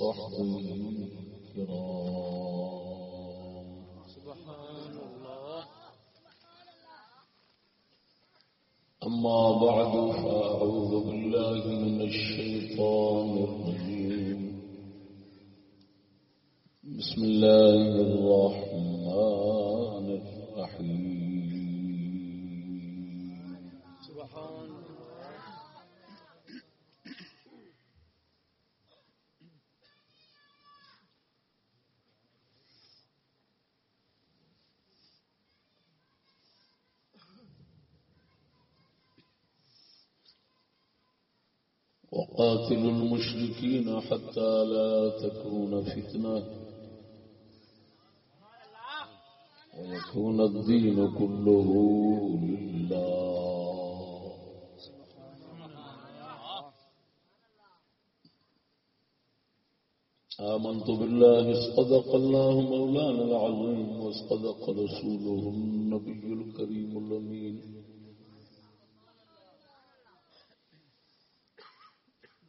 وصحبه سبحان الله أما بعد فأعوذ بالله من الشيطان وقاتلوا المشركين حتى لا تكون فتنة. ويكون الدين كله لله. آمنت بالله اصطدق الله مولانا العظيم واصطدق رسوله النبي الكريم الأمين.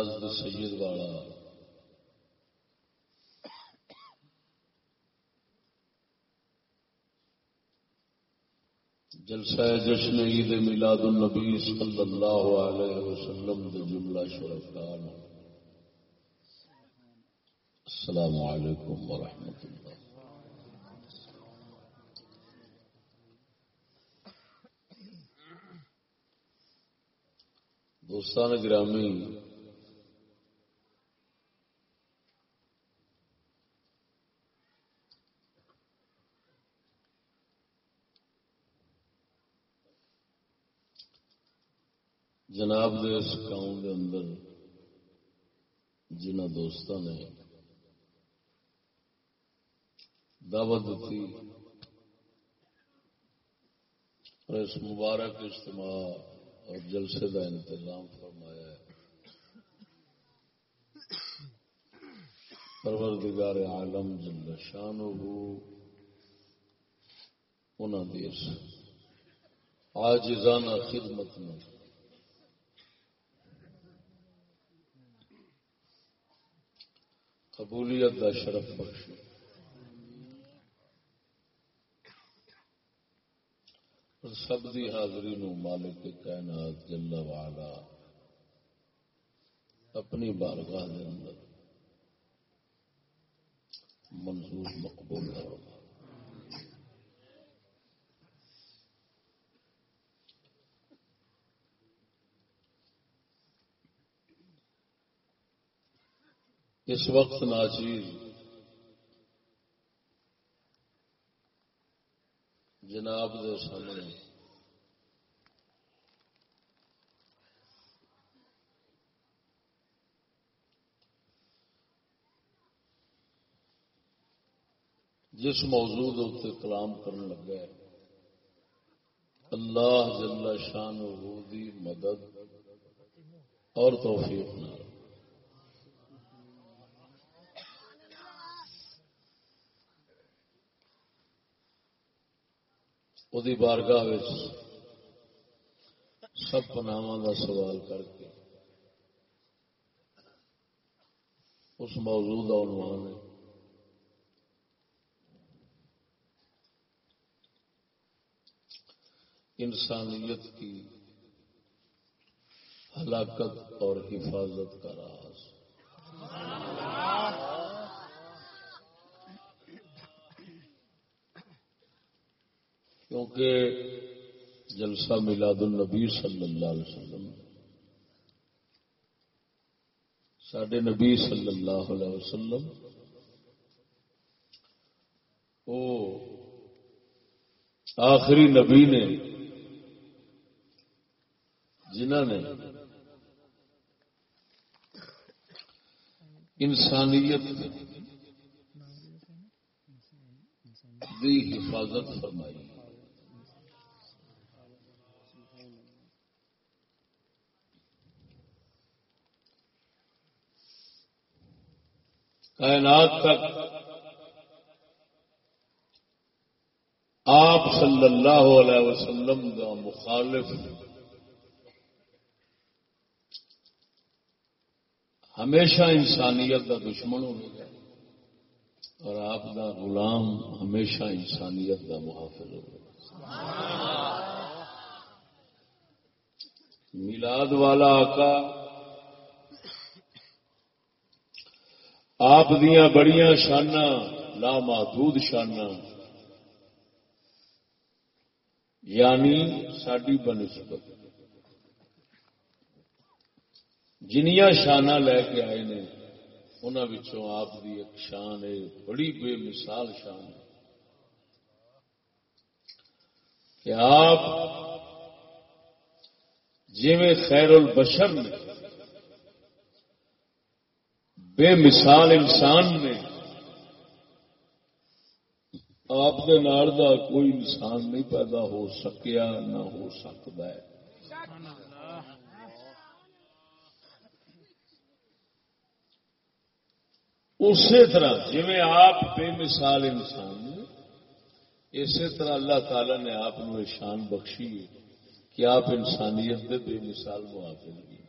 نزد سید والا۔ جلسہ جشن عید میلاد النبی صلی اللہ علیہ وسلم دے جملہ شرکان السلام علیکم ورحمۃ اللہ۔ دوستان گرامی جناب دے اس گاؤں دے اندر جنہ دوستوں نے دعوت دیتی اور اس مبارک اجتماع اور جلسے کا انتظام فرمایا ہے۔ پروردگار عالم جل شان انہوں دی اس آجزانہ خدمت میں قبولیت کا شرف بخش سب دی حاضری نو مالک کائنات جل وعلا اپنی بارگاہ دے اندر منظور مقبول کرو۔ اس وقت ناچیز۔ جناب دے سامنے۔ جس موضوع اتنے کلام کرنے لگا ہے۔ اللہ جل شان دی مدد اور توفیق نہ وہی بارگاہ سب پناہ کا سوال کر کے اس موضوع کا عنوان ہے انسانیت کی ہلاکت اور حفاظت کا راز کیونکہ جلسہ میلاد النبی صلی اللہ علیہ وسلم سڈے نبی صلی اللہ علیہ وسلم وہ آخری نبی نے جنہ نے انسانیت دی حفاظت فرمائی۔ کائنات تک۔ آپ صلی اللہ علیہ وسلم کا مخالف۔ ہمیشہ انسانیت کا دشمن ہو گیا اور آپ کا غلام ہمیشہ انسانیت کا محافظ ہو گیا میلاد والا آقا آپ دیا بڑیاں شانہ لامحدود شانہ یعنی ساری بنسبت۔ جنیا شانہ لے کے آئے نے انہوں آپ دی ایک شان ہے، بڑی بے مثال شان ہے۔ کہ آپ جی خیر البشر نے بے مثال انسان نے آپ کے نال دا کوئی انسان نہیں پیدا ہو سکیا، نہ ہو سکتا ہے۔ اسی طرح جی آپ بے مثال انسان نے اسی طرح اللہ تعالی نے آپ شان بخشی کہ آپ انسانیت کے بے مثال محافظ بھی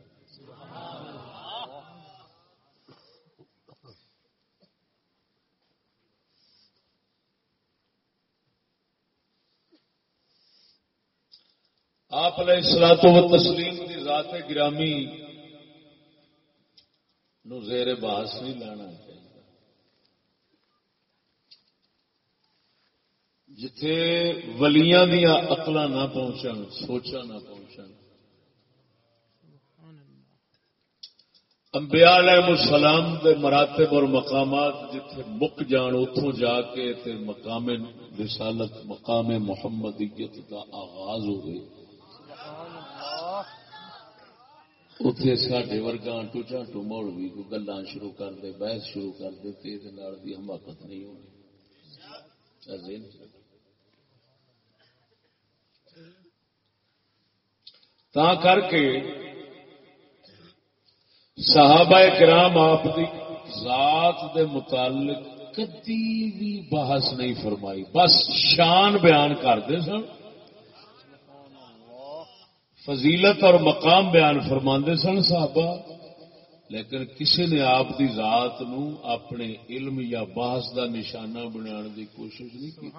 آپ سلاط و تسلیم کی ذات گرامی نو زیر باس نہیں لینا چاہیے۔ جتھے ولیاں دیا اقل نہ پہنچن سوچا نہ پہنچن۔ امبیا علیہ السلام دے مراتب اور مقامات جتھے مک جان اتوں جا کے تے مقام رسالت، مقام محمدیت کا آغاز ہو گئی اتے سڈے ورگا آنٹو چانٹو موڑ بھی گلا شروع کر دے بحث شروع کر دے تو یہ حماقت نہیں ہونی تا کر کے صحابہ کرام آپ کی ذات دے متعلق کدی بھی بحث نہیں فرمائی بس شان بیان کرتے سن فضیلت اور مقام بیان فرما سن صحابہ لیکن کسی نے آپ دی ذات نو اپنے علم یا باس دا نشانہ بنا دی کوشش نہیں کی۔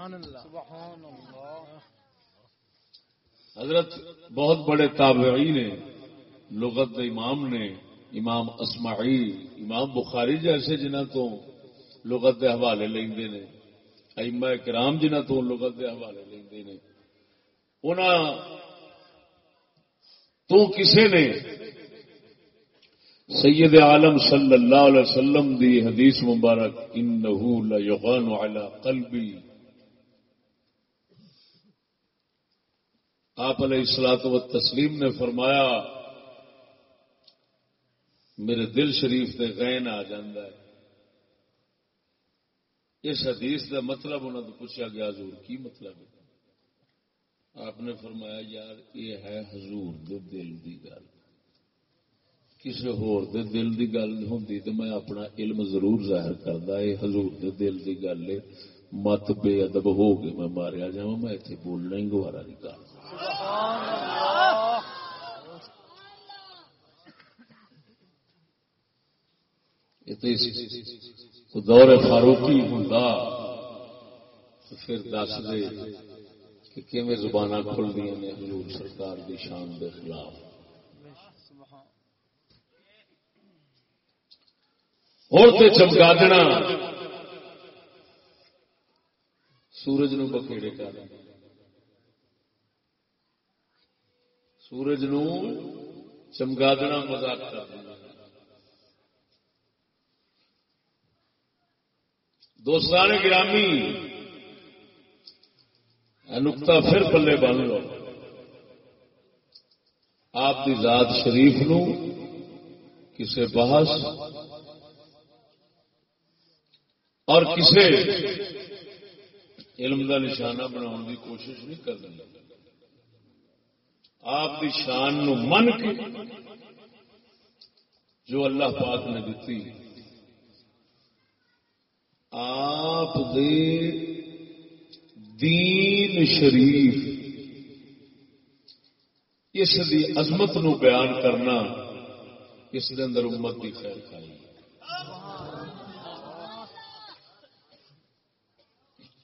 حضرت بہت بڑے تابعی نے لغت امام نے امام اسماعی امام بخاری جیسے جنہ تو لغت دے حوالے لیندے نے ائمہ کرام جنہ تو لغت دے حوالے لیندے نے۔ انہاں تو کسے نے سید عالم صلی اللہ علیہ وسلم دی حدیث مبارک، انہو لیغان علی قلبی۔ آپ علیہ السلاط و تسلیم نے فرمایا، میرے دل شریف تے غین آ جاندہ ہے۔ اس حدیث کا مطلب انہوں نے پوچھا گیا، حضور کی مطلب ہے؟ آپ نے فرمایا، یار، یہ ہے حضور دے دل دی گل. کسی ہور دے دل دی گل ہوندی تو میں اپنا علم ضرور ظاہر کرتا یہ حضور دے دل دی گل ہے۔ مت بے ادب ہو گئے میں ماریا جا میں اتنے بولنا ہی گوارا نہیں کر دور فاروقی ہوں پھر دس دے۔ کہ زبان کھل دیا نے حضور سرکار کی شان کے خلاف۔ اور تے چمکا دینا۔ سورج نو بکیڑے کر۔ سورج نو چمکا دینا مزاق کر دینا۔ دوستان گرامی نکتا پھر پلے بن لو۔ آپ کی ذات شریف نو کسے بحث اور کسے علم کا نشانہ بنا کی کوشش نہیں کرنی آپ کی شان نو من کے جو اللہ پاک نے دیتی آپ دے دین شریف۔ اس دی عظمت نو بیان کرنا اس دے اندر امت کی خیر کھائی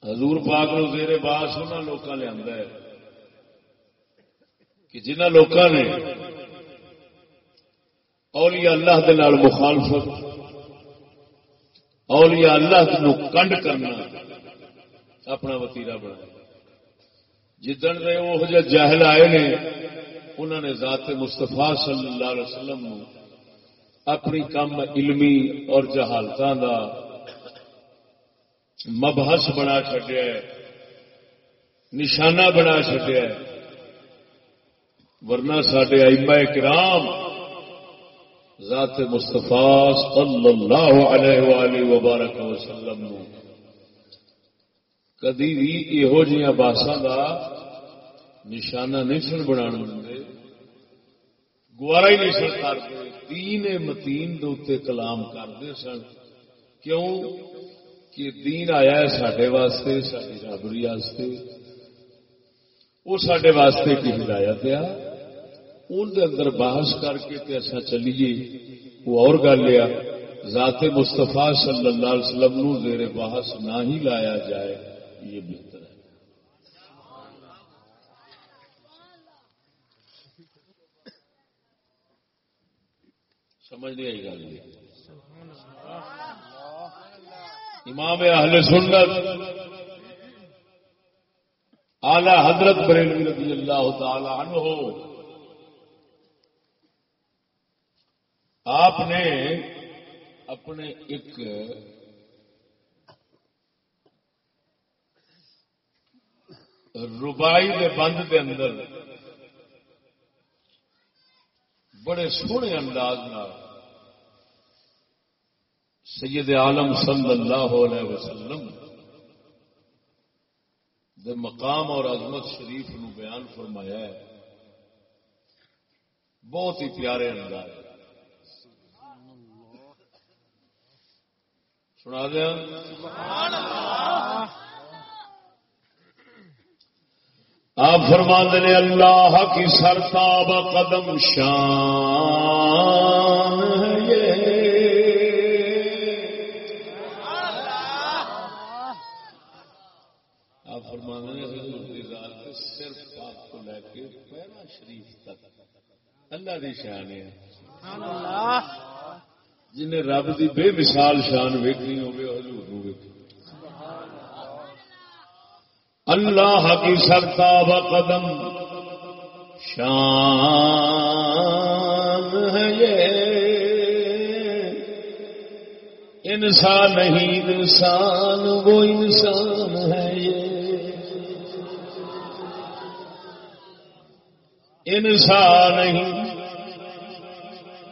حضور پاک نو زیر باس انہوں لوگوں لیا ہے کہ جنہ لوگوں نے اولیاء اللہ دے نال مخالفت، اولیاء اللہ نو کنڈ کرنا۔ اپنا وتیرا بنا جدن سے وہ جاہل آئے نے انہوں نے ذات مستفا صلی اللہ علیہ وسلم اپنی کم علمی اور جہالت کا مبحث بنا چڈیا نشانہ بنا چڈیا ورنہ سڈے ایما کرام ذات مستفا صلی اللہ علیہ وآلہ وبارک وسلم کدی بھی یہو جہاں باسا کا نشانہ نہیں سن بنا دے گوارا ہی نہیں سن کرتے دین متین دے کلام کرتے سن۔ کیوں؟ کہ دین آیا ہے سڈے واسطے ساری رابری واسطے۔ وہ سڈے واسطے کی ہدایت آ اندر بحث کر کے تے چلیے۔ وہ اور گل لیا ذات مستفا صلی اللہ علیہ وسلم نو زیر بحث نہ ہی لایا جائے۔ یہ بہتر ہے۔ سمجھ نہیں آئی گل امام اہل سنت، اعلی حضرت بریلوی رضی اللہ تعالی عنہ، آپ نے اپنے ایک ربائی کے بند کے اندر بڑے سونے انداز سید عالم صلی اللہ علیہ وسلم دے مقام اور عظمت شریف نو بیان فرمایا ہے۔ بہت ہی پیارے انداز۔ سنا دیا؟ آپ فرما نے اللہ کی سرتاب قدم شان آپ فرما نے صرف پاک کو لے کے پہلا شریف تک۔ اللہ کی شان ہے۔ جنہیں رب کی بے مثال شان ویکنی ہوگی حضور اللہ کی سرتا و قدم۔ شان ہے یہ۔ انسان نہیں انسان وہ انسان ہے یہ۔ انسان نہیں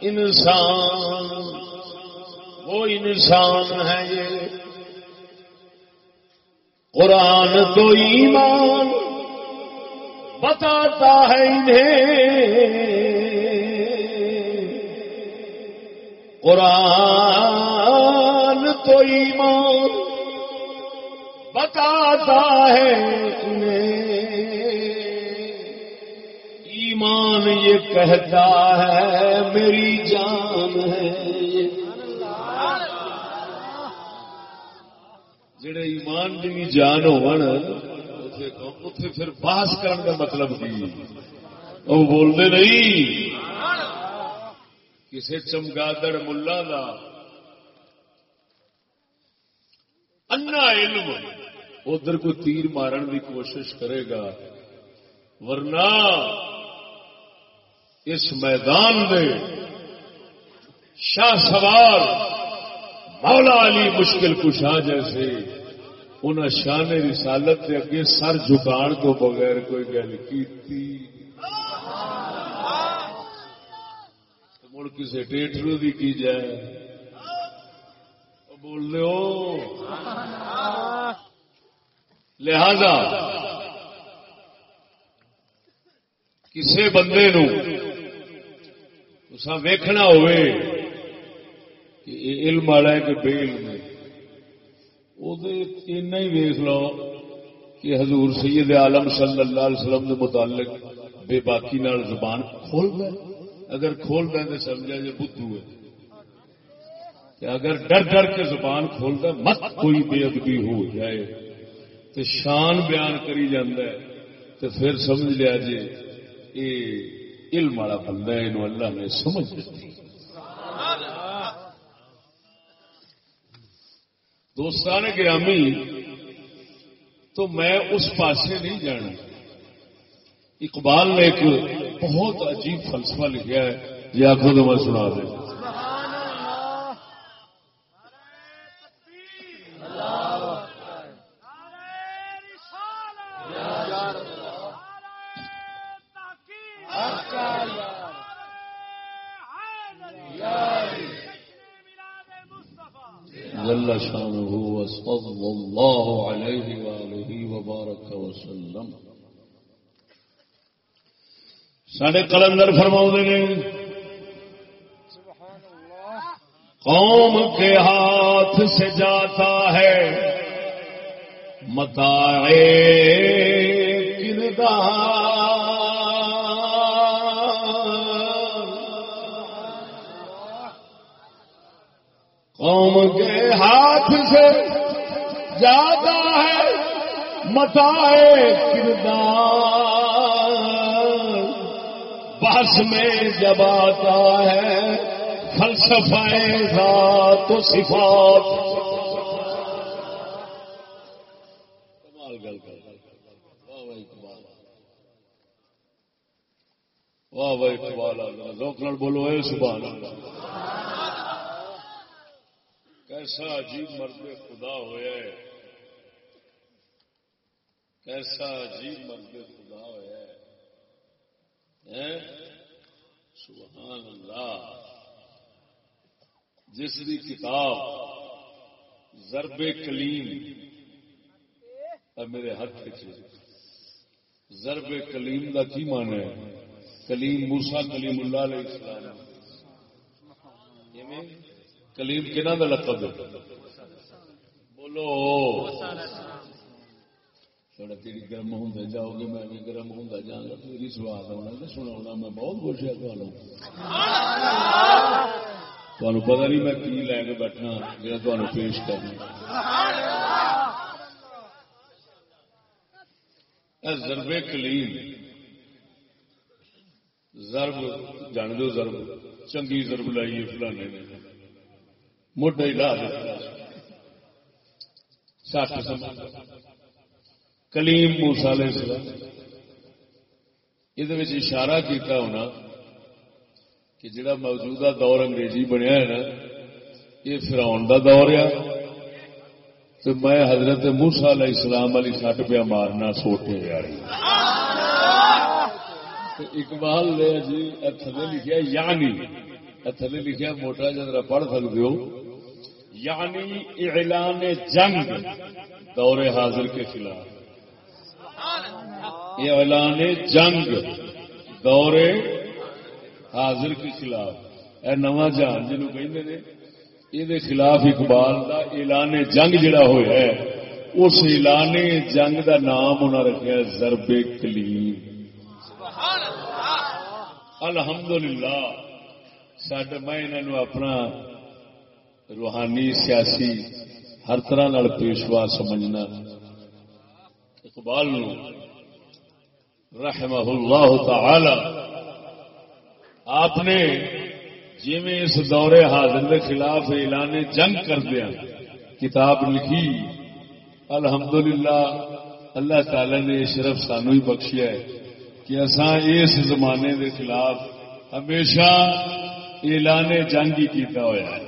انسان، وہ انسان ہے یہ۔ قرآن تو ایمان بتاتا ہے انہیں۔ قرآن تو ایمان بتاتا ہے انہیں۔ ایمان یہ کہتا ہے، میری جان ہے۔ جڑے ایمان کی جان پھر بحث کرنے کا مطلب کی؟ وہ بولتے نہیں؟ کسی چمگادڑ ملا دا؟ انا علم ادھر کو تیر مارن کی کوشش کرے گا، ورنہ اس میدان میں شاہ سوار مولا علی مشکل کشا جیسے ان شان رسالت کے اگے سر جھکان تو بغیر کوئی گل کی مڑ کسی ٹیٹرو بھی کی جائے۔ بول ہو لہذا کسی بندے نو ویکھنا ہوئے کہ علم والا ہے کہ بے علم ہے۔ ایسا ہی ویخ لو کہ حضور سید عالم صلی اللہ علیہ وسلم کے متعلق بے باقی نال زبان کھول دے۔ اگر کھول دیں تو سمجھا جی بدھو ہے۔ کہ اگر ڈر ڈر کے زبان کھول مت کوئی بے ادبی ہو جائے۔ تو شان بیان کری جاندہ ہے تو پھر سمجھ لیا جی یہ علم والا بندہ ہے اللہ نے سمجھ دیتی دوستان گرامی، تو میں اس پاسے نہیں جانا۔ اقبال نے ایک بہت عجیب فلسفہ لکھا ہے، یہ آخو تو میں سنا دیں۔ وصلى الله عليه وآله وبارك وسلم. ساڑھے کلندر فرما نے، قوم کے ہاتھ سے جاتا ہے متاع کردار۔ قوم کے ہاتھ سے جاتا ہے متائے کردار۔ بس میں جب آتا ہے فلسفہ ذات و صفات۔ واہ بھائی اقبال۔ بولو اے سبحان اللہ۔ کیسا عجیب مرد خدا ہوا ہے۔ کیسا عجیب مرد خدا ہوا ہے۔ سبحان اللہ۔ جس کی کتاب ضرب کلیم میرے ہاتھ ضرب کلیم کا کی مان ہے؟ کلیم موسا کلیم اللہ علیہ السلام۔ کلیم کنہ کا لقب بولو۔ تھوڑا تیری گرم ہوں جاؤ گے میں بھی گرم ہوں جاؤں گا تیری سواد آنا سنا میں بہت خوش ہے تمہیں پتا نہیں میں کی لے کے بیٹھا جا تمہیں پیش کرنا ضربے کلیم ضرب جان دو ضرب چنگی ضرب لائیے فلانے نے موڈا ہی لا سٹ سمجھ کلیم موسا یہ اشارہ کیتا ہونا کہ جڑا موجودہ دور انگریزی بنیا ہے نا، یہ فراؤن دا دور ہے۔ تو میں حضرت موسا علیہ السلام والی سٹ پیا مارنا سوٹے والی اقبال نے جی تھلے لکھا یعنی تھلے لکھا موٹا جا پڑھ سکتے ہو۔ یعنی اعلان جنگ دور حاضر کے خلاف۔ یہ اعلان جنگ دور حاضر کے خلاف۔ اے نواں جہان جنوب کہ یہ خلاف اقبال دا اعلان جنگ جڑا ہوا ہے اس اعلان جنگ دا نام انہوں نے رکھا زرب کلیم۔ الحمدللہ سڈ میں انہوں اپنا روحانی سیاسی ہر طرح پیشوا سمجھنا۔ اقبال رحمہ اللہ تعالی۔ آپ نے جی میں اس دور حاضر کے خلاف اعلان جنگ کر دیا، کتاب لکھی، الحمدللہ اللہ تعالی نے شرف سانو ہی بخشیا ہے کہ اساں اس زمانے دے خلاف ہمیشہ اعلان جنگ ہی کیتا ہوا ہے۔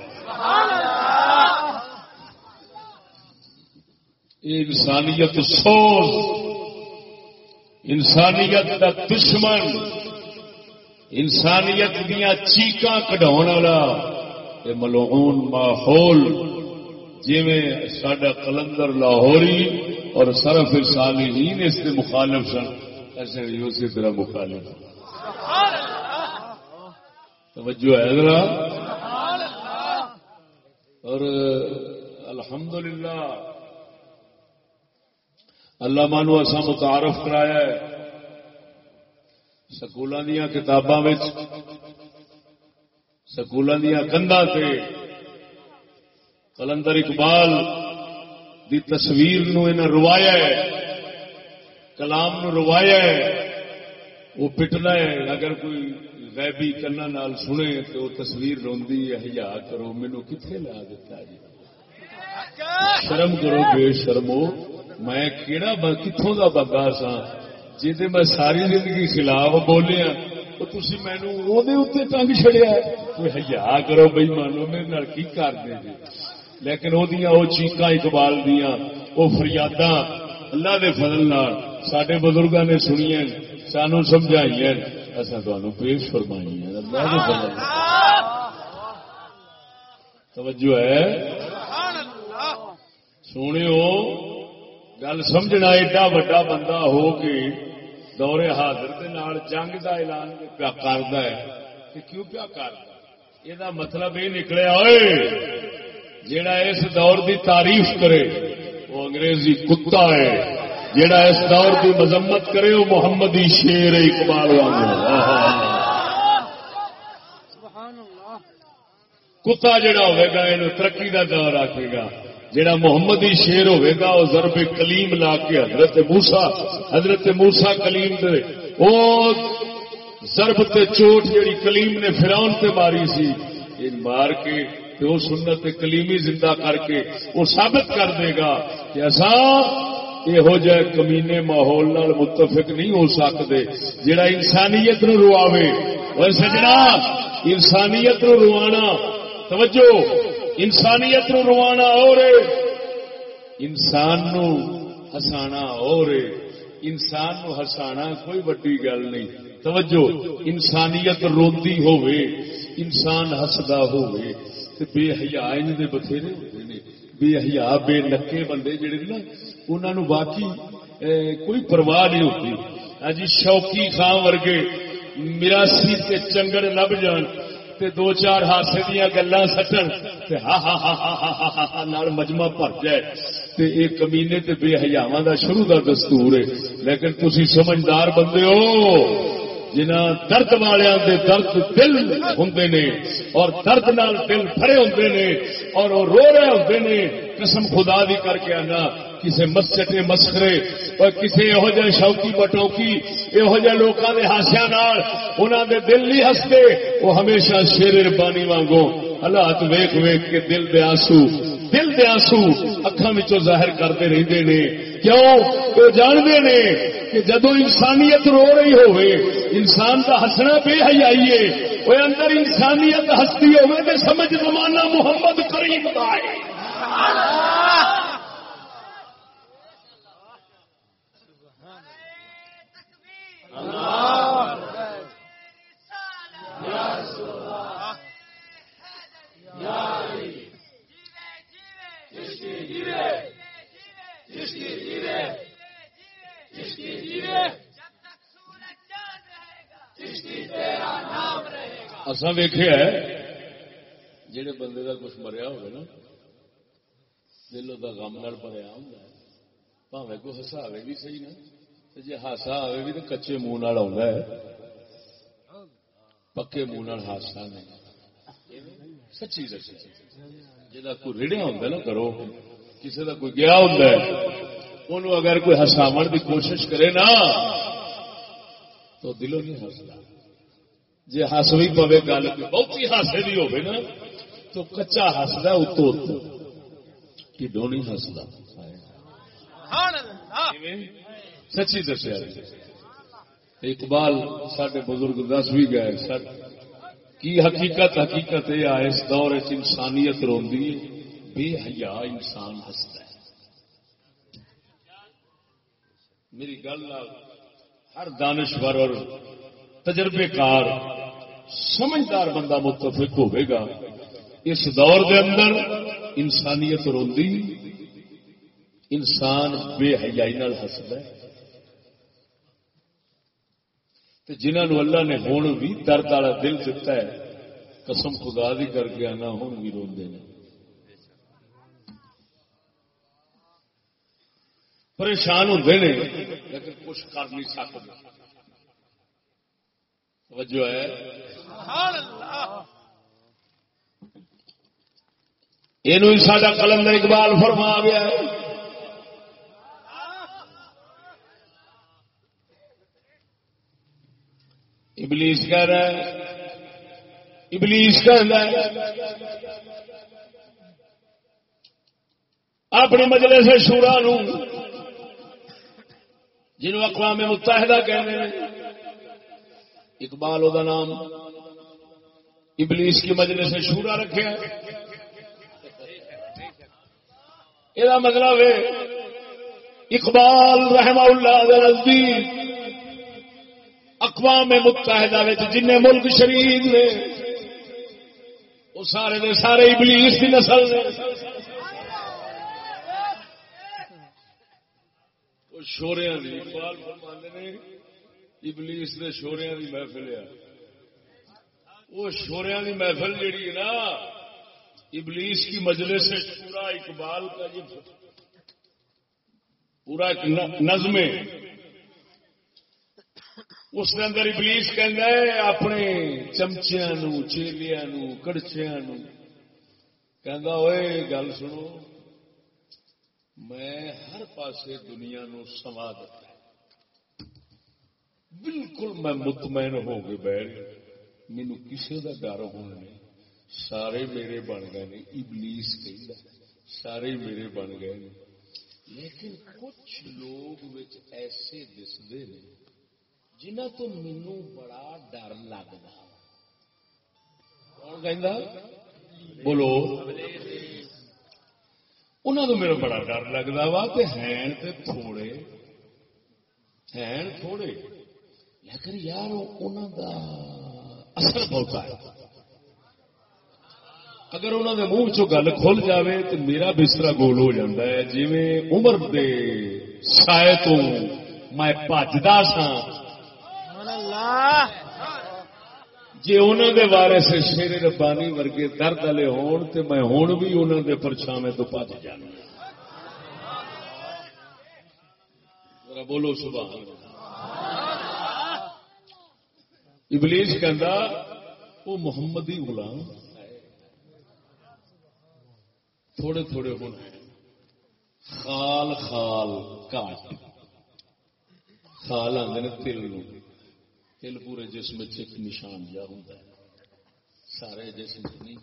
انسانیت سوز انسانیت کا دشمن، انسانیت دیا چیقاں کڈاؤ والا یہ ملعون ماحول جی سڈا کلندر لاہوری اور سرف صالحین اس کے مخالف سن۔ ایسے اسی طرح مخالف۔ توجہ ہے ذرا۔ اور الحمدللہ اللہ مانو اصا متعارف کرایا ہے۔ سکولوں دیا کتاباں سکولوں دیا کندھا سے کلندر اقبال دی تصویر نو انہیں روایا ہے، کلام نو روایا ہے۔ وہ پٹنا ہے، اگر کوئی غیبی کنا نال سنے تو وہ تصویر روندی ہے ہیا کرو مینو کتنے لا دیتا جی شرم کرو، بے شرمو۔ میں کہڑا کتوں کا بندہ سا جی میں ساری زندگی خلاف بولیا تھی مینو تنگ چڑیا کوئی ہیا کرو بھائی مانو میرے کی کر دیں جی؟ لیکن وہ چیقا اقبال دیا وہ فریاد اللہ کے فضل سڈے بزرگوں نے سنیا سانو سمجھائی اصا تمہیں پیش فرمائی توجہ ہے؟ سونے گل سمجھنا ایڈا وا بندہ ہو کے دورے حاضر کے نال جنگ دا اعلان پیا کرتا ہے کہ کیوں پیا یہ مطلب یہ نکلیا ہوئے جیڑا اس دور دی تعریف کرے وہ انگریزی کتا ہے۔ جیڑا اس دور کی مذمت کرے وہ محمدی شیر اقبال کتا جڑا ہوگا یہ ترقی کا دور آکے گا۔ جڑا محمدی شیر ہوئے گا وہ ضرب کلیم لا کے حضرت موسا حضرت موسا کلیم دے۔ او ضرب تے چوٹ جڑی کلیم نے فراؤن تے ماری سی مار کے وہ سنت کلیمی زندہ کر کے وہ ثابت کر دے گا کہ ایسا یہو جہ کمینے ماحول نال متفق نہیں ہو سکتے جڑا انسانیت نو رواوے۔ اور سجنا انسانیت نو روانا، توجہ! انسانیت نو روانا اور انسان نو ہسانا اور انسان نو ہسانا کوئی وڈی گل نہیں۔ توجہ، انسانیت روندی ہوئے انسان ہسدا ہوئے بے حیا ان دے بتھیرے ہوتے ہیں بے حیا، بے نکے بندے جڑے نا انہوں نے باقی کوئی پرواہ نہیں ہوتی۔ ہاں جی شوقی خان ورگے مراسی کے چنگڑ لب جان۔ تے دو چار ہاسے دیا گلا سٹن ہا ہا ہا ہا ہا ہا مجمع بھر جائے۔ تے ایک کمینے تے بے حیاواں دا شروع دا دستور ہے۔ لیکن تسی سمجھدار بندے ہو جنہ درد والوں دے درد دل ہوں نے اور درد نال دل بھرے ہوں نے اور وہ رو رہے ہوں نے، قسم خدا دی کر کے آنا۔ کسی مسجد مسخرے، اور کسی یہو جہ شوقی بٹوکی یہو جہ لوگوں کے ہاسیا انہوں دے دل نہیں ہستے، وہ ہمیشہ شیر ربانی وانگو حالات ویخ ویخ کے دل دے آنسو، دل دے آنسو اکھان ظاہر کرتے رہتے نے۔ کیوں؟ وہ جانتے نے کہ جدو انسانیت رو رہی ہوئے انسان کا ہسنا بے آئیے وہ اندر انسانیت ہستی ہوئے تو سمجھ زمانہ محمد کریم کا ہے۔ اصا ویخیا جہے بندے کا کچھ مریا ہوگا نا دل کا غم نال بھریا ہوں پاوے کو ہساوے بھی صحیح نا جی ہاسا آئے بھی تو کچے منہ ہے پکے منہ ہاسا نہیں سچی سچی جا کوئی ریڑیا ہوں نا کرو کسی کا کوئی گیا ہوں اگر کوئی ہساو کی کوشش کرے نا تو دلوں نہیں ہستا جی ہس بھی پوے گل بہت ہی ہاسے بھی ہوگی نا تو کچا ہستا اتو اتو ٹھو نہیں ہستا سچی دسیا جی۔ اقبال سڈے بزرگ دس بھی گئے سر کی حقیقت حقیقت یہ آئے اس دور چ انسانیت روندی بے حیا انسان ہستا ہے۔ میری گل ہر دانشور اور تجربے کار سمجھدار بندہ متفق ہوئے گا۔ اس دور دے اندر انسانیت روندی، انسان بے حیائی نال ہسد جنہوں اللہ نے ہوں بھی درد والا دل دتا ہے، قسم خدا دی کر کے آنا ہوں بھی روندے پریشان ہوتے ہیں لیکن کچھ کر نہیں سکتے وجہ ہے۔ یہ سارا کلندر اقبال فرما گیا ہے۔ ابلیس کہہ رہا ہے۔ ابلیس کہہ رہا ہے۔ اپنی مجلے سے شورا نو، جنہوں اقوام متحدہ کہنے ہیں، اقبال دا نام ابلیس کی مجلے سے شورا رکھے یہ مطلب ہے، اقبال رحمہ اللہ نزدیک اقوام متحدہ جن ملک شریف نے، وہ سارے دے سارے ابلیس کی نسل نے۔ شوریا اقبال فرمانے نے، ابلیس نے شوریا کی محفل ہے۔ وہ شوریا کی محفل جیڑی ہے نا، ابلیس کی مجلس سے پورا اقبال کا یہ پورا ایک نظم اس کے اندر ابلیس کہہ اپنے چمچیا چیلیا کڑچیا ہوئے، گل سنو، میں ہر پاسے دنیا نو سوا دیتا بالکل میں مطمئن ہو کے بیٹھ مینو کسی کا ڈر ہونا نہیں۔ سارے میرے بن گئے ابلیس کہ سارے میرے بن گئے لیکن کچھ لوگ ایسے دستے ہیں جنہ تو مینو بڑا ڈر لگتا کون کہ بولو۔ انہوں تو میرا بڑا ڈر لگتا وا تو ہیں تھوڑے۔ ہیں تھوڑے۔ لیکن یار انہوں دا اثر بہت ہے۔ اگر انہوں نے منہ چ گل کھل جاوے تو میرا بستر گول ہو جاتا ہے جی عمر دے سائے تو میں پجدا سا جی انہوں دے بارے سے شیر ربانی ورگے درد والے ہون تے میں ہون بھی انہوں دے پرچھاوے تو پج جانا بولو سبحان ابلیس کہندا وہ محمدی غلام، تھوڑے تھوڑے ہونے خال خال کاٹ۔ خال آدھے تل تل پورے جسم ایک نشان جا ہوں سارے جسم نہیں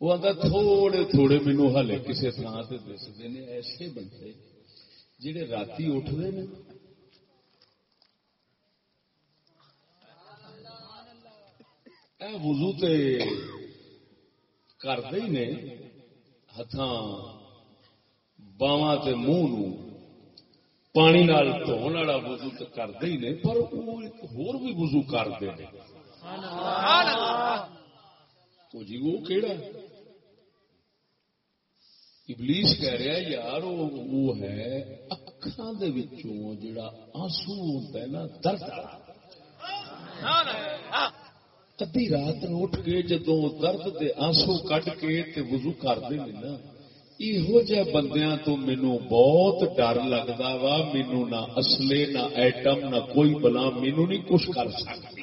وہ آتا تھوڑے تھوڑے مینو ہلے کسی تھان سے دستے ہیں ایسے بندے جہے رات اٹھتے ہیں وضو تے کرتے ہی نے ہاتھ باواں منہ پانی نال دھون والا وضو تو کرتے ہی نہیں پر وہ ایک ہور بھی وضو کرتے ہیں جی وہ کہڑا ابلیس کہہ رہا یار وہ ہے اکھان دے وچوں جڑا آنسو ہوتا ہے نا درد ادی رات اٹھ کے جدو درد دے آنسو کٹ کے تے وضو کرتے ہیں نا یہو جہ بندیاں تو مینو بہت ڈر لگتا وا مینو نہ اصلے نہ ایٹم نہ کوئی بلا مینو نہیں کچھ کر سکتی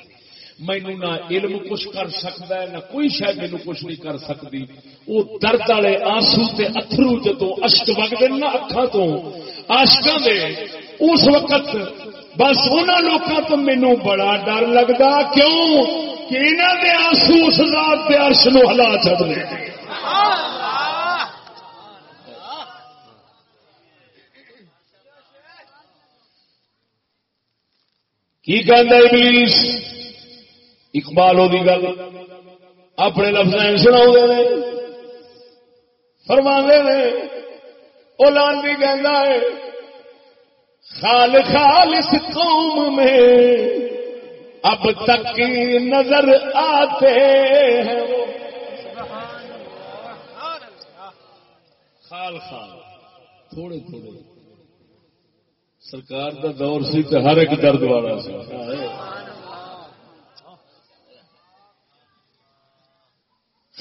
مینو نہ علم کچھ کر سکتا ہے نہ کوئی شاید مینو کچھ نہیں کر سکتی وہ درد والے آنسو تے اترو جدو اشک وگتے نا اکھا تو آشکا دے اس وقت بس ان لوگوں تو مینو بڑا ڈر لگتا کیوں کہ انہوں نے آنسو اس رات کے ارش نو ہلا چڑھ کی کہہ ابلیس؟ اقبال ہو گل۔ اپنے لفظ سنا فرما نے۔ وہ لان بھی کہہ ہے خال خال اس قوم میں اب تک نظر آتے ہیں۔ خال خال، تھوڑے تھوڑے۔ سرکار دا دور سی تو ہر ایک درد والا سی۔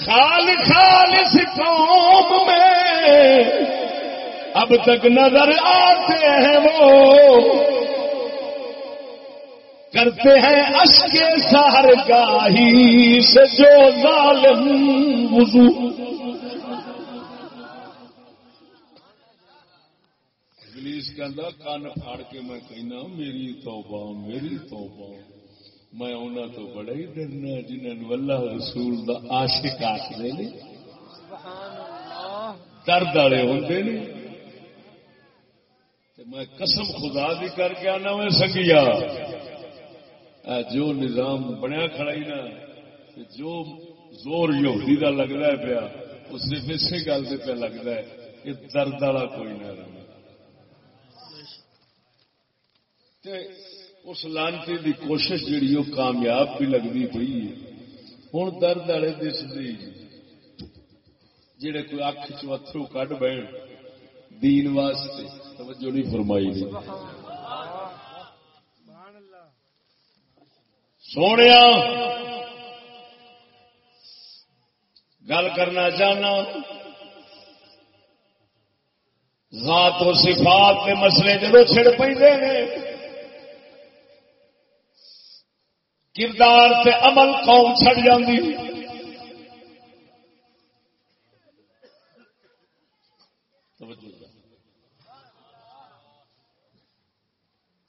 خال خال قوم میں اب تک نظر آتے ہیں وہ۔ کرتے ہیں اشک سہر گاہی سے جو ظالم وضو۔ انگلش کہ کن پھاڑ کے میں کہنا میری توبہ میری توبہ۔ میں انہوں تو بڑا ہی ڈرنا جنہوں اللہ رسول دا عاشق آخر نے۔ درد والے ہوں میں قسم خدا بھی کر کے آنا میں سنگیا۔ جو نظام بنیا کھڑا ہی نا جو زور یہودی دا لگتا ہے پیا وہ صرف اسی گل سے پہ لگتا ہے کہ درد والا کوئی نہ اس لانتی دی کوشش جیڑی وہ کامیاب بھی لگتی پی ہوں درد والے دس دی جڑے کوئی اکھ چترو کڈ بہن، دین واسطے توجہ نہیں فرمائی نہیں سونے گل کرنا چاہنا، ذات و صفات کے مسئلے جب چھڑ پہ کردار سے عمل قوم چڑ جاتی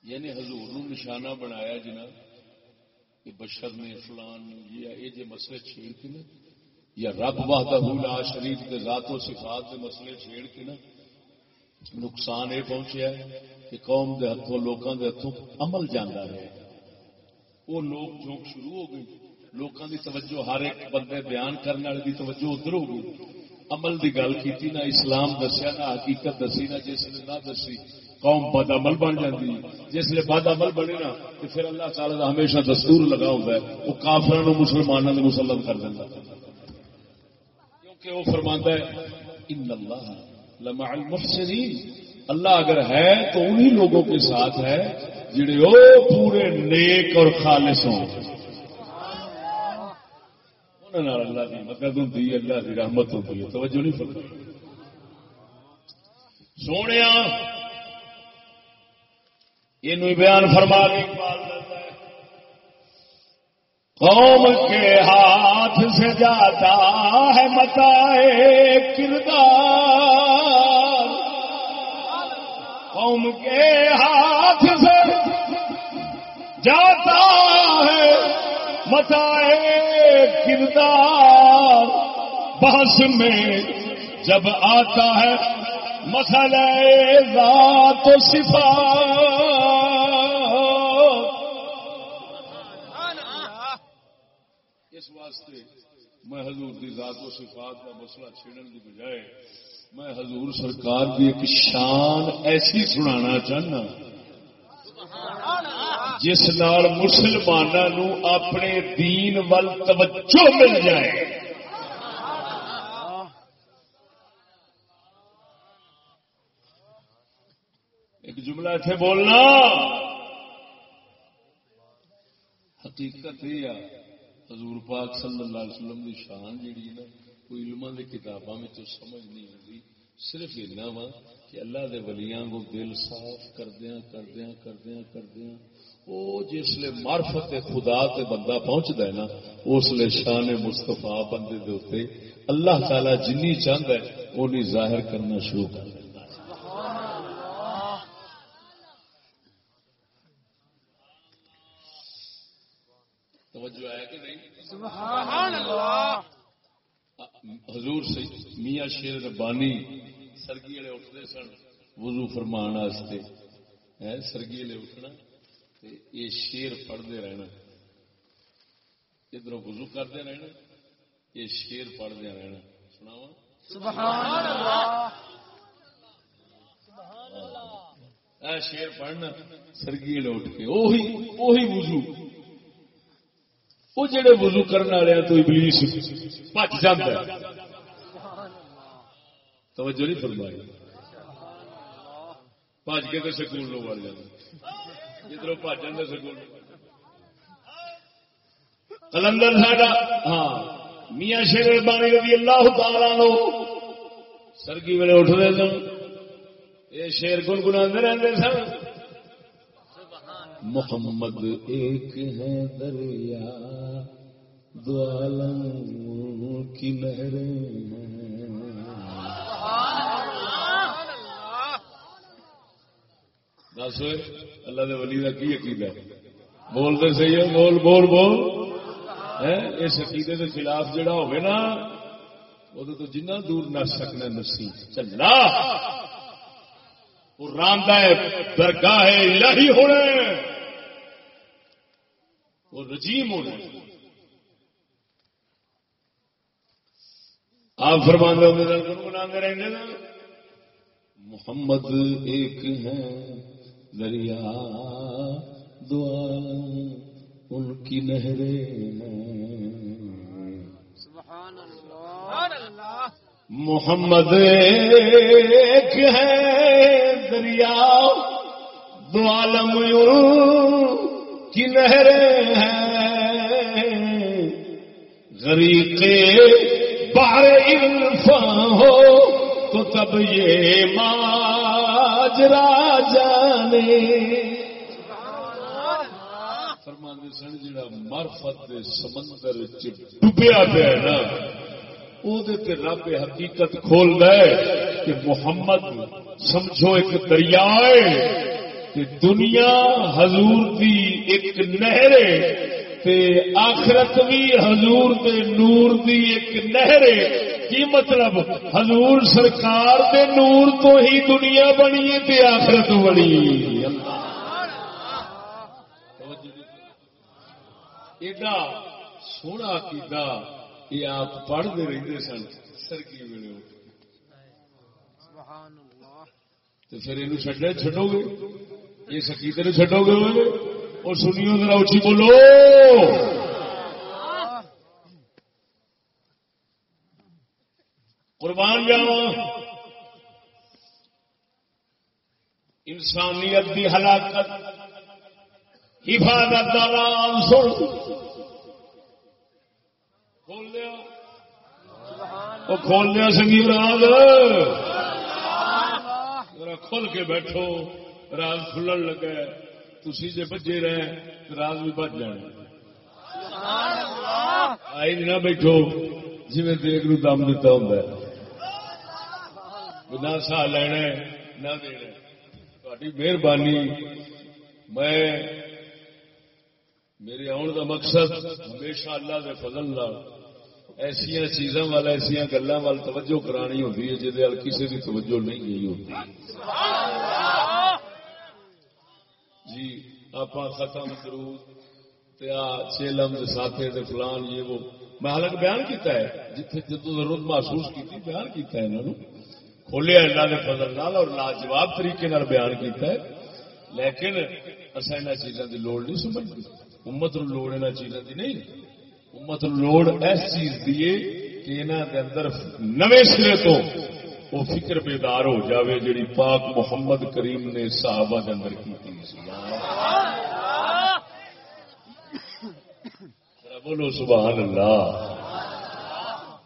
یعنی حضور نو نشانہ بنایا جنا کہ بشر نے فلان یا یہ جی مسئلے چھیڑ کے نا، یا رب واہدہ لا شریف کے ذات و صفات کے مسئلے چھیڑ کے نا، نقصان یہ پہنچیا ہے کہ قوم کے ہاتھوں لوگوں کے ہاتھوں عمل جانا رہے۔ وہ لوگ جھونک شروع ہو گئی لوگوں کی توجہ ہر ایک بندے بیان کرنے والے کی توجہ ادھر ہو گئی۔ عمل کی گل کی نہ اسلام دسیا، نہ حقیقت دسی، نہ جس نے نہ دسی، قوم بد عمل بن جاتی جس نے بد عمل بنے نا تو پھر اللہ تعالی کا ہمیشہ دستور لگا ہوتا ہے، وہ کافر مسلمانوں نے مسلم کر دینا کیونکہ وہ فرما ہے، ان اللہ لمع المحسنین اللہ اگر ہے تو انہی لوگوں کے ساتھ ہے جڑے وہ پورے نیک اور خالص ہوں۔ اللہ کی مدد ہوتی ہے، اللہ کی رحمت ہوتی ہے۔ توجہ نہیں فرق سونے یہ بیان فرما کے قوم کے ہاتھ سے جاتا ہے متا کردار۔ قوم کے ہاتھ سے جاتا ہے متا کردار بحث میں جب آتا ہے، مسئلہ ذات و صفات۔ اس واسطے میں حضور دی ذات و صفات کا مسئلہ چھیڑن کی بجائے میں حضور سرکار کی ایک شان ایسی سنانا چاہنا۔ جس نال مسلمانوں اپنے دین ول توجہ مل جائے۔ ایک جملہ اتنے بولنا۔ حقیقت یہ حضور پاک صلی اللہ علیہ وسلم کی شان جیڑی ہے نا کوئی علم کی کتابوں میں تو سمجھ نہیں آتی۔ صرف اتنا وا کہ اللہ دے ولیاں کو دل صاف کردیا کردیا کردیا کردیا وہ جسے مارفت خدا تے بندہ پہنچتا ہے نا، اس لیے شان مستفا بندے دے اتنے اللہ تعالی جنی چاہتا ہے وہ ظاہر کرنا شروع کر دے توجہ ہے کہ نہیں؟ سبحان اللہ۔ حضور سے میاں شیر ربانی سرگی والے اٹھتے سن وضو فرمان واسطے۔ سرگی والے اٹھنا تے یہ شیر پڑھتے رہنا۔ ادھر وضو کرتے رہنا یہ شیر پڑھتے رہنا۔ سناوا سبحان اللہ۔ اے شیر پڑھنا۔ سرگی اٹھ کے وہی وہی وضو۔ وہ جڑے وضو کرنے والے تو ابلیس بچ جاتا ہے۔ توجہ نہیں فرمائی۔ بج کے تو سکول لوگ بڑھ جاتے جدھر بج جاتے سکول کلندر ساڈا ہاں میاں شیر بانی رضی اللہ تعالی نو سرگی ویلے اٹھتے سن۔ یہ شیر گنگنا رہتے سن۔ محمد ایک ہے دریا، دو عالم کی لہریں ہیں۔ دس، اللہ دے ولی کا کی عقیدہ ہے؟ بول دے صحیح ہے، بول بول بول۔ اس عقیدے کے خلاف جڑا ہوگا نا، وہ تو جنہ دور نہ سکنا نسی چلا وہ راندہ ہے، درگاہ ہے، الہی ہونا ہے۔ وہ رجیم ہونا ہے۔ آپ فرماندے ہوتے گنگنا رہتے محمد ایک ہے دریا دعا ان کی نہریں سبحان اللہ محمد ایک ہے دریا دو عالم کی نہریں ہیں۔ غریق بار عرفان ہو تو تب یہ ماں ماجرا جانے فرماندے سن جڑا معرفت دے سمندر چ ڈوبیا پیا نا تے رب حقیقت کھول دے کہ محمد سمجھو ایک دریا کہ دنیا حضور دی ایک نہر تے آخرت بھی حضور دے نور دی ایک نہر ہے۔ کی مطلب؟ حضور سرکار دے نور تو ہی دنیا بنی ہے تے آخرت بنی ایڈا سونا کیتا یہ آپ پڑھتے رہتے سن سرکی ویلے تو پھر یہ چڈو گے؟ یہ نے چڈو گے اور سنیو ذرا اچھی بولو۔ قربان جاوا انسانیت کی ہلاکت، حفاظت کا نام سن۔ کھول دیا وہ کھول سنگی راز۔ ذرا کھل کے بیٹھو۔ راز کھلن لگا تھی جی بجے رہے تو راز بھی بچ جانے۔ آئی نہ بیٹھو جی میں دیکھ نو دم دیتا ہوں نہ سا لینا نہ دینا مہربانی میں میرے آن کا مقصد ہمیشہ اللہ کے فضل نال ایسیا چیزاں وال ایسیا گلوں وال توجہ کرانی ہوتی ہے جہد کسی کی توجہ نہیں گئی ہوتی جی آپ ختم کرو چھ لفظ ساتھے تے فلان، یہ وہ میں حالانکہ بیان کیتا ہے، جتھے جدو ضرورت محسوس کی بیان کیتا ہے انہوں کھولیا اللہ کے فضل نال اور لاجواب طریقے نال بیان کیتا ہے۔ لیکن اصل ان چیزوں کی لوڑ نہیں سمجھتی امت نو لوڑ ان چیزوں کی نہیں۔ امت نو لوڑ اس چیز کی کہ انہوں کے اندر نویں سرے تو وہ فکر بیدار ہو جاوے جڑی پاک محمد کریم نے صحابہ کے اندر کی تھی بولو سبحان اللہ۔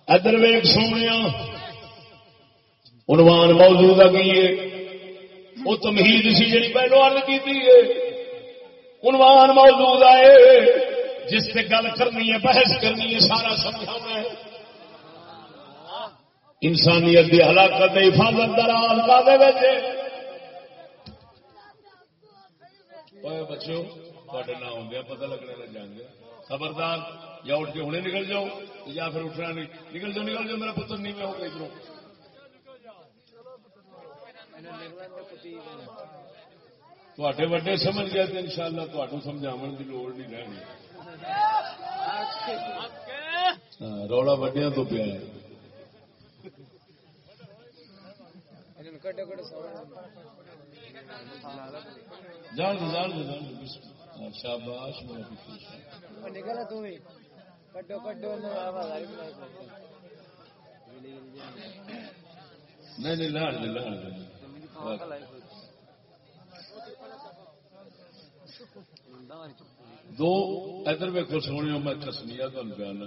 ادر ویگ سونے عنوان موضوع کا کی ہے۔ وہ تمہید سی جی پہلو ارد کی ہے۔ عنوان موجود ہے جس سے گل کرنی ہے، بحث کرنی ہے، سارا سمجھانا ہے۔ انسانیت کی ہلاکت حفاظت دراز کا دے بچے بچوں تے نہ ہوں گیا پتہ لگنے لگ جان گیا خبردار، یا اٹھ کے ہوں نکل جاؤ، یا پھر اٹھنا نہیں نکل جاؤ نکل جاؤ، میرا پتر نہیں میں ہوگا ادھر تے وڈے سمجھ گئے تو ان شاء اللہ تمہیں سمجھاو کی لوڑ نہیں رہنی۔ ہاں، رولا وڈیا تو پیا ہے۔ جان دو جان دو جان دو بسم اللہ۔ شاباش میرا پتر، نکلا تو بھی۔ کڈو کڈو نہیں نہیں دے دے۔ دو ادھر ویکو سونے میں کسمیا تمہیں بیان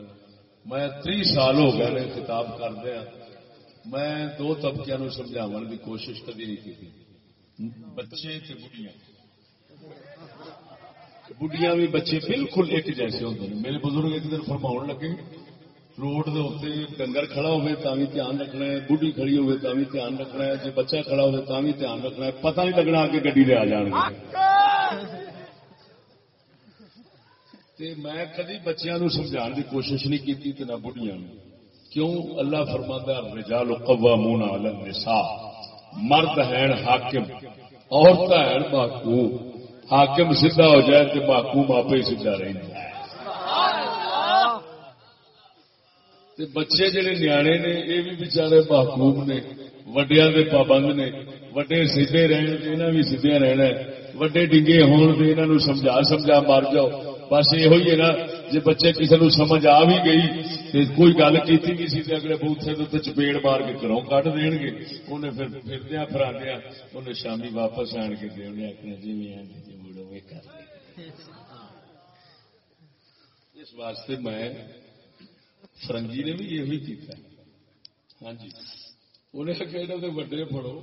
میں تی سال ہو گئے کتاب کردیا میں دو طبقے نو سمجھاو کی کوشش کدی نہیں کی بچے تے بڑھیاں بڑھیاں بھی بچے بالکل ایک جیسے ہوتے ہیں میرے بزرگ ایک دن فرما لگے، روڈ دے اتنے ڈنگر کھڑا ہوئے تا بھی دھیان رکھنا ہے بڑھی کھڑی ہوئے تا بھی دھیان رکھنا ہے جی بچہ کھڑا ہوئے تا بھی دھیان رکھنا ہے۔ پتہ نہیں لگنا کہ گڈی دے آ جان گے۔ تے میں کدی بچیاں نو سمجھان دی کوشش نہیں کی نہ بڑھیاں نو۔ کیوں اللہ فرماتا رجال قوامون علی النساء، مرد ہیں حاکم عورت ہیں محکوم، حاکم سیدھا ہو جائے تو محکوم آپ ہی سیدھا رہتا ہے تے بچے جڑے نیانے نے، یہ بھی بچارے محکوم نے وڈیا دے پابند نے، وڈے سیدھے رہن تے انہاں بھی سیدھے رہنا ہے۔ وڈے ڈنگے ہون تے انہاں سمجھا سمجھا مار جاؤ۔ بس یہ ہے نا جی بچے کسی نو سمجھ آ بھی گئی تے کوئی گل کیتی نہیں سی تے اگلے بوتھے دے تے چپیڑ مار کے گھروں کڈ دین گے انہیں پھر پھردیا پھراندیا انہیں شامی واپس آن کے دے انہیں آخنا جی میں جی مڑو میں کر اس واسطے میں فرنگی نے بھی یہ کیتا ہے ہاں جی انہیں آخیا یہاں دے وڈے پڑھو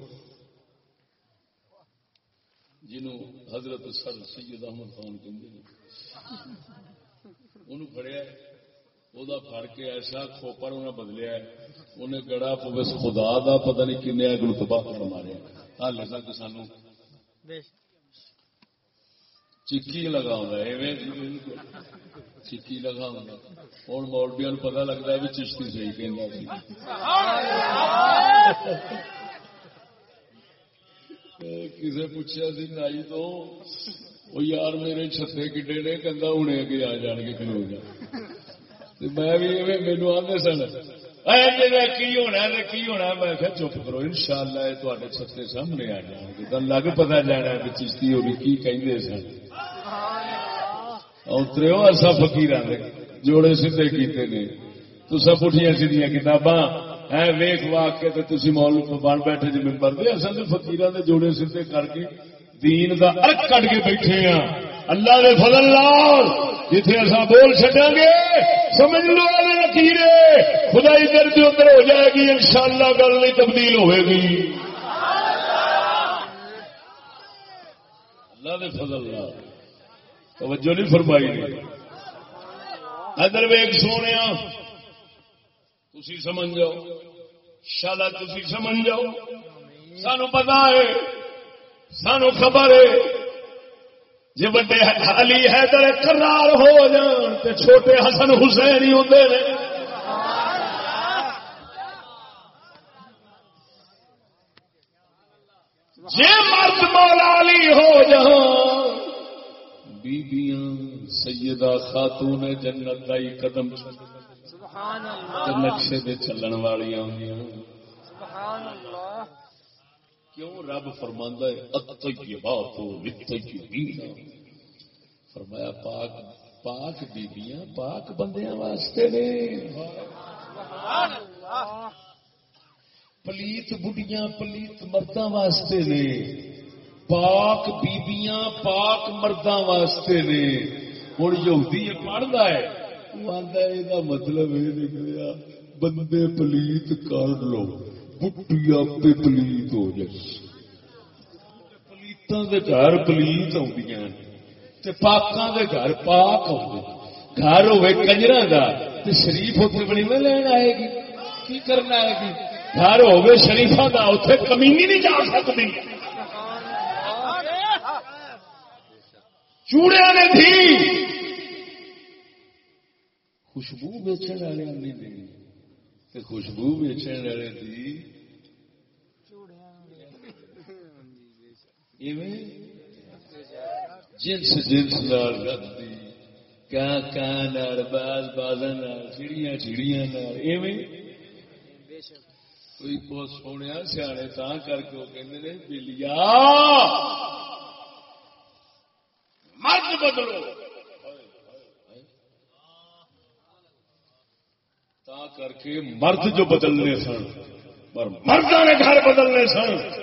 جنہوں حضرت سر سید احمد خان کہتے انہوں فڑیا وہ فڑ کے ایسا کھوپڑ انہیں بدلیا ہے انہیں گڑا پوس خدا دا پتہ نہیں کنے گل تباہ کر مارے ہال تک سانو چکی لگا چکی لگا ہوں مولبیا پتا لگتا ہے بھی چشتی صحیح کہ کسے پوچھا سی نائی تو وہ یار میرے چھتے کڈے نے کندا ہونے اگے آ جان گے کلو جا میں بھی مینو آدھے سن کی ہونا کی ہونا میں کہ چپ کرو ان شاء اللہ یہ سامنے آ جان گے تو لگ پتا جانا چشتی کی سن اترے ہو اصا فکیر جوڑے سیدے کیتے نے تو سب پٹھیاں سیدیاں کتاباں ہے ویخ واق کے تھی مول بن بیٹھے جی ممبر دے اصل فکیر کے جوڑے سیدے کر کے دین دا ارک کٹ کے بیٹھے ہاں اللہ دے فضل لال جتھے اصا بول چڈا گے، سمجھ لو لکیرے خدا ادھر سے ادھر ہو جائے گی ان شاء اللہ گل نہیں تبدیل ہوئے گی۔ اللہ دے فضل لال توجہ نہیں فرمائی۔ ادھر ویگ سونے تھی سمجھ جاؤ۔ شالا تھی سمجھ جاؤ۔ سانو پتا ہے، سانو خبر ہے۔ جی بڑے علی حیدر کرار ہو جان تو چھوٹے حسن حسین ہی ہوتے ہیں جی مرد مولا علی ہو جان بیبیاں سیدہ خاتون جنت کا ہی قدم نقشے دے چلن والیاں ہوندیاں سبحان اللہ۔ کیوں رب فرماندا ہے، الطیبات للطیبین؟ فرمایا، پاک پاک بیبیاں پاک بندیاں واسطے نے۔ سبحان اللہ پلیت بڑھیاں پلیت مرداں واسطے نے۔ پاک بیبیاں پاک مرداں واسطے نے۔ ہوں یہودی یہ پڑھتا ہے۔ وہ آتا ہے یہ مطلب یہ نکلیا، بندے پلیت کر لو۔ بٹی آپ پلیت ہو جائے پلیتاں دے گھر پلیت آدیاں تے پاکاں دے گھر پاک آدھے گھر ہوے کنجرا دا تے شریف اتنے بڑی میں لین آئے گی کی کرنا آئے گی گھر ہوے شریفا دا اتنے کمینی نہیں جا سکتی چوڑیا نے تھی خوشبو بیچن والے نے دی تے خوشبو بیچن والے دی جنس جنس نال رکھتی کہاں نال، باز بازاں نال، چڑیاں چڑیاں نال، ایویں کوئی کو سونے سیانے تا کر کے وہ کہندے نے، بلیا، مرد بدلو۔ تا کر کے مرد جو بدلنے سن، پر مردوں نے گھر بدلنے سن۔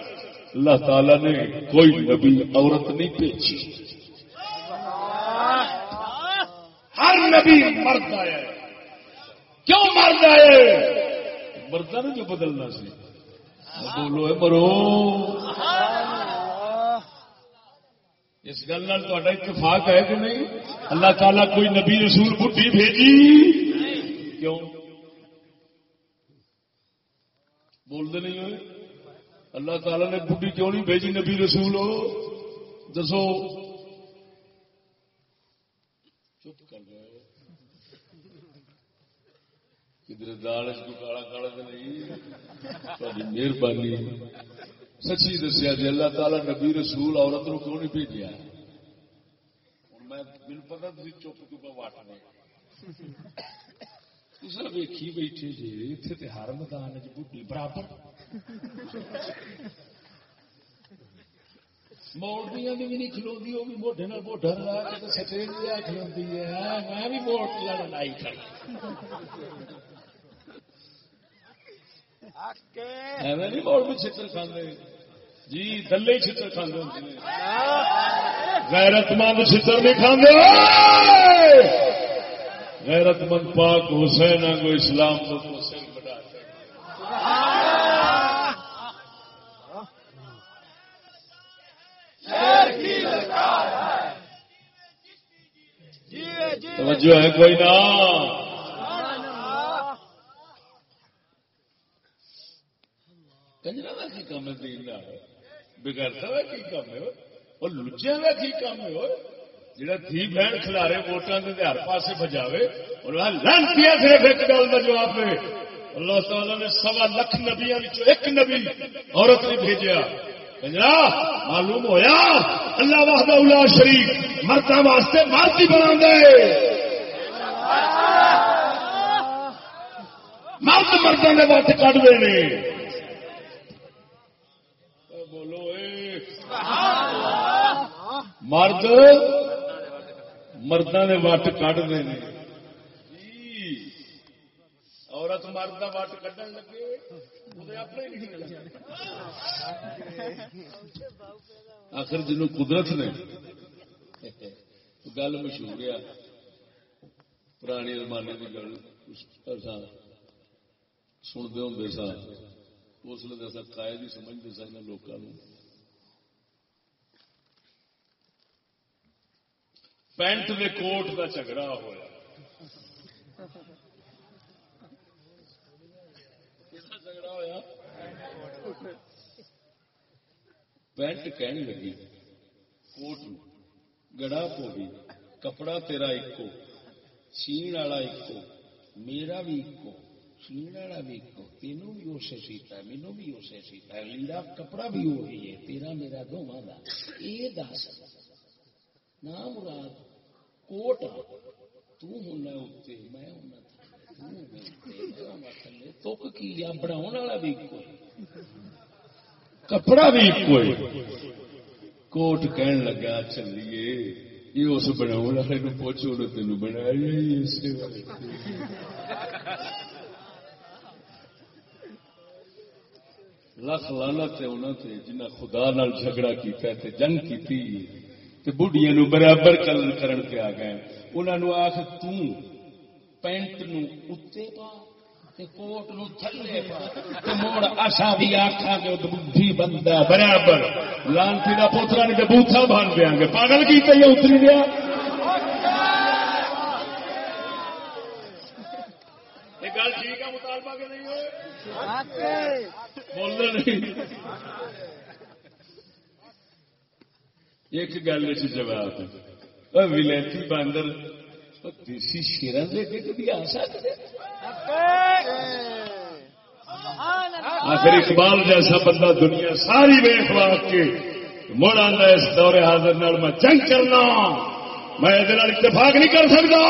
اللہ تعالی نے کوئی نبی عورت نہیں بھیجی ہر نبی مرد آیا کیوں مرد آئے مردہ نے جو بدلنا سی۔ بولو مرو۔ اس گل اتفاق ہے کہ نہیں؟ اللہ تعالیٰ کوئی نبی رسول بڈھی بھیجی؟ کیوں؟ بولتے نہیں ہوئے۔ اللہ تعالیٰ نے بڈھی کیوں نہیں بھیجی نبی رسول ہو؟ دسو۔ چپ کر گئے کدھر دال کو کالا کالا تو نہیں۔ تھوڑی مہربانی۔ سچی دسیا جی اللہ تعالیٰ نبی رسول عورت نو کیوں نہیں بھیجا ہوں میں میرے پتا تھی چپ چپا واٹنے۔ ویکھی بیٹھے جی اتنے تو ہر میدان چ بڈی برابر موڑیاں بھی نہیں کھلوتی وہ بھی موڈے موڈا لا کے سٹے کھلوتی ہے میں بھی موڑ ایویں نہیں موڑ بھی چھتر کھانے جی دلے چھتر کھانے غیرت مند چھتر نہیں کھانے غیرت مند پاک حسین کو اسلام کو حسین بنا توجہ ہے کوئی نہ؟ کنجرا کا کی کام ہے دین بگڑتا ہوا کی کام ہے؟ اور لجیا کا کی کام ہے؟ جڑا دھی بہن کھلارے ووٹاں دے ہر پاسے بجاوے اور وہ لانتی صرف ایک گل کا جواب دے اللہ تعالی نے سوا لکھ وچوں ایک نبی عورت نے بھیجا معلوم ہویا اللہ وحدہ الا شریف مرداں واسطے مارتی بنا دے۔ مرد مردوں نے وقت کٹ دے نے۔ بولو مرد مردوں نے وٹ کٹ دے عورت مرد کا وٹ کڈن لگے اپنے آخر جنوں قدرت نے گل مشہور ہے۔ پرانے زمانے کی گل سنتے ہوں سا۔ اس لیے قائد ہی سمجھتے سن لوگوں پینٹ دے کوٹ کا جھگڑا ہوا جھگڑا ہوا پینٹ کہنے لگی، کوٹ گڑا پوی کپڑا تیرا ایکو سین والا ایکو، میرا بھی ایکو سین والا بھی ایکو، تینوں بھی اسے سیتا ہے مینو بھی اسے سیتا ہے لیڑا کپڑا بھی وہی ہے، تیرا میرا دونوں کا یہ دس نہ مراد کوٹ تنا میں تک کی بناؤ والا بھی کپڑا بھی ایکو کوٹ کہن لگا چلیے یہ اس بناؤ والے پوچھو نہ تین بنایا لکھ لانت انہوں تے جنہ خدا نال جھگڑا کیتا ہے تے جنگ کیتی تے بڑھیاں نو برابر کلن کرن تے آ گئے۔ آکھ تو پینٹ نو اتے پا تے کوٹ نو تھلے پا تے موڑ اسا بھی آکھاں گے او بدھی بندہ برابر۔ لانتی دا پوترا نے بوتھا بھان دیاں گے پاگل کی تے اتری دیا؟ گل ٹھیک ہے مطالبہ کے نہیں بولنا نہیں۔ ایک گل جواب ولتی باندر دیسی شیران دے کے کبھی آ سکتے آخر اقبال جیسا بندہ دنیا ساری بے واق کے مڑ آتا اس دور حاضر نال میں جنگ کرنا، میں اتفاق نہیں کر سکتا۔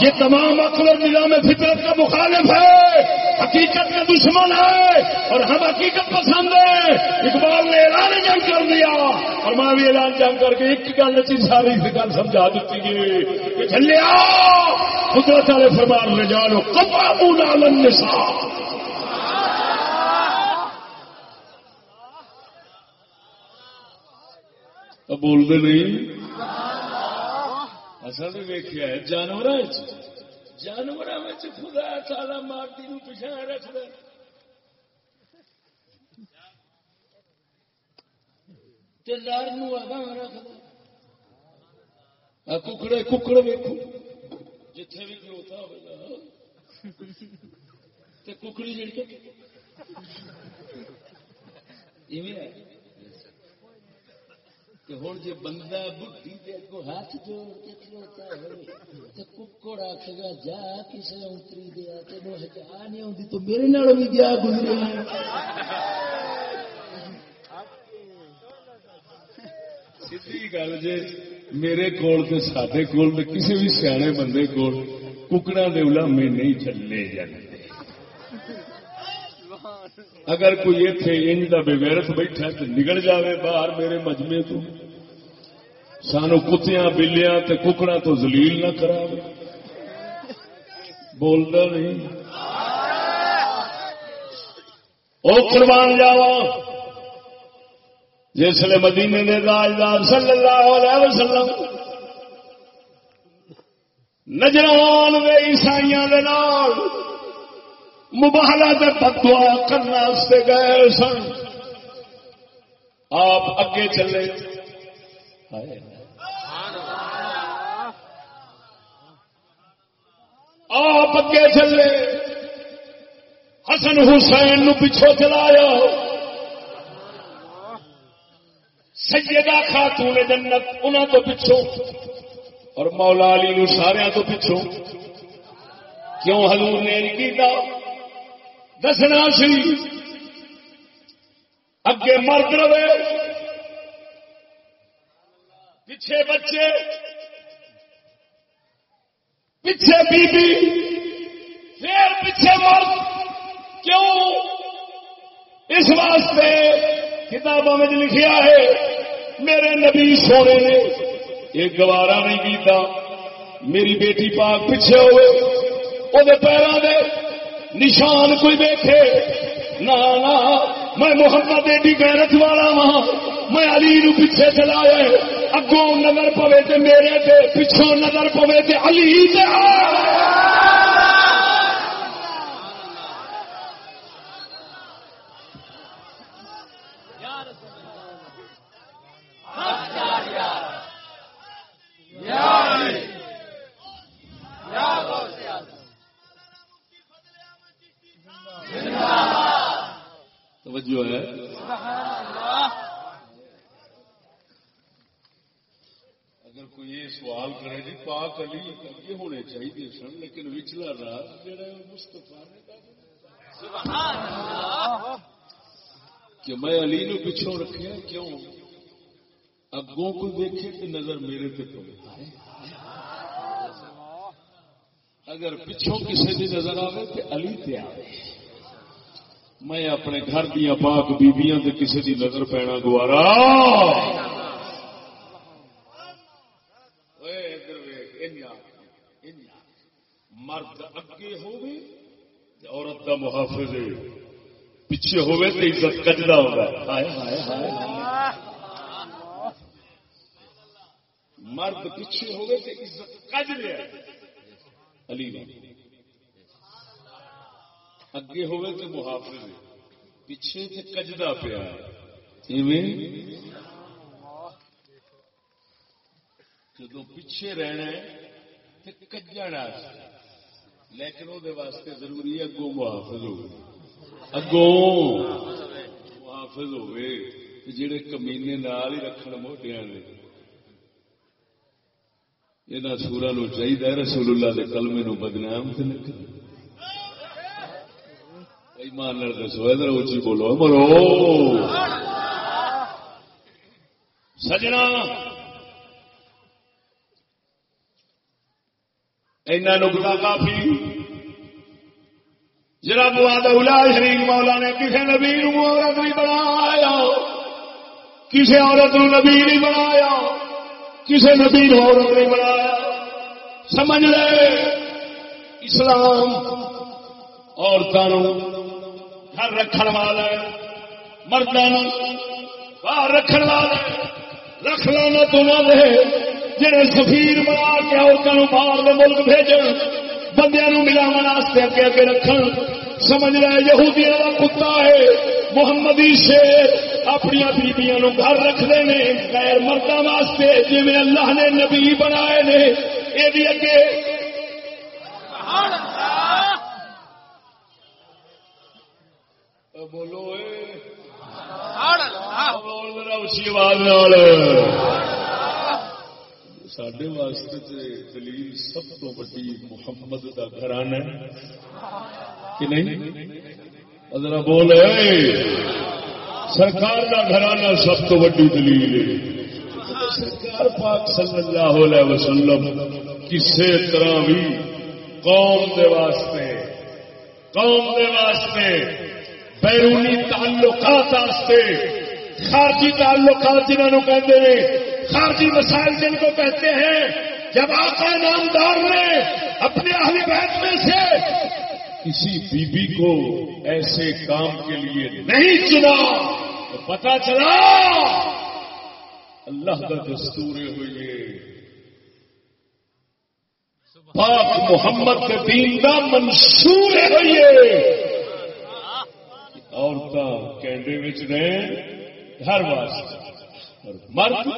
یہ تمام اکل اور نظام فطرت کا مخالف ہے۔ حقیقت کا دشمن ہے اور ہم حقیقت پسند ہے اقبال نے اعلان جنگ کر دیا۔ اور میں بھی اعلان جنگ کر کے ایک گل چیز ساری گل سمجھا دیتی ہے کہ چلیا قدرت والے فرمان لے جانو کپا لالن نسا بولتے نہیں؟ اصل بھی ویکیا ہے جانور جانور خدا سارا مارتی نو پچھا رکھ دے نر رکھ ککڑے ککڑ ویکو جتھے بھی کلوتا ہوا ککڑی جڑی ہے۔ ہوں جی بندہ بڑھی کو ہاتھ جوڑ کے کھلوتا ہے تو ککڑ آخ گا، جا کسی اتری دیا تین ہجا نہیں آتی تو میرے نال بھی گیا گزرے سی گل جی میرے کول سڈے کول کسی بھی سیانے بندے کول ککڑا دے علامے نہیں چلے جانے اگر کوئی اتنے انج کا بےغیرت بیٹھا تو نکل جاوے باہر میرے مجمے تو۔ سانو کتیاں بلیاں تے ککڑا تو زلیل نہ کرا بولتا نہیں۔ او قربان جاوا۔ جسے مدینے نے راجدار صلی اللہ علیہ وسلم نجران وے عیسائیاوں کے نام مباہلا دے بدعا کرنا گئے سن۔ آپ اگے چلے۔ آپ اگے چلے۔ حسن حسین نو پچھو چلایا۔ سیدہ خاتون جنت انہوں تو پچھو اور مولا علی نو سارا تو پچھو کیوں حضور نے کیتا؟ دسنا سی۔ اگے مرد رہے۔ پیچھے بچے۔ پیچھے بی بی پھر پیچھے مرد۔ کیوں؟ اس واسطے کتابوں میں لکھیا ہے، میرے نبی سونے نے یہ گوارا نہیں کیتا۔ میری بیٹی پاک پیچھے ہوئے، وہ پیروں دے۔ نشان کوئی دیکھے نہ میں محمد ایڈی غیرت والا وہاں میں علی نو پیچھے چلایا اگوں نظر پوے تے میرے تے، پچھوں نظر پوے تے علی تے۔ توجہ ہے۔ اگر کوئی یہ سوال کرے جی پاک علی یہ ہونے چاہیے سن، لیکن وچلا راز جڑا مستفا کہ میں علی نو پچھوں رکھیا کیوں؟ اگوں کو دیکھے کہ نظر میرے پہ پہ اگر پچھوں کسی کی نظر آئے تو علی پہ آئے میں اپنے گھر دیا پاک بیبیاں تے کسی دی نظر پینا گوارا۔ مرد اگے ہوگی عورت کا محافظ پیچھے ہوگی تو عزت کجدا ہوگا مرد پیچھے ہوگی تو عزت کج لیا علی اگے ہوئے تو محافظ پیچھے تے کجدا پیا جدو پیچھے رہنا ہے کجا لیکن وہ واسطے ضروری ہے اگوں محافظ ہو اگوں محافظ ہوئے جڑے کمینے نال ہی رکھن موٹیا نے یہاں سورا نو چاہیے رسول اللہ کے کلمے نو بدنام تو نہیں ایمان دسو، ادھر اچھی بولو مرو سجنا! اینا نکتا کافی۔ جرا بواد شریف مولا نے کسی نبی عورت نہیں بنایا کسی عورت نبی نہیں بنایا کسی نبی عورت نہیں بنایا۔ سمجھ لے، اسلام عورتوں گھر رکھن والا ہے مردوں باہر رکھن والا ہے رکھ لانا تو نہ دے۔ جڑے سفیر بنا کے عورتوں باہر کے ملک بھیجن بندے ملاو واسطے اگے اگے رکھ سمجھ رہے یہودیاں کا کتا ہے، محمدی سے اپنی بیبیاں گھر رکھتے ہیں غیر مردوں واسطے جی اللہ نے نبی بنائے نے۔ یہ بھی اگے۔ بولو اسی آواز سڈے واسطے دلیل سب تو بڑی محمد کا گھران ہے کہ نہیں ادھر بول سرکار کا گھرانہ سب تو بڑی دلیل ہے سرکار پاک صلی اللہ علیہ وسلم کسی طرح بھی قوم دے واسطے قوم دے واسطے بیرونی تعلقات واسطے خارجی تعلقات جنہوں کہتے ہیں۔ خارجی مسائل جن کو کہتے ہیں۔ جب آقا نامدار نے اپنے اہل بیت میں سے کسی بیوی کو ایسے کام کے لیے نہیں چنا، تو پتا چلا اللہ کا دستور ہوئے پاک محمد کے دین کا منصور ہوئے عورتیں کینڈے بچ رہے ہر واسطے اور مرد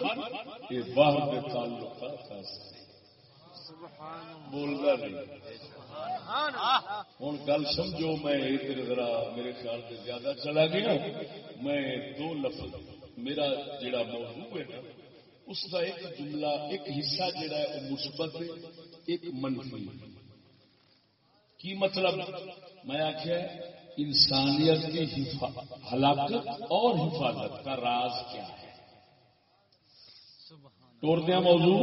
یہ باہر کے تعلقات بولتا نہیں ہوں گل سمجھو میں ادھر ذرا میرے خیال سے زیادہ چلا گیا میں دو لفظ میرا جڑا موضوع ہے نا اس کا ایک جملہ ایک حصہ جڑا ہے وہ مثبت ایک منفی کی مطلب میں آخیا انسانیت کی ہلاکت اور حفاظت کا راز کیا ہے؟ توڑدیا موضوع؟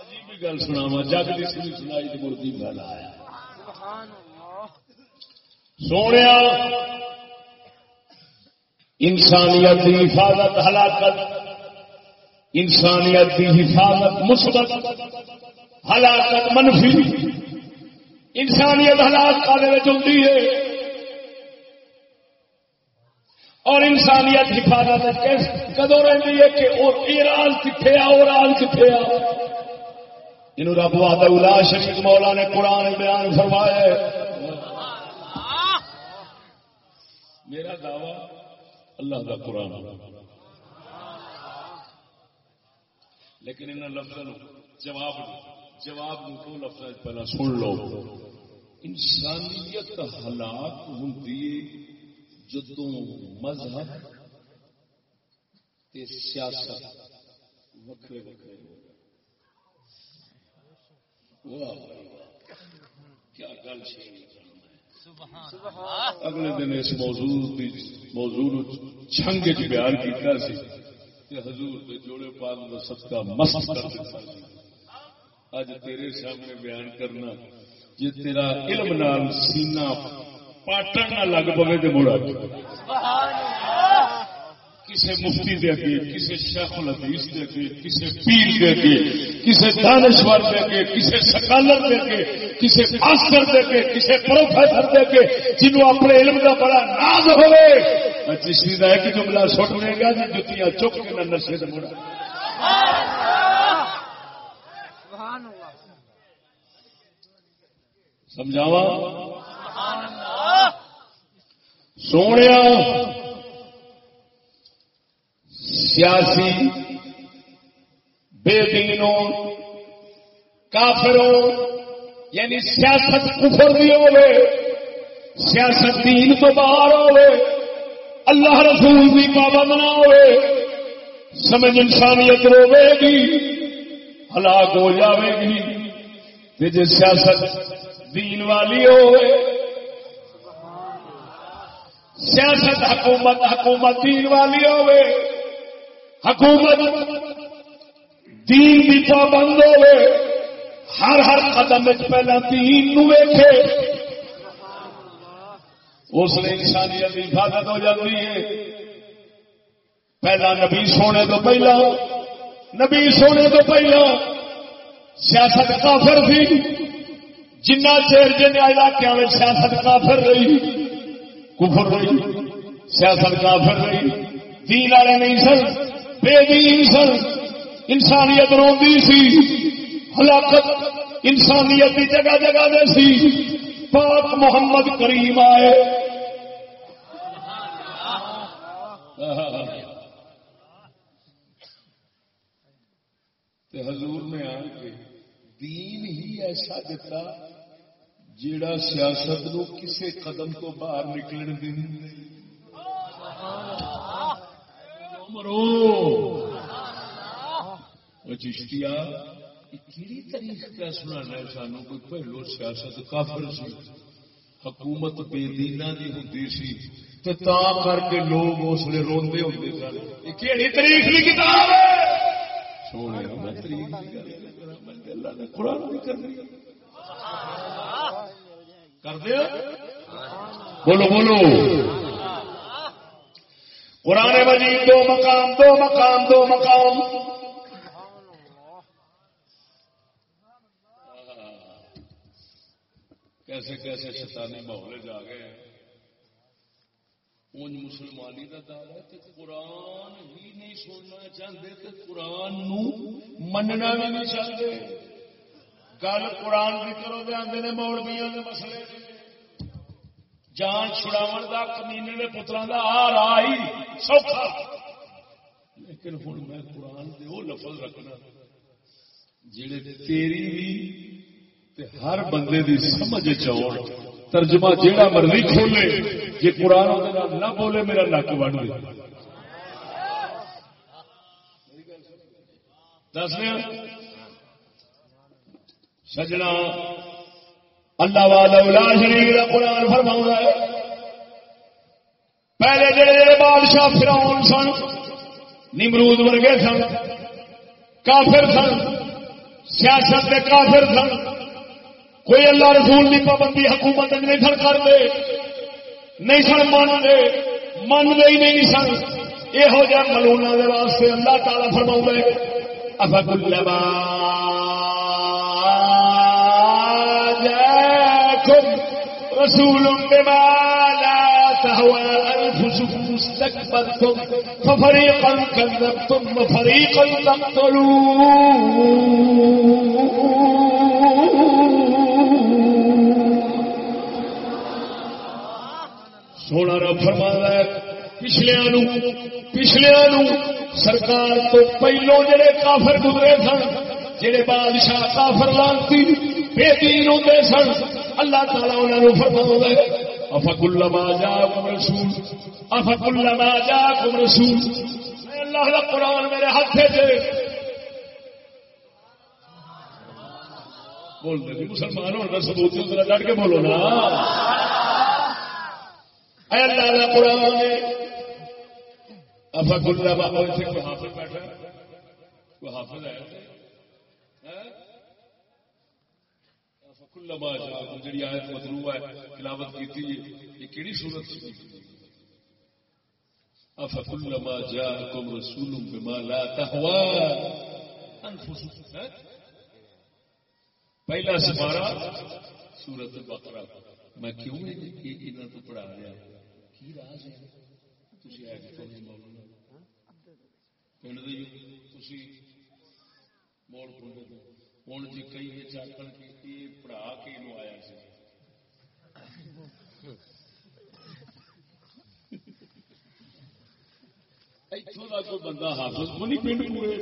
عجیب گل سنا جگ کی سنائی تو مردی گل آیا۔ سونے انسانیت کی حفاظت، ہلاکت، انسانیت کی حفاظت، مثبت، ہلاکت، منفی۔ انسانیت ہلاک کا ہوتی ہے۔ اور انسانیت حفاظت کدو رہی ہے کہ یہ راز کتنے آ وہ راز کتنے آ۔ یہ رب والا شریف مولا نے قرآن بیان فرمایا میرا دعوی اللہ کا قرآن۔ لیکن ان لفظوں جواب نہیں جواب دو لفظ پہلے سن لو۔ انسانیت ہلاک ہوں جدو مذہب سیاست وکرے وکرے ہو کیا گل اگلے دن اس موضوع موضوع چھنگ چ بیان کیا حضور کے جوڑے پال کا صدقہ مست کر دیتا اج تیرے سامنے بیان کرنا جی تیرا علم نال سینہ پاٹن نہ لگ پوے تو مڑا کسی مفتی دے کے کسی شیخ الحدیث دے کے کسی پیر دے کے کسی دانشور دے کے کسی سکالت دے کے کسی ماسٹر دے کے کسی پروفیسر دے کے جنہوں اپنے علم کا بڑا ناز ہوئے۔ چشتی کا ایک جملہ سٹ لے گا جی جتیاں چک کے نہ نشے سے مڑا۔ سمجھاوا سونے سیاسی بے دینوں کافروں یعنی سیاست کفر بھی ہوے سیاست دین تو باہر ہوے اللہ رسول بھی پابند نہ ہوے سمجھ انسانیت روے گی، ہلاک ہو جاوے گی جی سیاست دین والی ہوئے۔ سیاست حکومت حکومت دین والی ہوے حکومت دین کی پابند ہوے ہر ہر قدم پہلا دین نو ویکھے۔ اس لیے انسانیت کی حفاظت ہو جاتی ہے۔ پہلا نبی سونے تو پہلا۔ نبی سونے تو پہلا۔ سیاست کافر تھی جنہ چیر جن علاقوں میں سیاست کافر رہی، کفر رہی، سیاست کافر رہی، دین والے نہیں سن، بے دین سن، انسانیت روی سی، ہلاکت انسانیت کی جگہ جگہ دے سی، پاک محمد کریم آئے۔ حضور نے آ کے دین ہی ایسا دیتا جیڑا سیاست نو کسے قدم تو باہر نکلن دین مرو۔ چشتیا کیڑی تاریخ کیا سنانا سانو؟ کوئی پہلو سیاست کافر سی۔ حکومت بے دینا دی ہوتی سی۔ تے تا کر کے لوگ اس لیے روندے ہوتے سن۔ یہ کیڑی تاریخ کی کتاب ہے؟ سونے، میں تاریخ کی گل کراں، میں اللہ نے قرآن بھی کر دیا۔ کر دیا بولو بولو۔ قرآن مجید، دو مقام دو مقام دو مقام۔ کیسے کیسے شیطانی ماحول جا گئے۔ اونج مسلمانی کا دعوی ہے قرآن ہی نہیں سننا چاہتے تو قرآن مننا بھی نہیں چاہتے۔ گل قرآن کی کرو دے آدھے نے مولویاں دے مسئلے جان چھڑاون دا کمینے دے پتراں دا آ رہا ہی سوکھا۔ لیکن ہن میں قرآن دے وہ لفظ رکھنا۔ جڑے تیری بھی تے ہر بندے دی سمجھ چاؤ ترجمہ جیڑا مرضی کھولے جی قرآن نہ بولے، میرا نک وڑ دے دس دیا؟ سجنا۔ اللہ والا شریف کا قرآن فرما ہے۔ پہلے جڑے بادشاہ فراؤن سن، نمرود ورگے سن، کافر سن، سیاست کے کافر سن، کوئی اللہ رسول کی پابندی حکومت نہیں سن کرتے، نہیں سن منتے منگے ہی نہیں سن۔ یہو جہ ملونا واسطے اللہ تعالی فرما ہے افکل رسول بما لا تهوى أنفسكم استكبرتم ففريقا كذبتم وفريقا تقتلون. سونا رب فرما ہے پچھلیا پچھلیا سرکار تو پہلو جڑے کافر گزرے سن، جڑے بادشاہ کافر لانتی، بے دین ہوتے سن اللہ تعالیٰ انہوں فرما ہے افک ما جا کم رسول افک ما جا کم رسول اللہ کا قرآن میرے ہاتھ سے بول دے مسلمان ہونا سبوت ذرا ڈٹ کے بولو نا۔ اے اللہ کا قرآن افق اللہ افک ما کوئی حافظ بیٹھا کوئی حافظ ہے؟ لما آیت مطلوب ہے، تلاوت کی جی، یہ کہڑی صورت افق لما جاءكم رسول بما لا پہلا سپارہ، سورت بقرہ میں کیوں انہوں کو پڑھا رہا کی راز ہے؟ مولانا؟ پنڈ موڑ پنڈ ہوں جی کئی آخر کی پڑھا کے آیا سی اتوں کا کوئی بندہ حافظ کو نہیں پنڈ پورے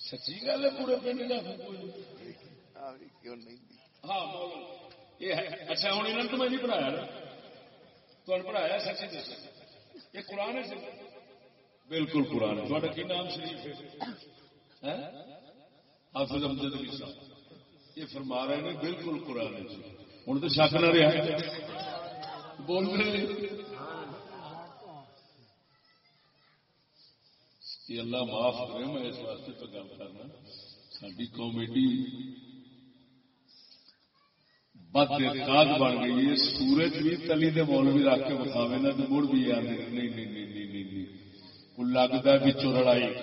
سچی گل ہے پورے پنڈ کا ہاں اچھا ہوں نے تو میں نہیں پڑھایا نا تمہیں پڑھایا سچی دس یہ قرآن ہے بالکل قرآن ہے۔ کی نام شریف ہے؟ حافظ امجد علی صاحب۔ یہ فرما رہے ہیں، بالکل قرآن ہوں جی۔ تو شک نہ رہا بول رہے یہ اللہ معاف کرے، میں اس واسطے تو گل کرنا ساری کامیڈی بد اعتقاد بن گئی ہے۔ سورج بھی تلی دے مول بھی رکھ کے بتاوے نا تو مڑ بھی آدھے نہیں نہیں نہیں نہیں نہیں۔ لگتا ہے بچوں لڑائی۔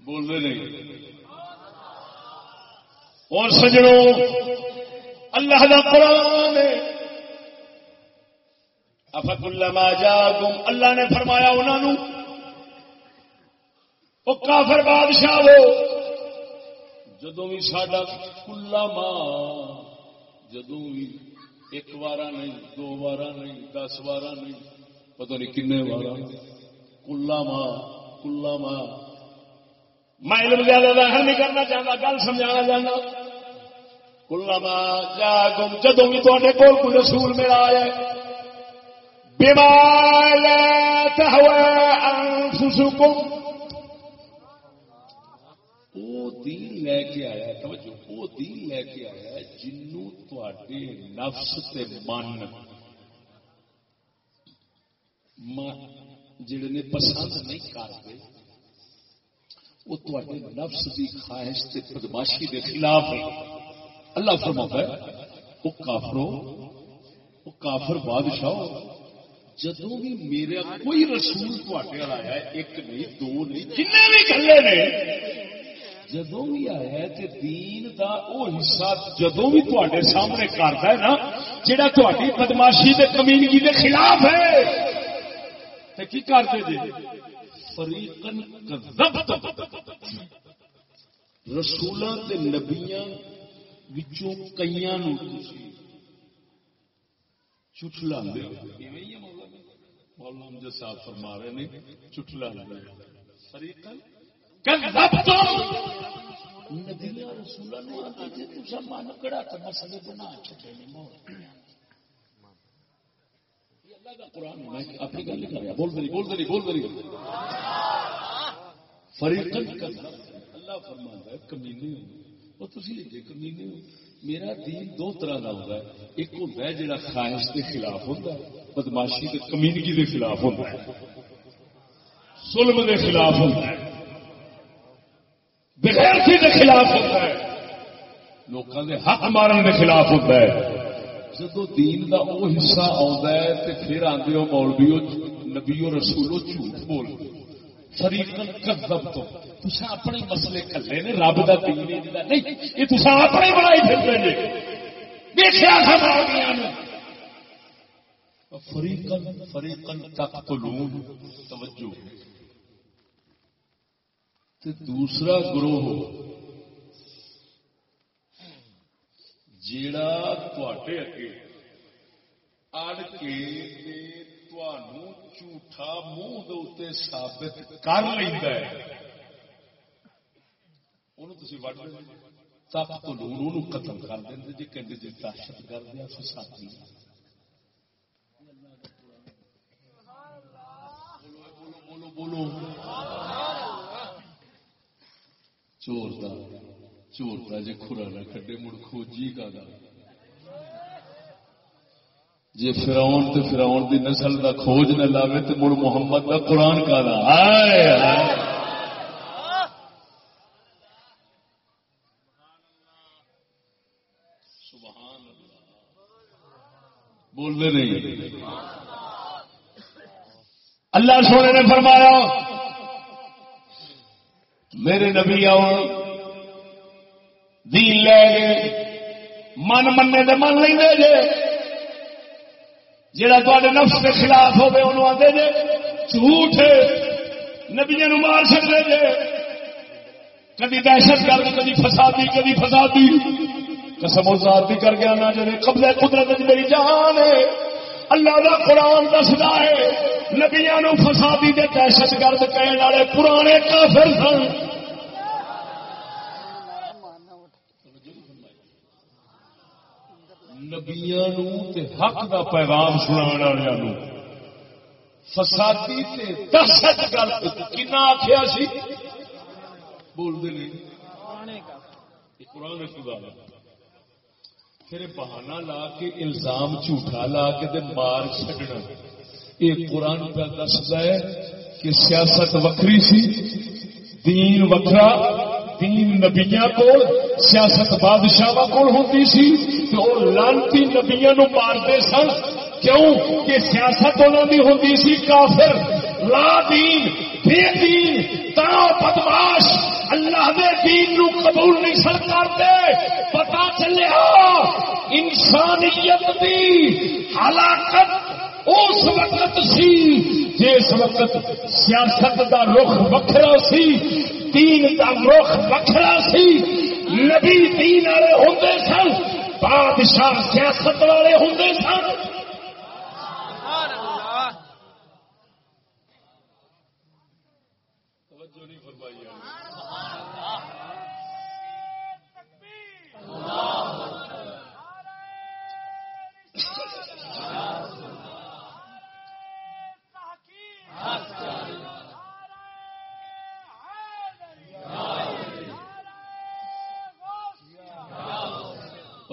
بول نہیں۔ اور سجڑوں اللہ دا قرآن افت اللہ جا اللہ نے فرمایا انہوں وہ کافر بادشاہ ہو۔ جدو بھی سڈا کلا ماں جدو بھی ایک بارہ نہیں، دو بارہ نہیں، دس بارہ نہیں، پتہ نہیں کن بارہ کلا ماں کلا ماں۔ میں علم زیادہ ظاہر نہیں کرنا چاہتا، گل سمجھانا چاہتا۔ کلا ماں، جا گم جدو بھی تے کول کوئی رسول میرا آیا بیمار انفسکم دین لے کے آیا توجہ وہ دین لے کے آیا جنوں تے نفس تے من جڑے نے پسند نہیں کرتے وہ تے نفس کی خواہش تے بدماشی کے خلاف ہے اللہ فرما ہے وہ کافرو وہ کافر بادشاہ جدو بھی میرا کوئی رسول تے آیا ایک نہیں دو نہیں جن بھی کلے نے جدو بھی آیا تے دین دا او حصہ جدو بھی تے سامنے کرتا ہے نا جہاں تاری بدماشی دے کمینگی دے خلاف ہے۔ تے کی کرتے جی فریقن رسولوں تے نبیاں وچوں کئیاں نو چٹلا مولانا امجد صاحب فرما رہے نے چٹلا فریقن اپنی گل نہیں کر رہا۔ بول دری بول دری بول دری۔ فریقن اللہ فرماتا ہے کمینے تھی کمینے ہو میرا دین دو طرح کا ہوتا ہے۔ ایک ہوتا ہے جڑا خواہش کے خلاف ہوتا ہے، بدماشی کے کمینگی کے خلاف ہوتا ہے۔ ظلم کے خلاف ہوتا ہے۔ بغیر کے خلاف ہوتا ہے۔ لوگوں کے حق مارن کے خلاف ہوتا ہے۔ جدو دین دا وہ حصہ آتا ہے تو پھر آتے ہو مولوی نبی رسولو جھوٹ بول۔ فریقن کذب تو۔ تسا اپنے مسئلے کلے نے، رب دا دین نہیں، یہ تسا اپنے بنائی پھرتے ہیں دیکھا تھا فریقن فریقن تک توجہ۔ دوسرا گروہ جڑا اگے اڑ کے جھوٹا منہ ثابت کر لینا وڈ جی۔ تپ تو لون ختم کر دیں جی کہ دہشت گرد یا فسادی بولو بولو بولو چور دا چور دا جی خورا نہ کھڈے، مڑ کھوجی کا دا۔ جی فراؤن تو فراؤن دی نسل دا کھوج نہ لاوے تو مڑ محمد دا قرآن کا دا۔ آئے بول دے نہیں۔ اللہ سونے نے فرمایا میرے نبی آؤ جی دین لے گئے، من مننے دے من لیں دے جے جڑا تے نفس کے خلاف ہوگی انہوں آتے جے جھوٹ نبیا نو مار سکتے جے کدی دہشت گرد، کدی فسادی کدی فسادی۔ قسم ذات بھی کر گیا نہ جی قبضہ قدرت میری جان ہے۔ اللہ دا قرآن دستا ہے۔ نبیا نو فسادی دے دہشت گرد کہنے والے پرانے کافر سن۔ نبیا حق دا پیغام سنا فسادی تے دہشت گرد کنا آخیا سی؟ بولتے نہیں قرآن خدا پھر بہانہ لا کے الزام جھوٹا لا کے تے مار چڈنا یہ قرآن پہ دستا ہے کہ سیاست وکری سی، دین وکرا دین نبیاں کول، سیاست بادشاہ کول ہوتی سی تو وہ لانتی نبیاں نو مارتے سن۔ کیوں؟ کہ سیاست انہوں کی ہوتی سی کافر۔ لا دین، بے دین، تا بدماش۔ اللہ دے دین نو قبول نہیں سن کرتے پتا چلیا، انسانیت دی ہلاکت اس وقت سی جس وقت سیاست دا رخ وکھرا سی، دین دا رخ وکھرا سی، نبی دین والے ہوں سن، بادشاہ سیاست والے ہوں سن سبحان اللہ توجہ نہیں فرمائی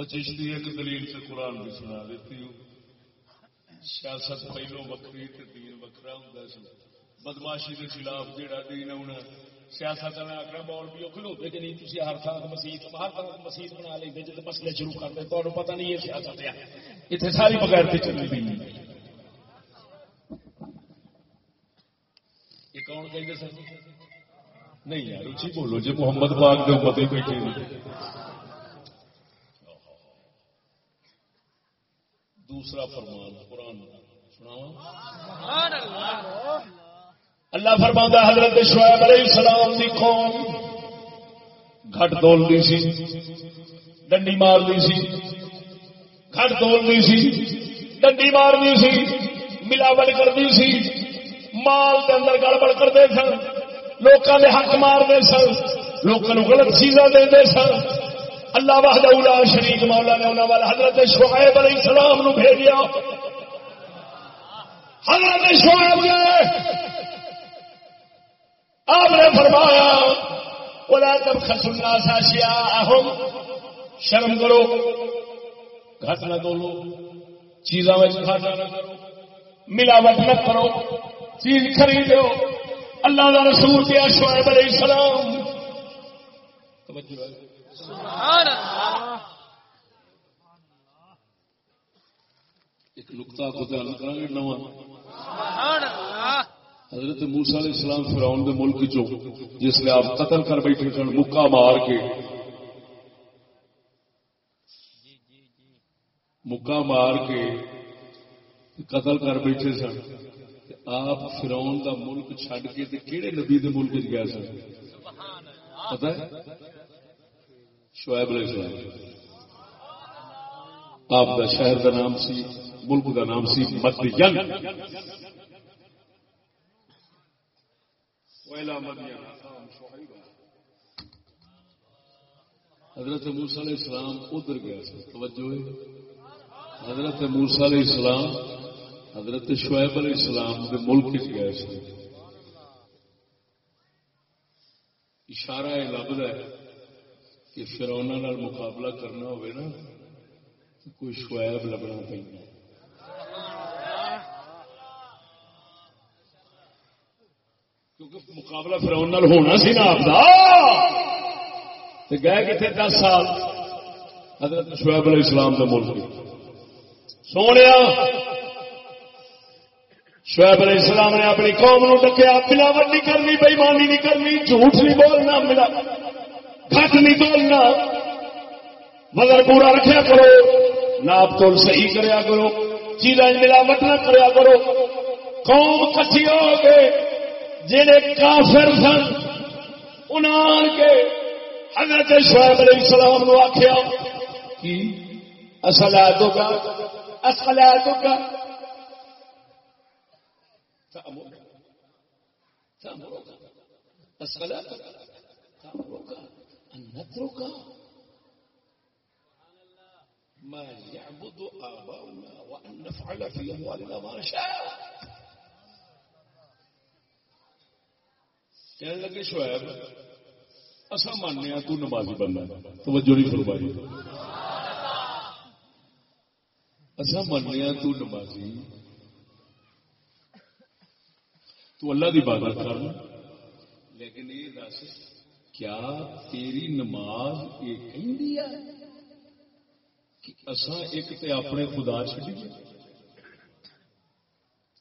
اور چشتی ایک دلیل سے قرآن بھی سنا دیتی ہوں۔ سیاست پہلو وکری تے دین وکرا ہوں سی بدماشی کے خلاف جہاں دین آنا سیاست میں آخر بول بھی کھلوتے کہ نہیں تھی ہر تھان مسیح، ہر تھان مسیح بنا لیں جب مسئلے شروع کر دیں تمہیں پتا نہیں یہ سیاست ہے۔ اتنے ساری بغیر تے چلی گئی۔ یہ کون کہیں گے سر نہیں یار اچھی بولو جی محمد پاک کے امت ہی بیٹھے۔ دوسرا فرمان قرآن اللہ۔ اللہ فرما حضرت شعیب علیہ السلام کی قوم گھٹ دولتی سی ڈنڈی مارتی سی گھٹ دولتی سی ڈنڈی مارتی سی ملاوٹ کرتی سی مال کے اندر گڑبڑ کرتے سن لوگوں کے حق مارتے سن لوگوں غلط چیزاں دے سن۔ اللہ وحدہ اولا شریک مولا نے انہوں والا حضرت شعیب علیہ السلام نو بھیجیا۔ حضرت شعیب نے آپ نے فرمایا بولا تب خسنا ساشیا اہم شرم کرو، گھٹ نہ دولو چیزاں میں کھانا نہ کرو، ملاوٹ نہ کرو، چیز خریدو اللہ کا رسول کیا شعیب علیہ السلام؟ توجہ سبحان اللہ. ایک نقطہ کو دھیان کریں گے نواں۔ سبحان اللہ. حضرت موسا علیہ السلام فرعون دے ملک چو جس نے آپ قتل کر بیٹھے سن مکہ مار کے۔ مکہ مار کے قتل کر بیٹھے سن آپ فرعون دا ملک چھڈ کے تے کیڑے نبی دے ملک گئے سن؟ پتہ ہے؟ شعیب علیہ السلام۔ آپ دا شہر دا نام سی، ملک دا نام سی مدین حضرت موسیٰ علیہ السلام ادھر گیا توجہ ہے۔ حضرت موسیٰ علیہ السلام، حضرت شعیب علیہ السلام کے ملک گئے سی۔ اشارہ یہ لبدا ہے۔ کہ فرونا مقابلہ کرنا ہوئے نا کوئی شعیب لبنا پہنا کیونکہ مقابلہ فرعون نال ہونا سی نا آپ دا تے گئے کتنے دس سال؟ حضرت شعیب علیہ السلام کے ملک سونے شعیب علیہ السلام نے اپنی قوم نو ڈکیا ملاوٹ نہیں کرنی بےمانی نہیں کرنی، جھوٹ نہیں بولنا ملا گھٹ نہیں بولنا مگر پورا رکھیا کرو۔ ناپ تول صحیح کریا کرو۔ چیزیں ملاوٹ نہ کریا کرو۔ قوم کٹھی ہو گئے جہے کافر سن، انہاں کے حضرت شعیب علیہ السلام نو آخیا کی؟ اصلاتوں کا اصلاتوں کا۔ تأمرك تأمرك الصلاة تأمرك أن نترك ما يعبد آباؤنا وأن نفعل في أموالنا ما کہنے لگے شعیب اصا ماننے ہاں تو نمازی بننا توجہ نہیں فرمائی۔ اصا ماننے ہاں تو نمازی۔ تو اللہ دی عبادت کرنا، لیکن یہ دس کیا تیری نماز یہ کہندی ہے کہ اساں ایک تے اپنے خدا چھڈیے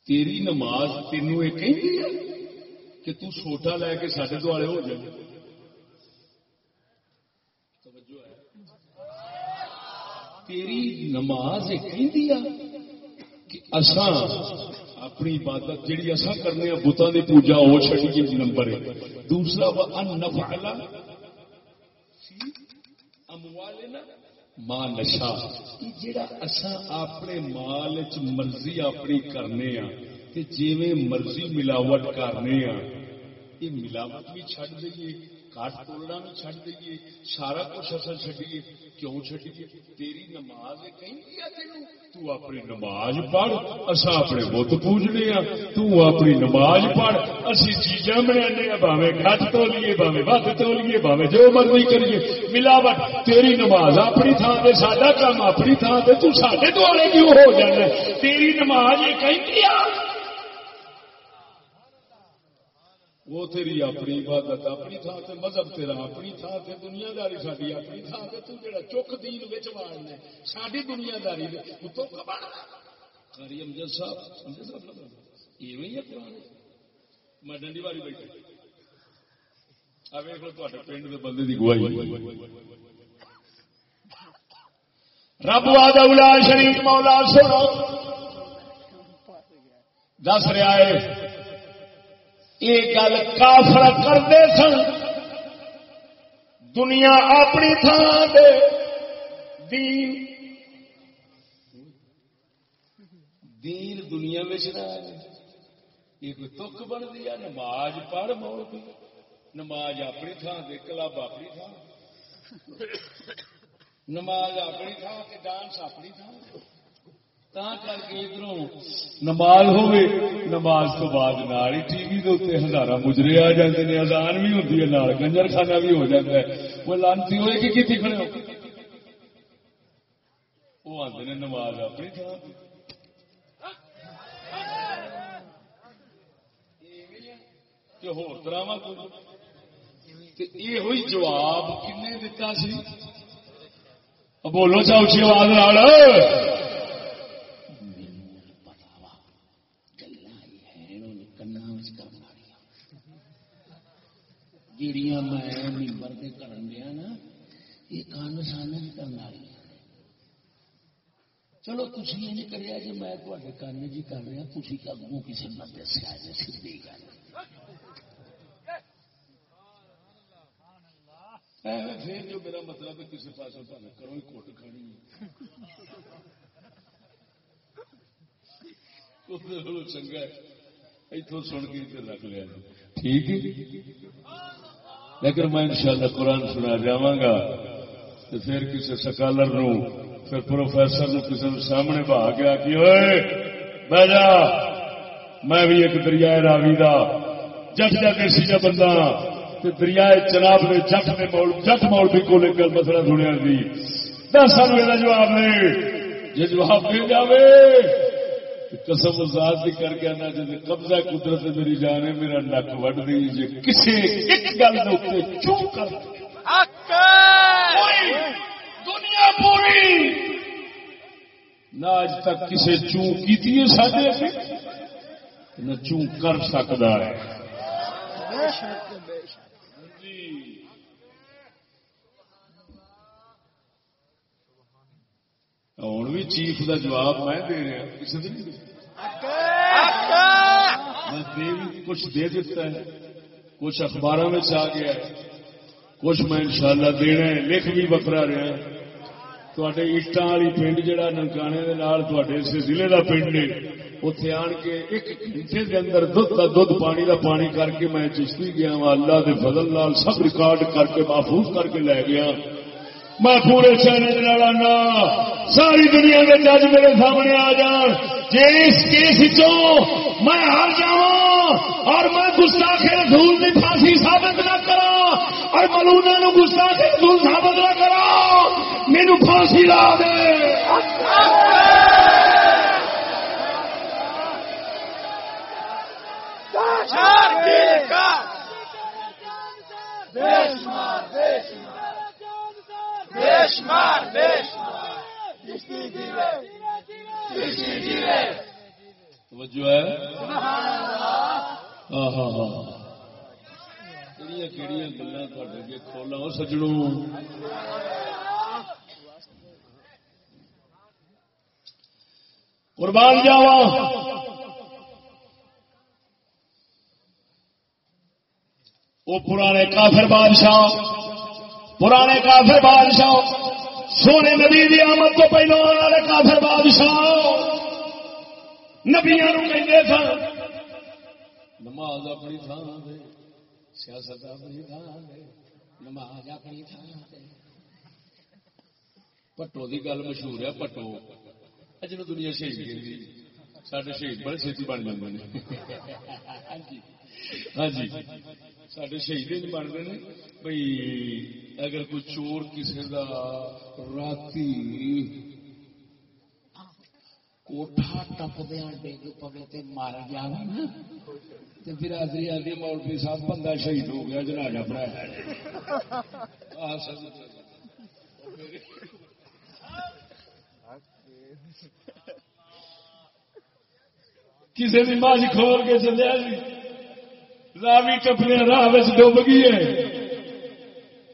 تیری نماز تینوں یہ کہندی ہے کہ تو سوٹا لے کے سارے دوالے ہو جائے۔ توجہ ہے۔ تیری نماز یہ کہندی ہے کہ اساں اپنی عبادت جیڑی اصا کرنے ہیں کی پوجا جی وہ چڑی نمبر ہے دوسرا نفعلا ماں نشا جڑا اصا اپنے مال چ مرضی اپنی کرنے ہاں تے جیویں مرضی ملاوٹ کرنے ہاں یہ ملاوٹ بھی چھڈ دئیے کاٹ توڑنا بھی چھڈ دئیے سارا کچھ اصل چڈیے کیوں چڈیے تیری نماز تو اپنی نماز پڑھ اصا اپنے بت پوجنے ہاں تو اپنی نماز پڑھ اسی چیزاں بنا باوے گھٹ تو لیے باوے ود تو لیے باوے جو مرضی کریے۔ ملاوٹ، تیری نماز اپنی تھان سے سڈا کام اپنی تھان سے تو سڈے دوارے کیوں ہو جانا؟ تیری نماز یہ کہیں وہ تیری اپنی عبادت، اپنی تھان سے مذہب تیرا، اپنی تھان سے دنیا داری ساری اپنی تھان سے تو جڑا چک دین وچ وارنا ساری دنیا داری تو قاری امجد صاحب امجد صاحب ایویں ہی ہے۔ قرآن میں ڈنڈی والی بیٹھا۔ آ ویکھ لو تے پنڈ کے بندے کی گواہی۔ رب واد اولا شریف مولا سنو دس رہا ہے۔ یہ گل کافر کرتے سن۔ دنیا اپنی تھان دے۔ دین۔ دین دنیا میں یہ کوئی تک بن دیا نماز پڑھ موڑ پہ نماز اپنی تھان دے، کلب اپنی تھان نماز اپنی تھان ڈانس اپنی تھان کر کے ادھر نماز ہوے نماز تو بعد نال ہی ٹی وی دے ہزار مجرے آ جاتے ہیں ازان بھی ہوتی ہے نال گنجر خانہ بھی ہو جاتا ہے وہ لانتی ہوئے کہ کتنی کھڑے ہو وہ آتے نے نماز اپنی تھان یہ ہوئی جواب کنے دتا سی بولو چاہ آواز جڑیاں میں ممبر کے کرن دیا نا یہ کان سان کرنے والی چلو تھی یہ کریا جی میں تے کان جی کر رہا تھی اگوں کسی نے دسیا جی سیدھی گل پھر جو میرا مطلب ہے کسی پاس کرو ہی کوٹ کھانی چنگا اتوں سن کے رکھ لیا ٹھیک ہے لیکن میں انشاءاللہ قرآن سنا جاواں گا تو پھر کسی سکالر نو، پھر پروفیسر نو کسی نو سامنے بہا گیا کہ ہوئے بہ جا، میں بھی ایک دریائے راوی دا، جٹ جا کے سی جا بندہ ہاں۔ دریائے چناب نے جٹ نے مول، جٹ مول بھی کو لے کر مسئلہ سنیا سی۔ دس سال میرا جواب نہیں یہ جواب دے جاوے۔ قسم ذات بھی کر کے آنا جی قبضہ قدرت میری جان ہے میرا نک وڈ دی جی کسی ایک گل چپ کر دنیا پوری! نہ اج تک کسی چون کی سڈے نہ چون کر سکتا ہے۔ ہوں بھی چیف کا جواب میں دے رہا کسی دن میں کچھ دے دیتا ہے کچھ اخبار میں آ گیا کچھ میں انشاءاللہ دینا ہے لکھ بھی بکرا رہا تے اٹان والی پنڈ جہا ننکانے کے ضلع کا پنڈ ہے اتے آن کے ایک گھنٹے کے اندر دھد کا دھد پانی کا پانی کر کے میں چشتی گیا وا اللہ کے فضل لال سب ریکارڈ کر کے محفوظ کر کے لے گیا میں پورے چینل آنا۔ ساری دنیا کے جج میرے سامنے آ جان۔ اس کیس میں ہار جاؤں اور میں گستاخ رسول کی پھانسی ثابت نہ کرا اور ملونا نو گستاخ رسول ثابت نہ کرا مینو پھانسی لا دے۔ توجہ ہے؟ ہاں ہاں ہاں کہڑی کہڑی گلا تھے کھولا سجڑوں قربان جاوا وہ پرانے کافر بادشاہ۔ پرانے کافر بادشاہ، سونے نبی دی آمد تو پہلو آنے والے کافر بادشاہ۔ نبیا کہتے سن، نماز اپنی تھان دے، سیاست اپنی تھان دے، نماز اپنی تھان دے۔ پٹو کی گل مشہور ہے، پٹو۔ اج دنیا شہید گئی سارے شہید بڑے چھتی بن جاتے ہیں ہاں جی۔, ہاں جی۔ سڈے شہید بنتے ہیں بھائی اگر کوئی چور کسی کا رات کوٹھا ٹپ دیا ڈگ پوے تے مار گیا نا تو پھر آدھی مولوی صاحب بندہ شہید ہو گیا جنازہ بنایا کسی بھی ماج کھول کے چلیا جی راوی کپڑے راہ ڈب گئی ہے۔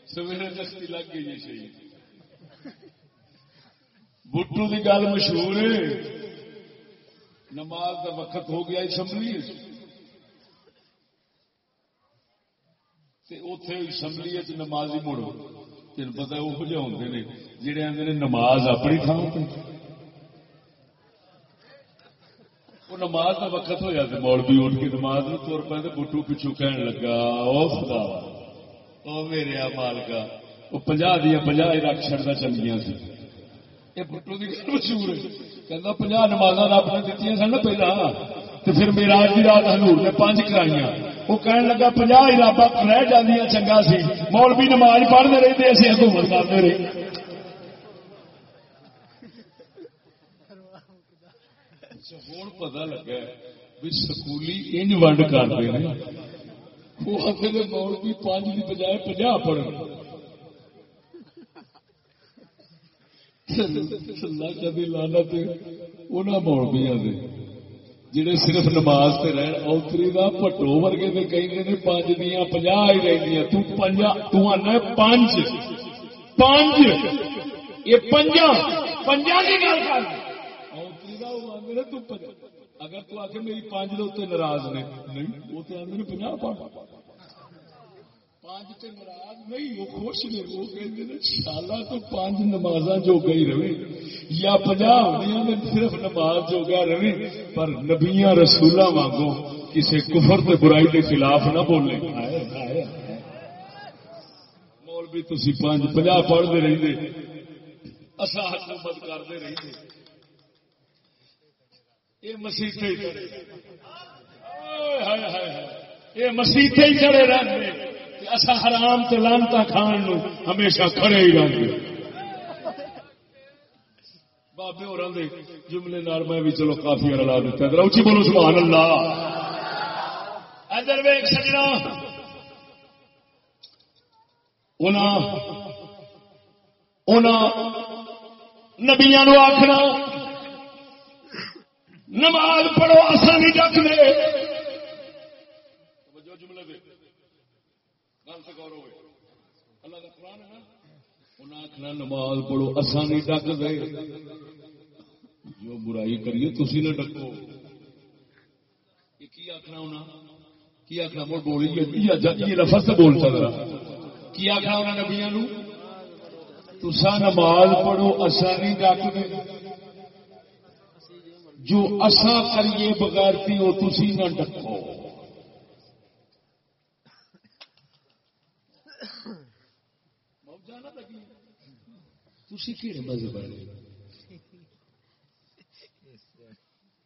سویرے دستی لگ گئی جی شہید۔ بٹو کی گل مشہور ہے۔ نماز کا وقت ہو گیا اسمبلی۔ اتے اسمبلی نمازی مڑو تین پتا وہ جہ ہوں جہے آدھے نماز اپنی تھان پہ وہ نماز کا وقت ہو جاتا مول بھی اٹھ کے نماز میں تر پہ بٹو پچھو کہن لگا او خدا او میرے مالکا۔ وہ پنجا دیا پنجا رکھ چڑتا چلیاں سی۔ یہ بٹو کی گل مشہور ہے۔ کہنا پنجا نماز رب نے دیتی سن پہلا۔ تو پھر میرا کی رات ہزور نے پانچ کرائیاں۔ وہ کہن لگا پنجا رابع رہ جاندیاں چنگا سی۔ مول بھی نماز پڑھتے رہتے اسی حکومت کرتے رہے ہوں پتا لگا بھی سکولی انج ونڈ کرتے ہیں وہ آتے ہیں مول بھی پانچ کی بجائے پنجا پڑھ کبھی لانا مولبیا دے جڑے صرف نماز سے رہن اوتری کا پٹو ورگے تو کہیں پانچ دیا پنجا ہی رہی تنا پانچ پانچ یہ پنجا پنجا کی گل کر اگر تو آخر میری پانچ دے ناراض نے۔ نہیں، وہ تو آدھے پناہ پانچ ناراض نہیں، وہ خوش نے۔ وہ کہتے ہیں شالا تو پانچ نماز جو گئی رہے۔ یا پناہ ہونی صرف نماز جو گیا رہے، پر نبیاں رسولہ مانگو کسی کفر تے برائی کے خلاف نہ بولے۔ مولوی تھی پانچ پناہ پڑھتے رہتے اصا حکومت کرتے رہتے یہ مسیح یہ مسیح ہی چڑے رہتے اصا حرام تو لانتا کھان نو ہمیشہ کھڑے ہی رہتے بابے اور جملے نال میں بھی چلو کافی رلا دیتا۔ ادھر اچھی بولو، سبحان اللہ۔ ادھر ویک سجنا۔ نبیا نو آخنا نماز پڑھو آسانی ڈک دے۔ جملے اللہ کا قرآن ہے انہیں آخنا نماز پڑھو آسانی ڈک دے جو برائی کریے تھی نہ ڈکو۔ کی آخنا انہیں کی آخنا مڑ بولی یہ لفظ بول سکتا کی آخنا انہیں نبیا تسا نماز پڑھو آسانی ڈک دے جو اصا کریے بغیرتی وہ تھی نہ ڈکو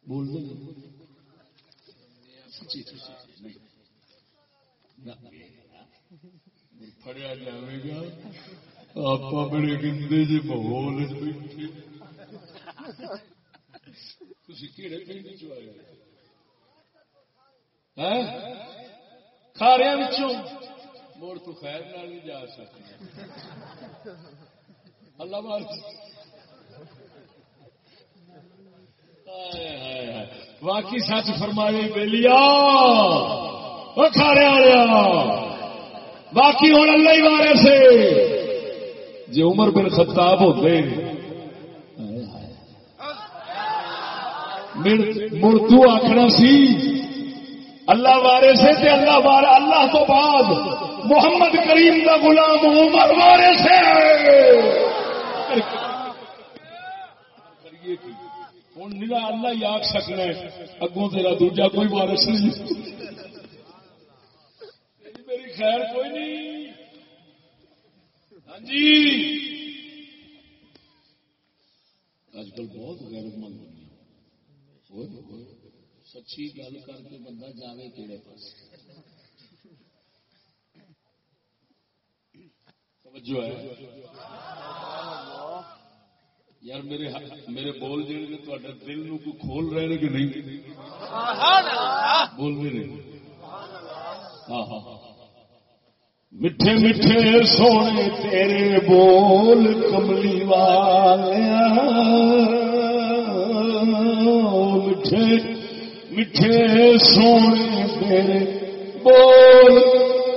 بول فڑیا جائے گا آپ بڑے گندے جی ماحول کہڑے پنڈ چ کھاریا مڑ تو خیر نال نہیں جا سکتے اللہ بار باقی سچ فرمائی فرمائے بلیا کھاریا باقی جی۔ ہوں اللہ ہی مارے سے جی عمر بن خطاب ہوتے مڑ تو آخنا سی، اللہ وارے سے تے اللہ وارے اللہ تو بعد محمد کریم دا غلام عمر وارے سے ہوں نگا اللہ ہی آخ سکنا اگوں تیرا دوجا کوئی وارس نہیں۔ میری خیر کوئی نہیں۔ ہاں جی۔ اج کل بہت غیرت مند سچی گل کر کے بندہ جاوے کہڑے پاس توجہ ہے یار میرے میرے بول جڑے تے دل نو کوئی کھول رہے ہیں کہ نہیں بول بھی نہیں ہاں ہاں میٹھے میٹھے سونے تیرے بول کملی والے میٹھے میٹھے سونے تیرے بول،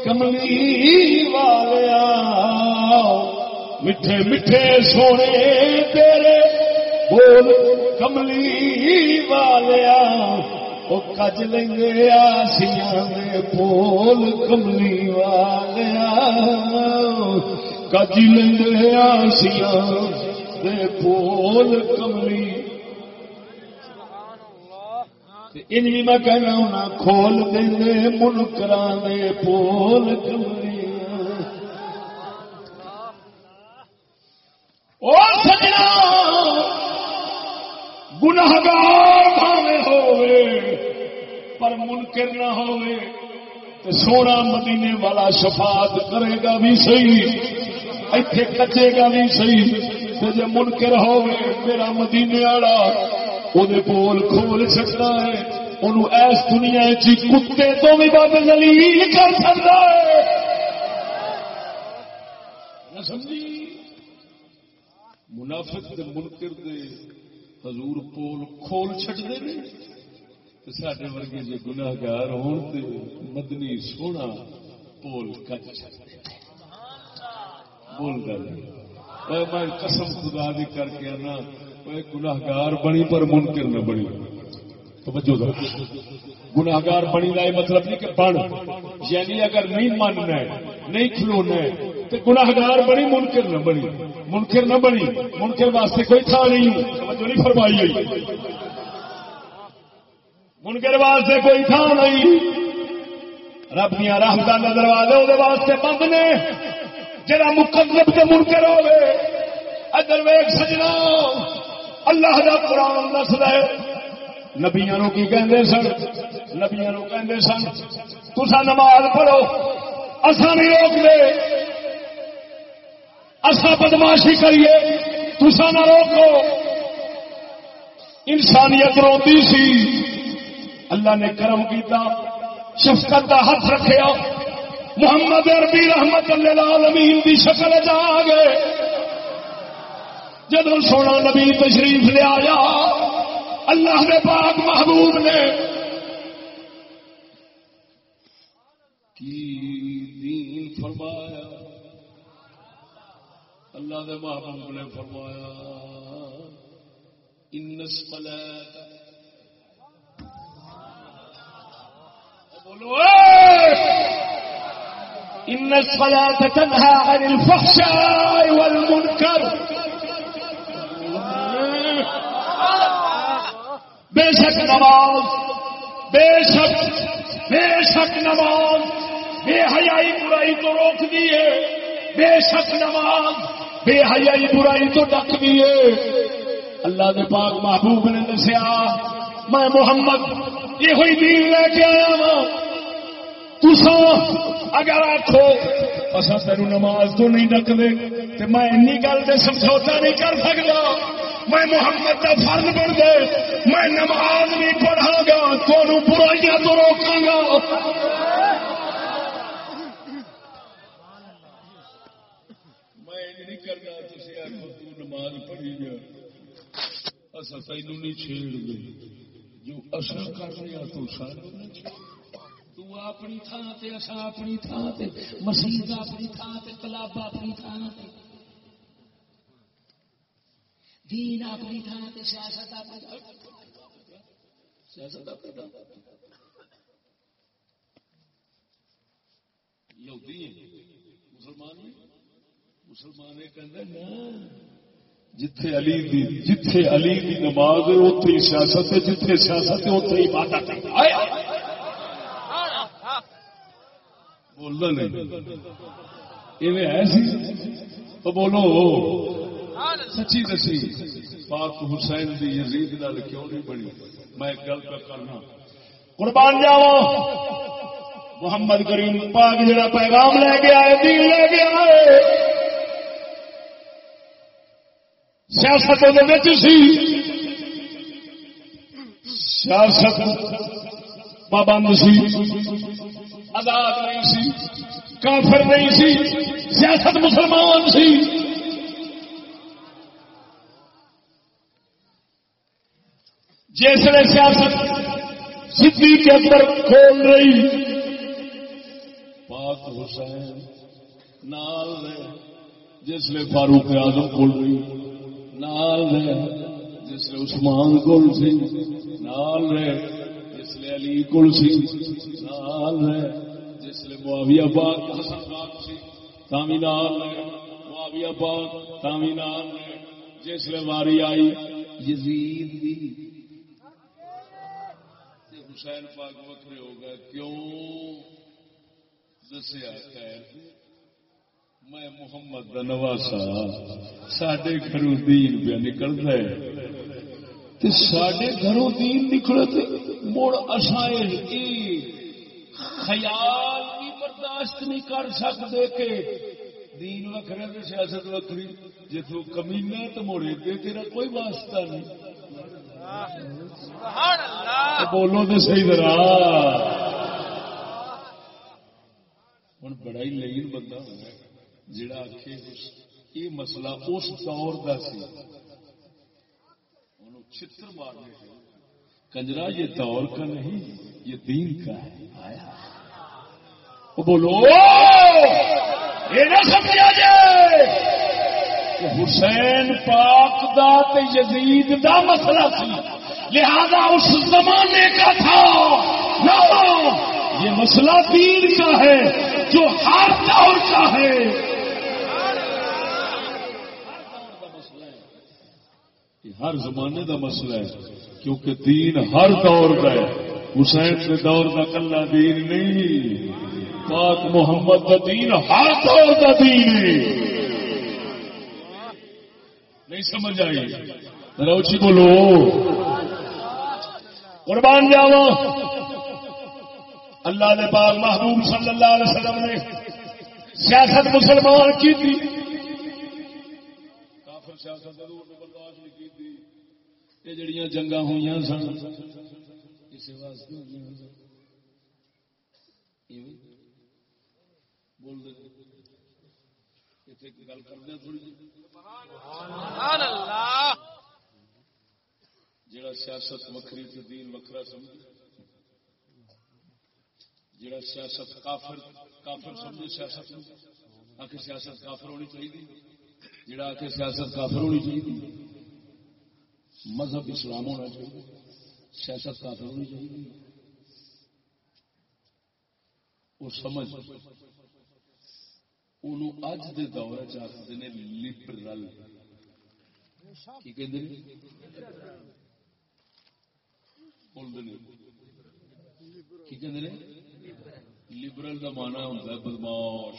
کملی والیا۔ میٹھے میٹھے سونے تیرے بول، کملی والیا۔ وہ کج لیں گے آسیاں میں بول، کملی والیا۔ کج لیں گے آسیاں بول، کملی ان بھی میں کہنا ہونا کھول دے منکران دے پول سجنا گناگار بھاوے ہوئے، پر منکر نہ ہوئے تو سونا مدینے والا شفاعت کرے گا بھی صحیح، ایتھے کچے گا بھی صحیح تو جے منکر ہوئے، میرا مدینے والا بول کھول سکتا ہے۔ ان ایس دنیا چی کتے تو بھی بد زلیل کر سکتا ہے۔ منافق دے منکر دے حضور پول کھول چڑتے ہیں۔ سڈے ورگے جی گناگار ہون تے مدنی سونا پول کٹ چڑھتے بول رہا میں قسم خدا دی کر کے آنا گناگار بنی پر منکر نہ بنی۔ گناگار بنی کا یہ مطلب نہیں کہ بن۔ یعنی اگر نہیں ماننا ہے، نہیں کھلونا ہے، تو گناگار بنی منکر نہ بنی۔ منکر نہ بنی، منکر واسطے کوئی تھا نہیں۔ جو نہیں فرمائی ہوئی۔ منکر واسطے کوئی تھا نہیں۔ رب دیا رحمت کا دروازے وہ واسطے بند نے۔ جہاں مقدم کے منکر ہوگے ادھر ویگ سجنا۔ اللہ کا قرآن دس ہے۔ نبیا کی کہندے سن؟ نبیا کہندے سن تسا نماز پڑھو۔ اصا نہیں روک دے اصا بدماشی کریے۔ تسا نہ روکو۔ انسانیت روتی سی۔ اللہ نے کرم کیتا، شفقت کا ہاتھ رکھا محمد عربی رحمت اللہ عالمین کی شکل جا گئے جب سونا نبی تشریف لے آیا اللہ کے پاک محبوب نے کی دین فرمایا؟ اللہ کے محبوب نے فرمایا انس بولو ان الصلاة تنهى عن الفحشاء والمنكر بے شک نماز، بے شک بے شک نماز۔ بے حیائی برائی تو روک دیے بے شک نماز، بے حیائی برائی تو ڈک دیے اللہ نے پاک محبوب نے دسیا، میں محمد یہ ہوئی دین لے کے آیا وا تسا اگر آخو اصا تین نماز تو نہیں ڈکتے تو میں این گل سے سمجھوتا نہیں کر سکتا میں محمد کا فرض بن دے، میں نماز نہیں پڑھا گا تو برائیاں تو روکا گا۔ میں نہیں کرنا تھی آخو تو نماز پڑھی جا۔ اصا تین نہیں چھیڑ دے۔ جو اصل کر رہا ہاں تو سارے نہ اپنی تھان تے اصا اپنی تھان تے مسیح اپنی تھان تے، کلاب اپنی تھان تے۔ دین اپنی تھان تے، سیاست اپنی سیاست اپنی تھان یہودی مسلمان مسلمان یہ کہتے ہیں جتھے علی دی، جتھے علی دی نماز ہے، اوتھے سیاست ہے، جتھے سیاست ہے، اوتھے ہی عبادت ہے آیا بولنا نہیں ایویں ہے سی تو بولو سچی دسی پاک حسین دی یزید نال کیوں نہیں بنی میں گل پہ کرنا قربان جاوا محمد کریم پاک جڑا پیغام لے کے آئے دین لے کے آئے سیاست سی سیاست پابند سی آزاد نہیں سی، کافر نہیں سی، سیاست مسلمان سی۔ جسے سیاست سدھی کے اندر کھول رہی، پاک حسین نال رہے جسے فاروق آزم کھول رہی، نال رہے جسے عثمان کول سی، نال رہے جسے علی کول سی، نال رہے جسے معاویہ پاک، حسن پاک سی تامی نال معاویہ پاک تامی نال رہے جسے واری آئی، یزید دی۔ حسین پاک وکرے ہو گئے، کیوں؟ دسیا خیر۔ میں محمد کا نواسا سڈے گھروں دین پہ نکلتا ہے۔ سڈے گھروں دین نکلے مڑ اصائل خیال برداشت نہیں کر سکتے کہ دین وکھرے تو سیاست وکری جی تو کمینا تو مڑے تیرا کوئی واسطہ نہیں۔ بولو تو صحیح ذرا ہوں بڑا ہی لین بندہ ہونا جڑا آخ یہ مسئلہ اس دور کا سی۔ چھتر مارنے کنجرا یہ دور کا نہیں یہ دین کا ہے۔ وہ بولو یہ نہ سمجھا جائے حسین پاک دا تے یزید دا مسئلہ سی۔ لہذا اس زمانے کا تھا۔ نہ یہ مسئلہ دین کا ہے، جو ہر دور کا ہے۔ ہر زمانے دا مسئلہ ہے، کیونکہ دین ہر دور کا ہے۔ حسین کے دور کا کلا دین نہیں۔ پاک محمد کا دین ہر دور کا دین۔ نہیں سمجھ آئی۔ روچی بولو۔ قربان جاوا اللہ نے پاک محبوب صلی اللہ علیہ وسلم نے سیاست مسلمان کی تھی۔ کافر سیاست برداشت نہیں کی تھی۔ یہ جڑیاں جنگا ہوئی سن کسی واسطے بول دے گل کرتے ہیں تھوڑی جی۔ جڑا سیاست وکری تو دین وکرا جڑا سیاست کافر کافر سمجھے سیاست آ کے سیاست کافر ہونی چاہیے جڑا آ کے سیاست کافر ہونی چاہیے مذہب اسلام ہونا چاہیے سیاست کافر ہونی چاہیے وہ سمجھ۔ اج دے دور چاہتے ہیں لبرل۔ کی کہتے کی کہتے ہیں لبرل کا مانا ہوتا ہے بدماش۔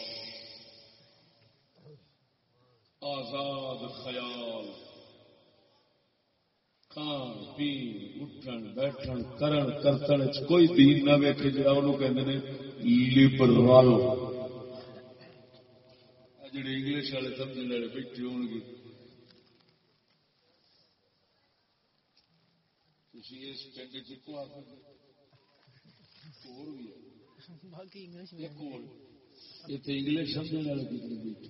آزاد خیال۔ کھان پی اٹھن، بیٹھن، کرن، کرتن کوئی دین نہ ویکھے جڑا انہوں کہندے نے لبرل۔ جڑے انگلش والے سمجھنے والے بیٹھے ہون گے اس پنڈ چ کو آکھو گے اور بھی ہے باقی انگلش میں ایک اور یہ تو انگلش سمجھنے والے کتنے بیٹھے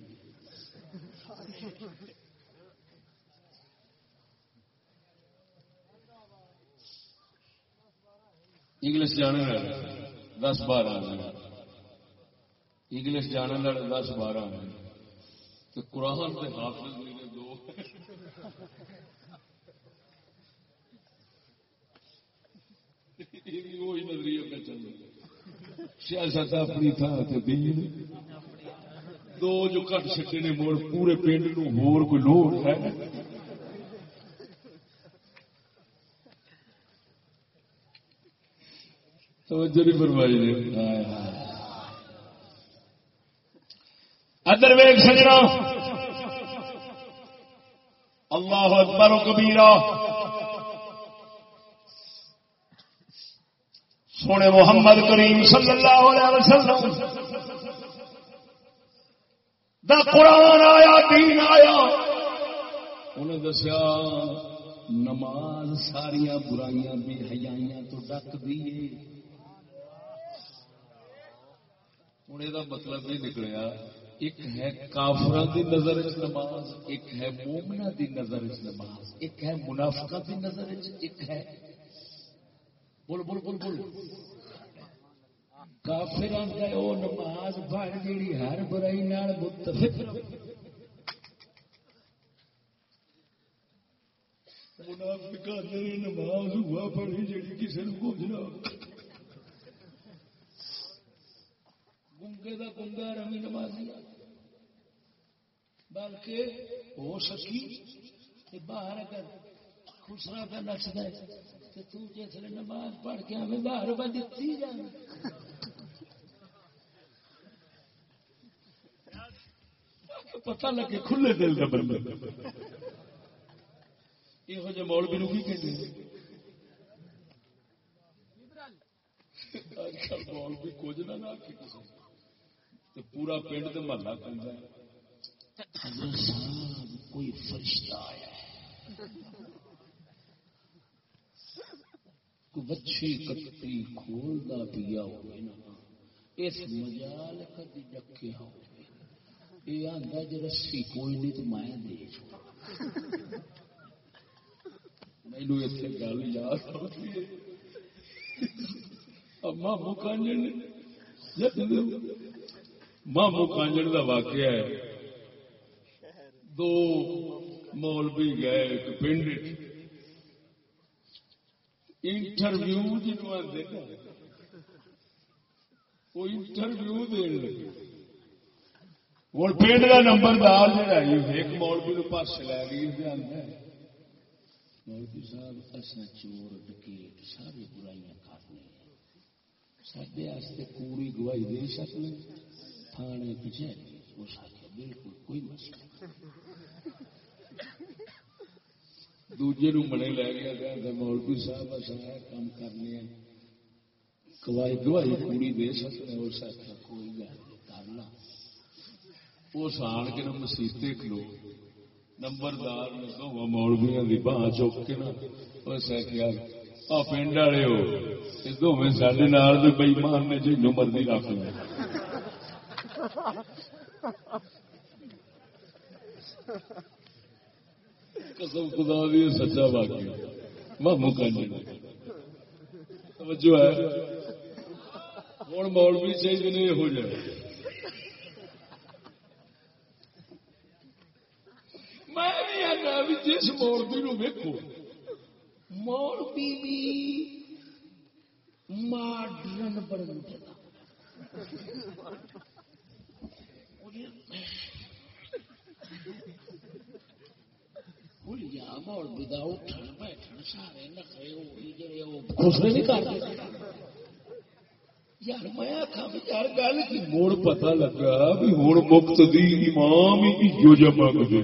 انگلش جانے والے دس بارہ انگلش جانے والے دس بارہ تو قرآن کے حافظ میرے دو وہی نظریے پہ چل رہا سیاست اپنی تھان دین دو جو کٹ سکے نے موڑ پورے پنڈ نو، ہور کوئی لوڑ ہے۔ توجہ نہیں فرمائی جی۔ نے ادر ویگ سجنا۔ اللہ اکبر و کبیرہ۔ سونے محمد کریم صلی اللہ علیہ وسلم۔ دا قرآن آیا، دین آیا۔ انہیں دسیا، نماز ساریا برائیاں، بے حیائیاں تو ڈک دیے ہوں یہ مطلب یہ نکلیا۔ ایک ہے کافر دی نظر چ نماز، ایک ہے مومنا دی نظر چ نماز، ایک ہے منافقہ دی نظر چ ایک ہے بول بول بول بول۔ کافر ہے وہ نماز پڑھ جیڑی ہر برائی نال متفق۔ منافق آتے نماز ہوا پڑھی جیڑی کسی نے کچھ نہ گنگے کا گنگا رمی نمازی بلکہ ہو سکی کہ باہر اگر خسرا کا نچتا ہے تو جسے نماز پڑھ کے ہمیں باہر بند دیتی جانا پتہ لگے کھلے دل کا بندہ یہو جہ مولوی نو کی کہتے ہیں اج کل مولوی کچھ نہ کہ کسی تے پورا پنڈ تے محلہ کہندا حضرت صاحب کوئی فرشتہ آیا ہے۔ کوئی بچی کٹی کھولدا پیا ہوئے نا۔ اس مجال کدی ڈکیا ہوئے یہ آتا جی رسی کوئی نہیں تو میں دے مینو اتنے گل یاد آتی ہے۔ مامو کانجن مامو کانجن کا واقعہ ہے۔ دو مولوی گئے ایک پنڈ انٹرویو جنوب آتے وہ انٹرویو دین لگے۔ ہوں پنڈ کا نمبردار جہا ایک مولوی نو پس لے گئی مولوی صاحب اصل چور ڈکیٹ ساری برائیاں کرنے سڈے پوری گواہی دے سکتے تھانے کچہری اس آخیا بالکل، کوئی مسئلہ دوجے نو منے لے گیا کہ مولوی صاحب، اصل کام کرنے گواہی گواہی پوری دے سکتے ہیں، اس آخیا کوئی گل نہیں کرنا اس آن کے مسیطے کلو نمبردار نے دونوں مولویا کی بان چک کے نا اس آخیا آ پنڈ والے ہو دونوں سڈے نال بئیمان نے جنوں مرضی رکھ لیا۔ قسم خدا دی سچا باقی مامو کانجی توجہ ہے۔ ہوں مولوی چاہیے نہیں ہو جائے۔ میں جس مولوی نو ویکو مولوی بھی ماڈرن بڑھن چلا اٹھن بیٹھن سارے نخرے ہوئی جڑے وہ خسرے نہیں کرتے یار میں آخا بھی یار گل کی پتا لگا بھی ہوں مفت دی امام ہی جو جمع کرے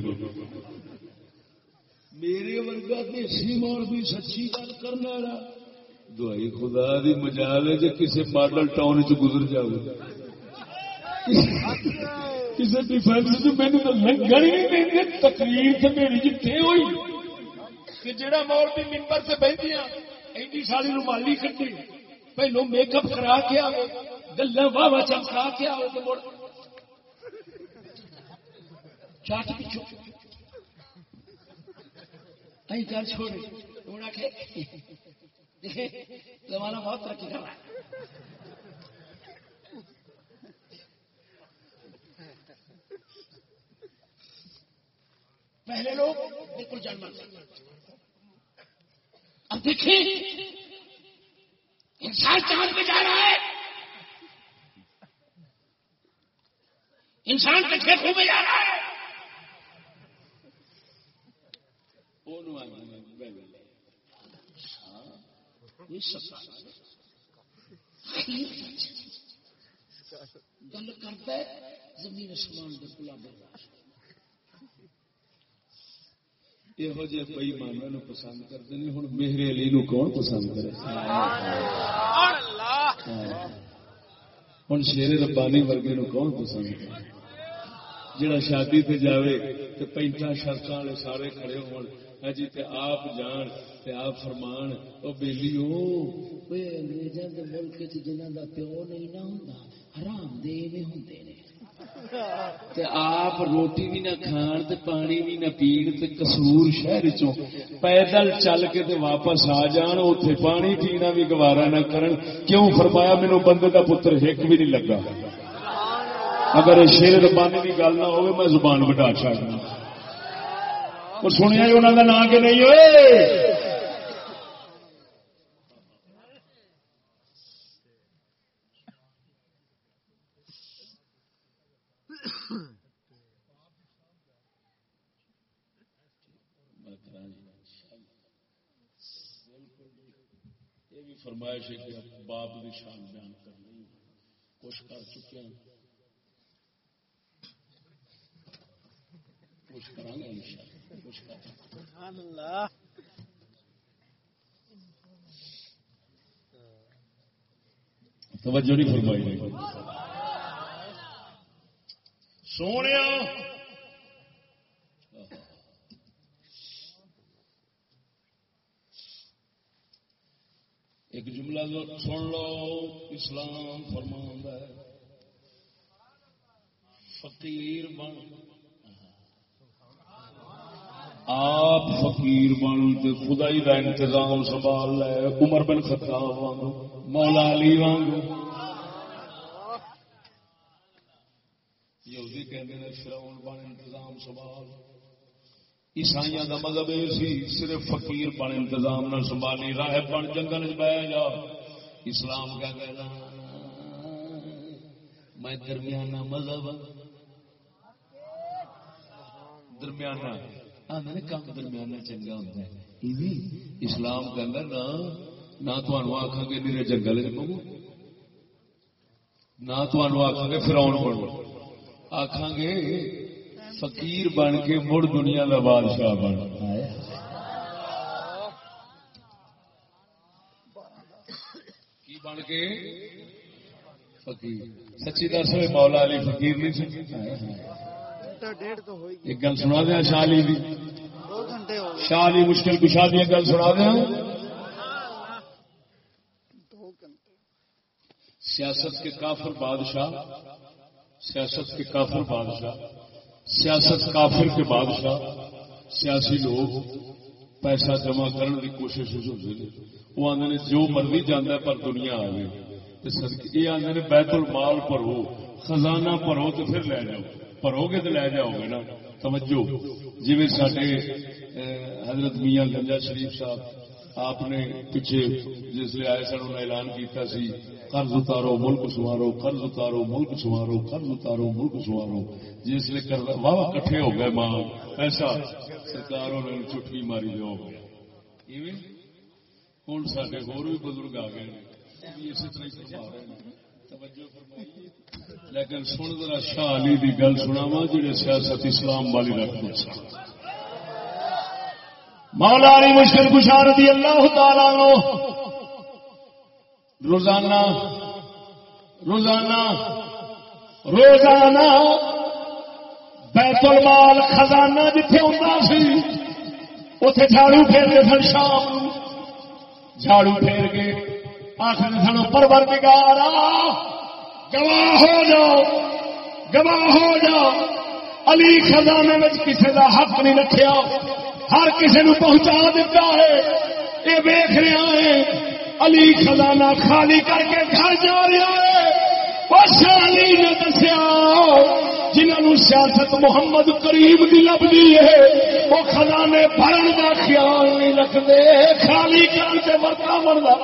میرے ورگا دیسی مول بھی سچی گل کرنے والا دوائی خدا دی مجال ہے جی کسی ماڈل ٹاؤن چ گزر جائے کسی ڈیفینس چ مینو تو لنگن ہی نہیں دیں تقریر سے میری جتنے ہوئی کہ جڑا مول بھی ممبر سے بہتی ایڈی ساری رومالی کٹی پہلو میک اپ کرا کے آئے گلا واہ واہ چمکا کے آئے تو مڑ چاٹ پچھو نہیں گل چھوڑے انہوں نے زمانہ بہت ترقی کر رہا ہے پہلے لوگ بالکل جانور اب دیکھیں انسان چاند پہ جا رہا ہے؟ انسان کے کھیتوں میں جا رہا ہے۔ گل کرتا ہے زمین آسمان کے گلاب یہو جہ بئی مانا پسند کرتے ہیں ہوں میرے علی نو کون پسند کرے ہوں شیر ربانی ورگے نو کون پسند کرے جڑا شادی تے جاوے تے پینٹا شرط والے سارے کھڑے ہون جی تے آپ جان تے آپ فرمان او بیلی او اوے انگریزاں دے ملک وچ جنہاں دا پیو نہیں نہ ہوندا حرام دے ایویں ہوندے نے تے آپ روٹی بھی نہ کھان تے پانی بھی نہ پین تے قصور شہر چوں پیدل چل کے تے واپس آ جان، اوتھے پانی پینا بھی گوارا نہ کرن۔ کیوں؟ فرمایا مینوں بندے دا پتر ایک بھی نہیں لگا۔ اگر شیر ربانی کی گل نہ ہوگی میں زبان بٹا چاہتا اور سنیا جی انہوں کا نام کہ نہیں؟ ہوئے یہ بھی فرمائش ہے کہ باپ کی شان بیان کرنی کچھ کر چکے ہیں۔ کچھ کریں گے کچھ کر سبحان اللہ۔ توجہ نہیں فرمائی۔ سونے ایک جملہ جو سن لو اسلام فرمان ہے فقیر بن آپ فقیر بن تے خدائی کا انتظام سنبھال لے عمر بن خطاب وانگو مولا علی وانگو یہودی کہتے ہیں فرعون بن انتظام سنبھال عیسائیاں دا مذہب یہ سی صرف فقیر بن انتظام نہ سنبھالی راہ بن جنگل چ بہ جا اسلام کیا کہنا میں درمیانہ مذہب ہاں۔ درمیانہ۔ ہاں، آدھے کام درمیانہ چنگا ہوتا ہے۔ اسلام کہنا نہ نہ تمہوں گے میرے جنگل چ نہ تمہوں آخان گے فراؤن بنو۔ آخان گے، فقیر بن کے مڑ دنیا کا بادشاہ بن۔ بن کے فقیر۔ سچی دس ہوئے، مولا علی فقیر نہیں سی ایک گل سنا دیا شاہ علی دی۔ شاہ علی مشکل کشا دی گل سنا دیا۔ سیاست کے کافر بادشاہ، سیاست کے کافر بادشاہ، سیاست کافر کے بادشاہ، سیاسی لوگ پیسہ جمع کرنے کی کوشش ہوتی وہ آدھے نے جو مرضی جانا پر دنیا آ گئی یہ آدھے نے بیت المال پر ہو، خزانہ پر ہو تو پھر لے جاؤ۔ پرو گے تو لے جاؤ گے نا۔ توجہ۔ جی سڈے حضرت میاں گنجا شریف صاحب، آپ نے پیچھے جس لیے آئے سن انہوں اعلان کیتا سی، قرض اتارو، ملک سوارو قرض اتارو، ملک سوارو قرض اتارو، ملک سوارو جس لیے واہ واہ کٹھے ہو گئے ماں۔ ایسا سرکاروں نے چٹکی ماری جو ہو گیا ہوں سارے ہور بھی بزرگ آ گئے اسی طرح فرما رہے ہیں لیکن سن ذرا شاہ علی دی گل سناوا جڑے سیاست اسلام والی رکھ دے مولا علی مشکل کشار رضی اللہ تعالیٰ عنہ روزانہ روزانہ روزانہ بیت المال خزانہ جتھے ہوتا سی اتے جھاڑو پھیرتے سن شام جھاڑو پھیر کے آخر سن پرور بگارا گواہ ہو جاؤ، گواہ ہو جاؤ۔ علی خزانے میں کسی کا حق نہیں رکھیا۔ ہر کسی نو پہنچا دیتا ہے۔ یہ ویخ رہا ہے، علی خزانہ خالی کر کے گھر جا رہا ہے۔ علی نے دسیا جنہوں سیاست محمد کریم کی لبھی ہے، وہ خزانے بھرن کا خیال نہیں رکھتے خالی کر کے برتا مردا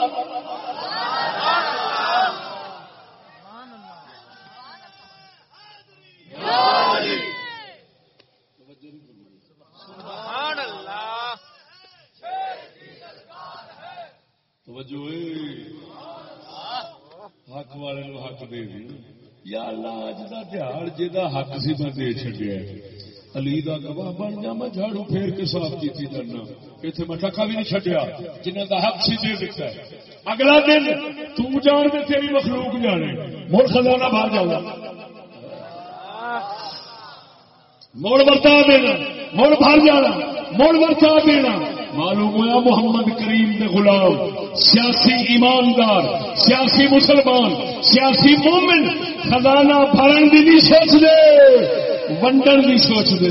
سبحان اللہ توجہ حق والے حق دے دی۔ یا اللہ اج دا دیہڑ جہاں حق سی میں دے چڈیا علی دا گواہ بن جا، میں جھاڑو پھیر کے صاف کیتی جانا۔ اتنے میں ٹکا بھی نہیں چڈیا جنہ دا حق سی دے دیتا ہے۔ اگلا دن تو جان دے تیری مخلوق جانے۔ مڑ خزانہ باہر جانا موڑ برتا دینا موڑ بھر جانا موڑ برتا دینا۔ معلوم ہوا محمد کریم دے غلام سیاسی ایماندار سیاسی مسلمان سیاسی مومن خزانہ بھرن دی نہیں سوچ دے ونڈن دی سوچ دے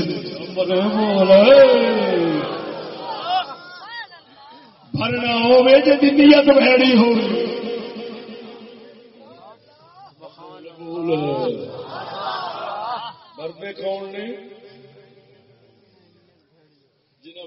بھرنا ہوے جی نیت بھڑی ہو مرد کون نے جنہیں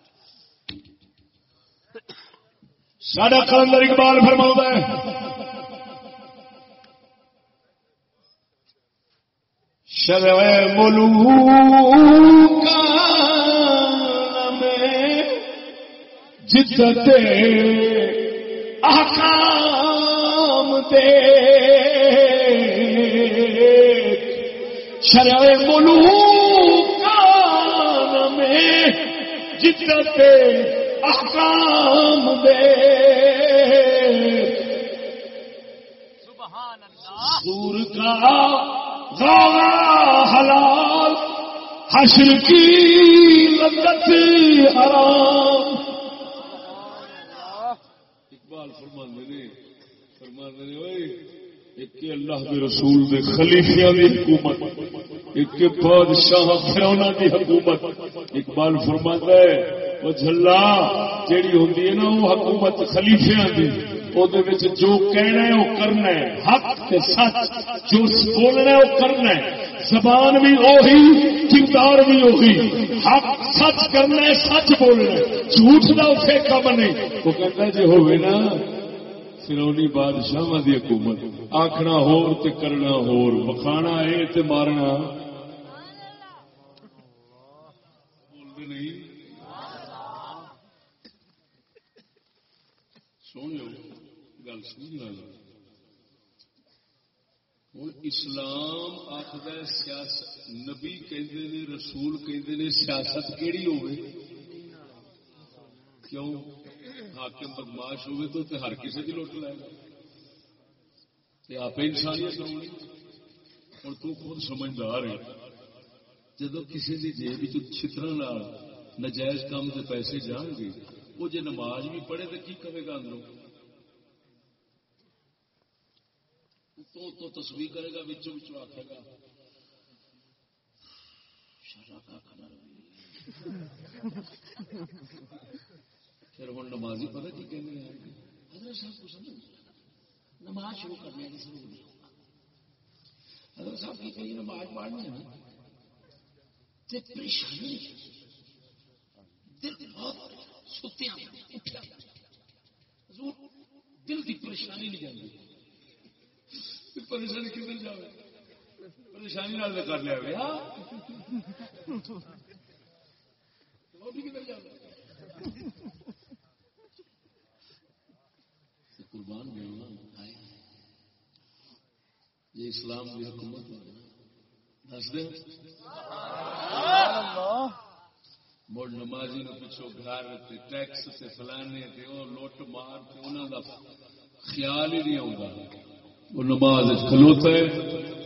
ساڈا کلندر اقبال فرما ہے، شرع ملوک میں جدت احکام دے شرع ملوک میں جدت احکام دے۔ سور کا غاوا حلال حشر کی لذت حرام۔ اقبال فرماندے نے فرماندے نے اوئے۔ ایک اللہ کے رسول دے خلیفیاں دی حکومت، ایک بادشاہ فرعون دی حکومت۔ اقبال فرماندا ہے، وہ جھلا جیڑی ہوندی ہے نا، وہ حکومت خلیفیاں دی۔ وہ جو کہنا ہے، وہ کرنا ہے۔ حق تے سچ، جو بولنا ہے، وہ کرنا ہے۔ زبان بھی وہی کردار بھی وہی حق سچ کرنا ہے، سچ بولنا ہے۔ جھوٹ کا اسے کم نہیں وہ کہتا جی ہوئے نا فرونی بادشاہ دی حکومت۔ آخنا ہور تے کرنا ہور۔ بخانا ہے تے مارنا۔ بولتے نہیں؟ سن لو، گل سمجھ لو۔ ہوں اسلام آخر سیاست نبی کہندے نے، رسول کہندے نے، سیاست کیڑی ہوے کیوں؟ حاکم بدماش ہوئے تو تے ہر کسی کی لوٹ لائے گا۔ تے آپ انسانیت ہونی اور تو خود سمجھدار ہے۔ جدو کسی کی جیب چھتر نجائز کام کے پیسے جان گے وہ جی نماز بھی پڑھے تو کی کرے گا اندروں؟ تو تو تصویر کرے گا بچوں بچوں آخے گا شرا کا کھانا پھر ہوں نمازی پتہ کی کہنے ہیں؟ حضرت صاحب کو سمجھ نماز شروع کرنے کی شروع نہیں ہوگا حضرت صاحب کی کہیں نماز پڑھنی ہے تے پریشانی دل بہت ستیا سوتے حضور پریشانی نہیں جاتی پریشانی کدھر جائے پریشانی نال کر لیا گیا ہاں؟ کدھر جائے قربان گیا یہ اسلام کی حکومت دس دیں مڑ نمازی نے پچھو گھر ٹیکس سے فلانے تے وہ لوٹ مار تے انہوں دا خیال ہی نہیں آؤں وہ نماز کھلوتا ہے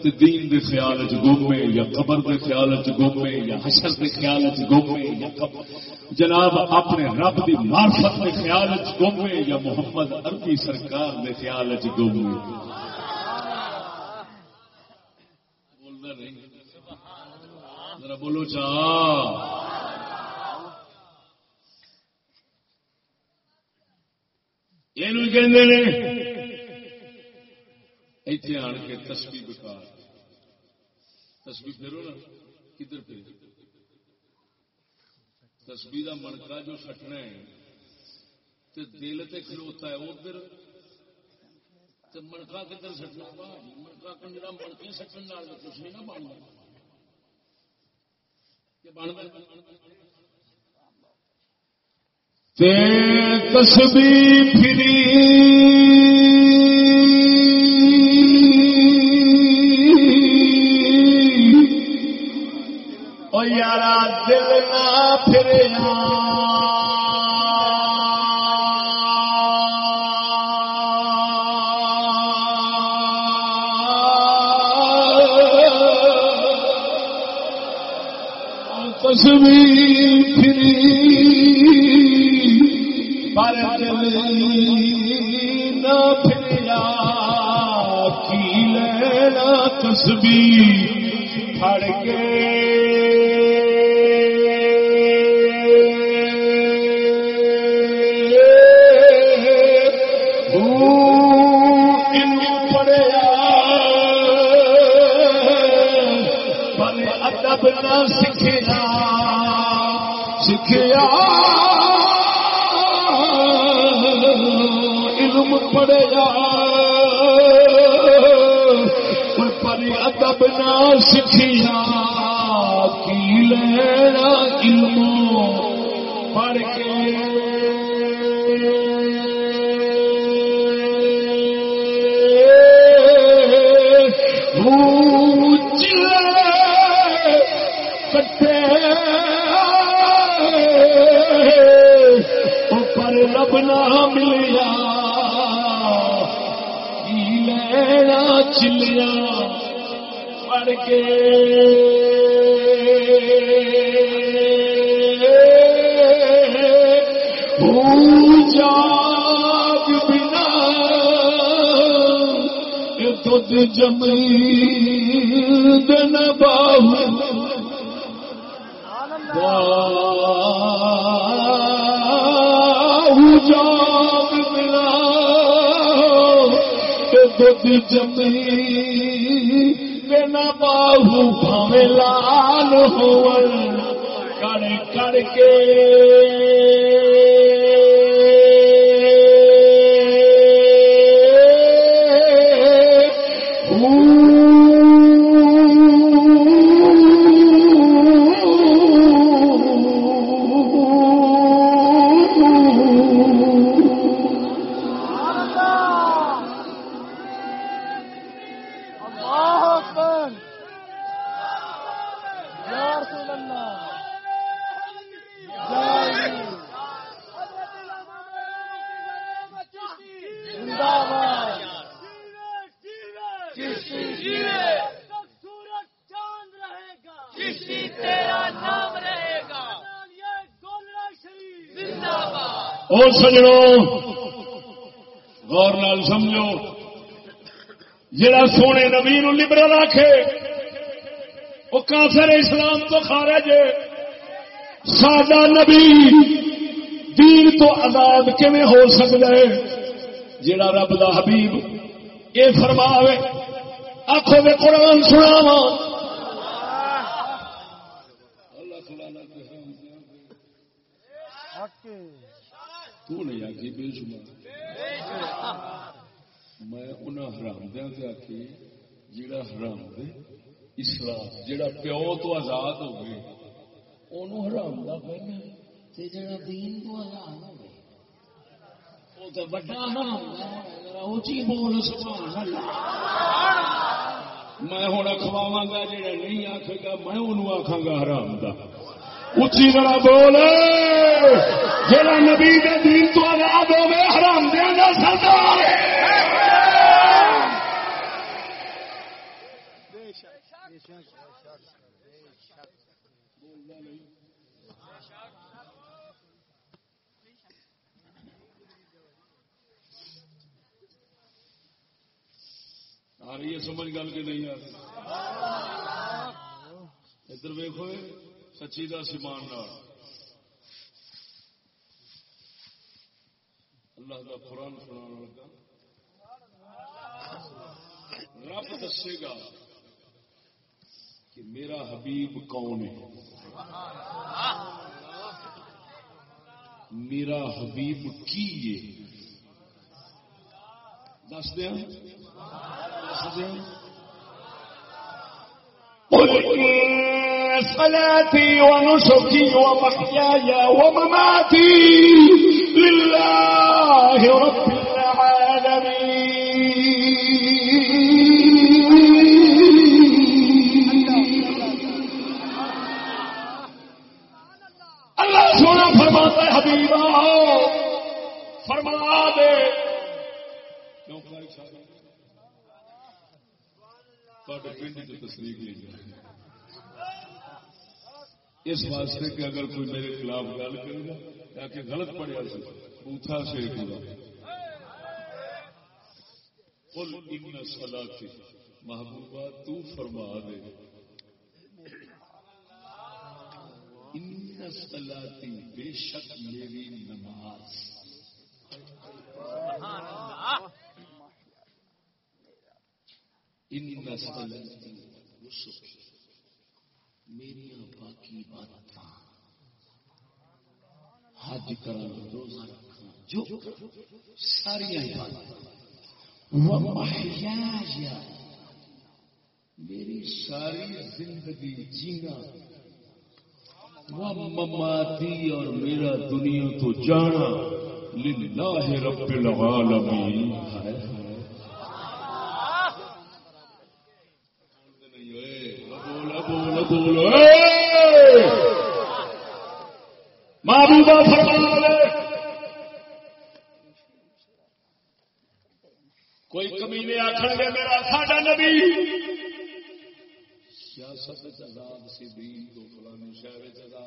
تے دین دے خیال چ گمے یا قبر دے خیال چ گمے یا حشر دے خیال چ گمے یا جناب، اپنے رب دی معرفت دے خیال چ گمے یا محمد عربی سرکار دے خیال چ گمے بولنا نہیں۔ ذرا بولو چاہ یہ اتنے آن کے تسبی بکار تسبی پھرو نا کدھر پھر تسبی کا منکا جو سٹنا ہے تو دل تے کھلوتا ہے ادھر تے منکا کدھر سٹنا منکا کنجرا منکے سٹن کچھ نہیں نہ بننا تسبی پھری یارا دل نہ پھر تصویر نہ پھریا کی لینا تصویر پھڑ کے۔ سکھیا سکھیا علم پڑیا گا۔ پر ادب نہ سکھیا کی لینا علم؟ ملیا لینا چلیا پڑ کے جاگ بنا دودھ جمی دن باہو۔ دودھ جمی بنا باہو بھاوے لال ہو کر کے غور نال سمجھو۔ جڑا سونے نبی نو لبرل آخے وہ کافر اسلام تو خارج ہے۔ سادہ نبی دین تو آزاد کیون ہو سکتا ہے؟ جڑا رب دا حبیب یہ فرماوے آخو میں قرآن سنا حق تو نہیں آگے بے شمار۔ میں انہوں حرام دیا سے آخی جڑا حرام دے اسلام جڑا پیو تو آزاد ہو گئے انہوں حرام دا تے جڑا دین تو آزاد ہو گئے۔ وہ تو بڑا حرام دا ذرا اونچی بول سبحان اللہ۔ میں ہوں اخواوا گا جڑا نہیں آخے گا میں انہوں آخا گا حرام دا۔ اچھی ذرا بول جڑا نبی دے دین تو آزاد ہو حرام دیا گا سردار آ رہی ہے، سمجھ گل کے نہیں آ رہی؟ ادھر ویخو سچی دس ایمان نال۔ اللہ کا قرآن سنا لگا۔ رب دسے گا کہ میرا حبیب کون ہے۔ میرا حبیب کی ہے؟ دس دیا۔ دس دیا۔ صلاتي ونسكي ومحياي ومماتي لله رب العالمين. اللہ سونا فرماتا ہے حبیبا فرما دے کیوں پنڈ کی تصدیق جائے اس واسطے کہ اگر کوئی میرے خلاف گل کرے گا، یا کہ غلط پڑیا سی پوچھا سے پورا قل ان صلاتی محبوبہ، تو فرما دے۔ ان صلاتی بے شک میری نماز۔ ان صلاتی وسکی میری باقی بات حج کرنا روزہ رکھنا جو ساری میری ساری زندگی جینا۔ وہ مماتی اور میرا دنیا تو جانا۔ للہ رب العالمین۔ محبوبہ فرما دے۔ کوئی کمینے آخر گے میرا، ساڈا نبی۔ سیاست سی، دین فلانی، شہر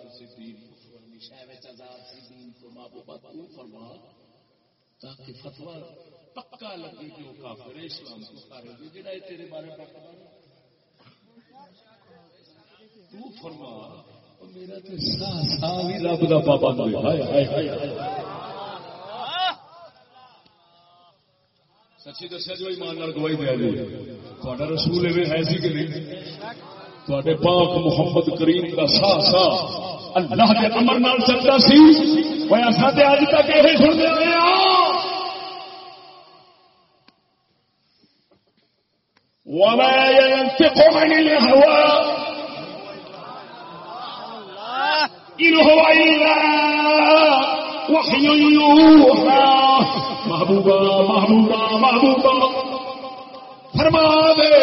سی، دین فلانی، شہر سی، دین فرما۔ تاکہ فتوا پکا لگے کہ کافر اسلام کو جڑا تیرے بارے پکا تو فرما۔ سچی دسیا جو ایمان گواہی دیا جی تھوڑا رسول ایویں ہے سی کہ نہیں؟ تھوڑے پاک محمد کریم کا سا سا اللہ کے امر نال چلتا سی۔ وہ ایسا تے اج تک یہ سنتے آئے ہاں۔ وما ينطق عن الهوى۔ إن هو إلا وحي يوحى. محبوبا محبوبا محبوبا. فرما دے.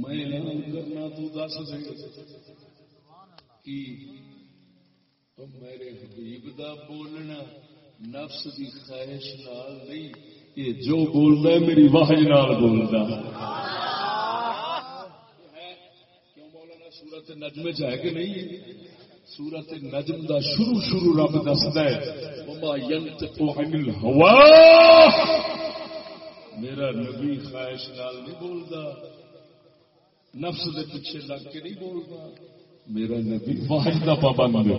میں اعلان کرنا تو دس دے کہ میرے حبیب دا بولنا، نفس دی خواہش نال نہیں، یہ جو بولتا ہے میری واہج نال بولتا کیوں مولانا سورت نجم چ ہے کہ نہیں سورت نجم دا شروع شروع رب دستا ہے، وما ينطق عن الهوى میرا نبی خواہش نال نہیں بولتا، نفس دے پیچھے لگ کے نہیں بولتا، میرا نبی واحد کا پابند ہے۔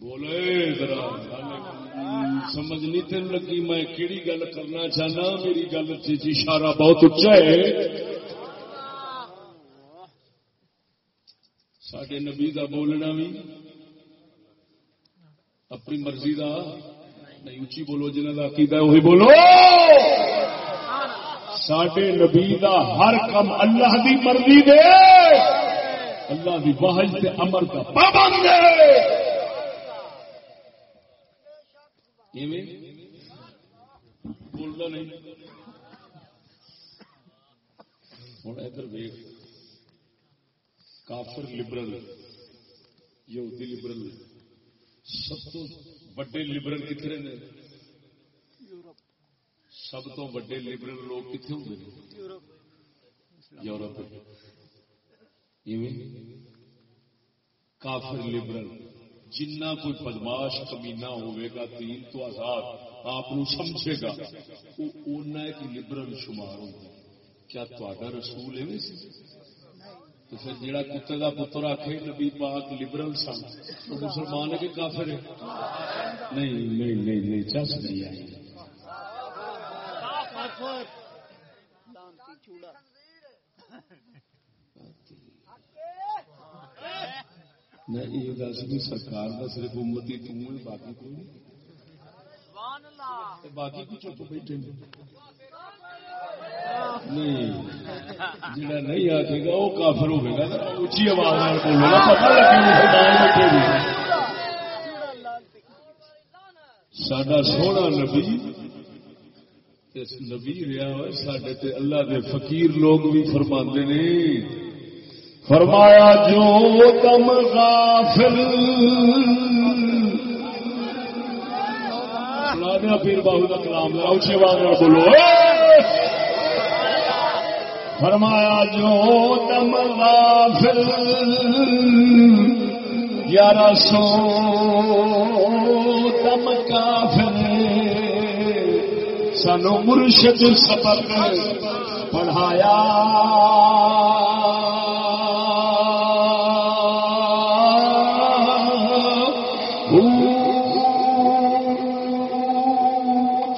بولے ذرا سمجھ نہیں تین لگی، میں کیڑی گل کرنا چاہنا، میری گل چیز اشارہ بہت اچا ہے۔ سڈے نبی کا بولنا بھی اپنی مرضی کا نہیں اچھی بولو جنہ کا عقیدہ ہے، وہی بولو۔ سڈے نبی دا ہر کم اللہ دی مرضی دے۔ اللہ دی واحد تے امر کا پابند بولتا نہیں۔ ہوں ادھر ویخ کافر لبرل، یہودی لبرل، سب تو بڑے لبرل کتنے نے سب تو بڑے لبرل لوگ کتنے ہوں گے؟ یورپ۔ کافر لبرل، جنہ کوئی بدماش کمینا ہوئے گا تین تو آزاد، آپ سمجھے گا وہ ایک لبرل شمار ہوگا کیا تا رسول ہے تو پھر جڑا کتے کا پتر آخے نبی پاک لبرل سن تو مسلمان ہے کہ کافر ہے؟ نہیں نہیں نہیں نہیں چس نہیں آئی۔ میں یہ دس بھی سرکار کا صرف امتی باقی کوئی نہیں۔ باقی کو چپ بیٹھے جڑا نہیں آکے گا وہ کافر ہوگا اچھی آواز بولے گا پتا لگے مسلمان بیٹھے بھی سڈا سونا نبی نبی رہا ہوا سڈے تے اللہ دے فقیر لوگ بھی فرما نے فرمایا جو تم غافل سنا دیا پیر باہو کا کلام اچھی آواز بولو فرمایا، جو تم غافل یارہ سو تم کافر سنو مرشد سبق پڑھایا۔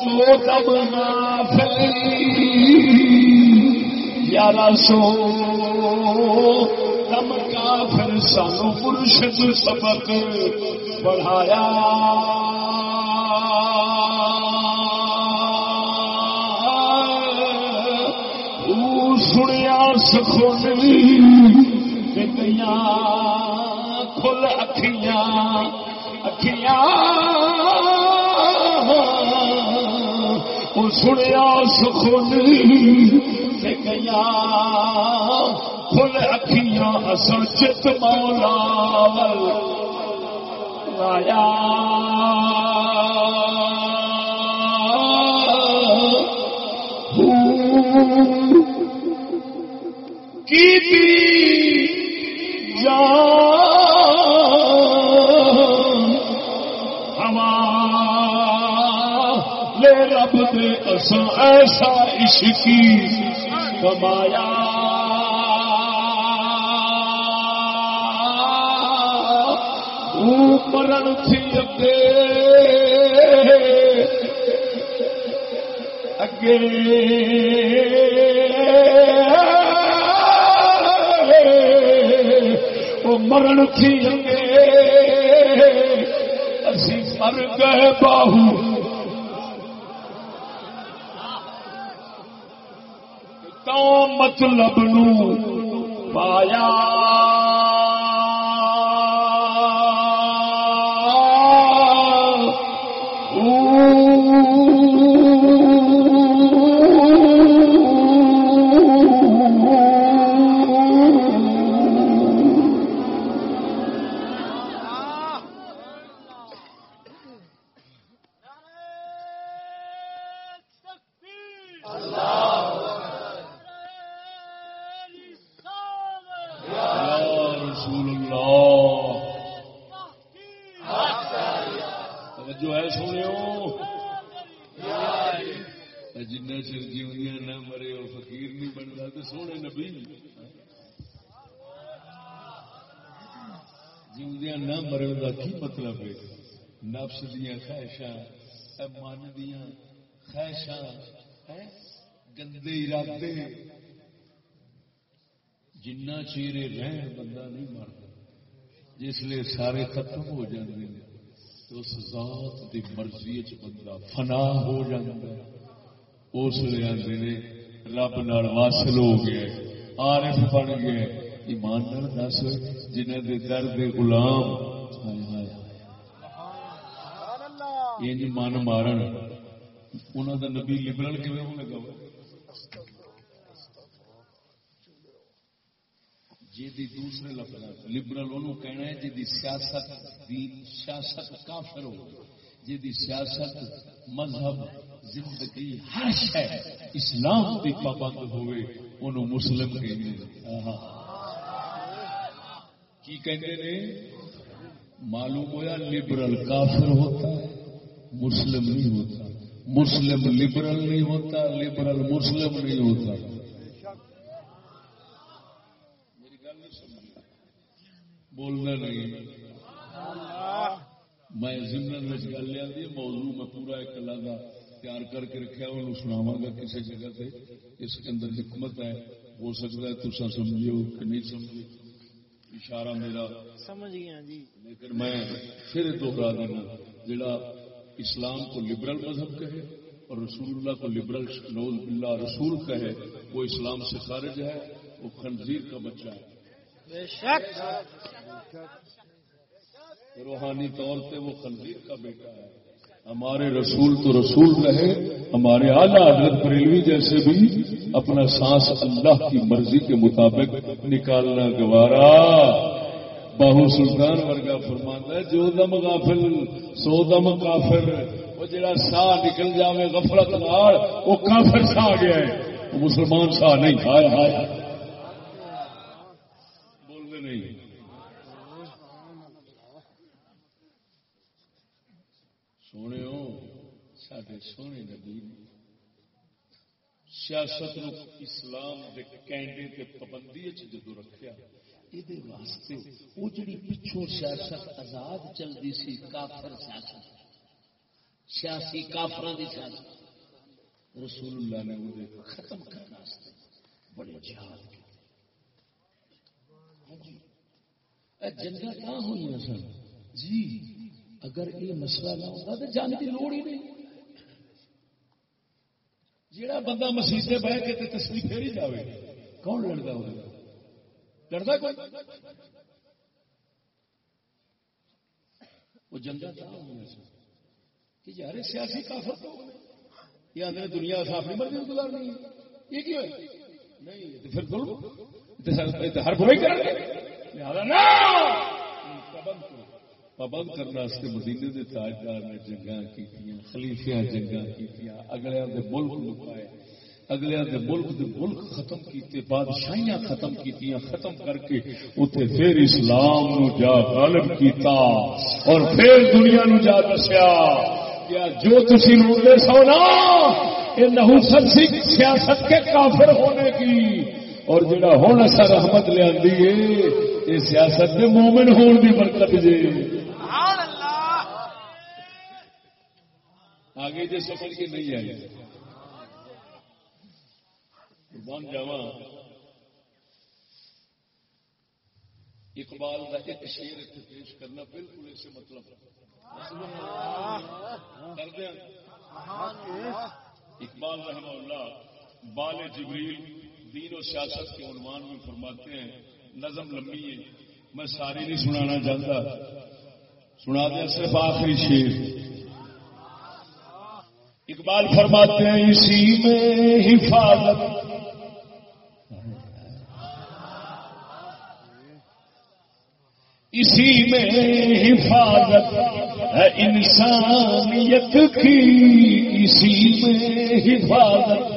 جو تم غافل یارہ سو تم کافر سانو مرشد سبق پڑھایا سنیا سکھولی گیا کھل اکھیاں اکھیاں سنیا سکھولی گیا کھل اکھیاں اصل چت مولا لایا لے دے ایسا عشقی کمایا۔ مرن تھی اگے اگے۔ وہ مرن تھی اگے اسی مر گئے باہو۔ تو مطلب نو پایا۔ جیویاں نہ مرے کا کی مطلب ہے؟ نفس دیا خواہشاں من دیا خواہشاں گندے ارادے۔ جنہ چیرے رہن بندہ نہیں مرتا۔ جس لیے سارے ختم ہو جاتے ہیں تو اس ذات دی مرضی چ بندہ فنا ہو جاتا ہے۔ اس لیے آدھے رب نال واصل ہو گیا عارف بن گیا ایمان نال دس جنہیں دے درد غلام۔ ہائے ہائے ہائے۔ یہ من مارن۔ انہوں دا نبی لبرل کیون ہونے گا؟ جی دی دوسرے لفظ لبرل انہوں کہنا ہے جی دی سیاست دی سیاست کافر ہو جی دی سیاست مذہب، زندگی، ہر شہ اسلام کی پابند ہوئے، انہوں مسلم کہیں کی کہتے نے معلوم ہوا لبرل کافر ہوتا ہے، مسلم نہیں ہوتا۔ مسلم لبرل نہیں ہوتا لبرل مسلم نہیں ہوتا۔ میری گل نہیں سمجھ بولنا نہیں۔ میں ضمن گل لیا موضوع میں پورا ایک کا تیار کر کے رکھا وہ سناوا گا کسی جگہ سے اس کے اندر حکمت ہے، ہو سکتا ہے تصا سمجھو کہ نہیں سمجھو اشارہ میرا سمجھ گیا جی۔ لیکن میں پھر دوہرا دینا جڑا اسلام کو لبرل مذہب کہے اور رسول اللہ کو لبرل نوز باللہ رسول کہے وہ اسلام سے خارج ہے وہ خنزیر کا بچہ ہے۔ بے شک۔ روحانی طور پہ وہ خنزیر کا بیٹا ہے۔ ہمارے رسول تو رسول رہے، ہمارے اعلیٰ حضرت بریلوی جیسے بھی، اپنا سانس اللہ کی مرضی کے مطابق نکالنا گوارا۔ باہو سلطان ورگا فرمانا ہے، جو دم غافل، سو دم کافر۔ وہ جڑا سا نکل جاوے غفلت نال، وہ کافر سا گیا ہے۔ وہ مسلمان سا نہیں ہائے ہائے بولنے نہیں سونے سڈے سونے نبی سیاست نو اسلام دے کینڈے تے پابندی جدو رکھیا یہ واسطے وہ جڑی پچھوں سیاست آزاد چلتی سی، کافر سیاست، سیاسی کافر دی سیاست، رسول اللہ نے وہ ختم کرنے بڑے جہاد ہاں جی، جنگا کہاں ہوئی سن؟ جی اگر یہ مسئلہ نہ ہوتا تو جنگ کی لوڑ ہی نہیں۔ جہاں بندہ مسیح بہ کے تصویر پھیری جائے کون لڑتا ہوگا لڑتا کوئی؟ وہ جنگا کہاں ہوئی کہ جی یار سیاسی کافر تو یہ آدھے دنیا سے اپنی مرضی گزارنی ہے۔ یہ کیوں ہے؟ نہیں پھر ظلم۔ ہر برائی کر پابند کرنے مدینے کے تاجدار نے جنگا کی خلیفیا جنگا کی اگلے ملک لکائے اگلے دے ملک دے ملک ختم کیتے، بادشاہیاں ختم کیتیاں، ختم کر کے اتنے پھر اسلام نو جا غالب کیتا اور پھر دنیا نو جا دسیا کیا جو تسی روندے سو نا یہ نحوست سی سیاست کے کافر ہونے کی۔ اور جڑا ہوں اصا رحمت لیا یہ سیاست کے مومن ہون کی برکت جی آگے جی سمجھ کے نہیں آئی۔ بن جا اقبال کا ایک شیر پیش کرنا بالکل اسے مطلب۔ کر دیا اقبال رحمہ اللہ بال جبریل دین و سیاست کے عنوان میں فرماتے ہیں۔ نظم لمبی ہے۔ میں ساری نہیں سنانا چاہتا۔ سنا دیں صرف آخری شیر اقبال فرماتے ہیں اسی میں حفاظت۔ اسی میں حفاظت ہے انسانیت کی۔ اسی میں حفاظت۔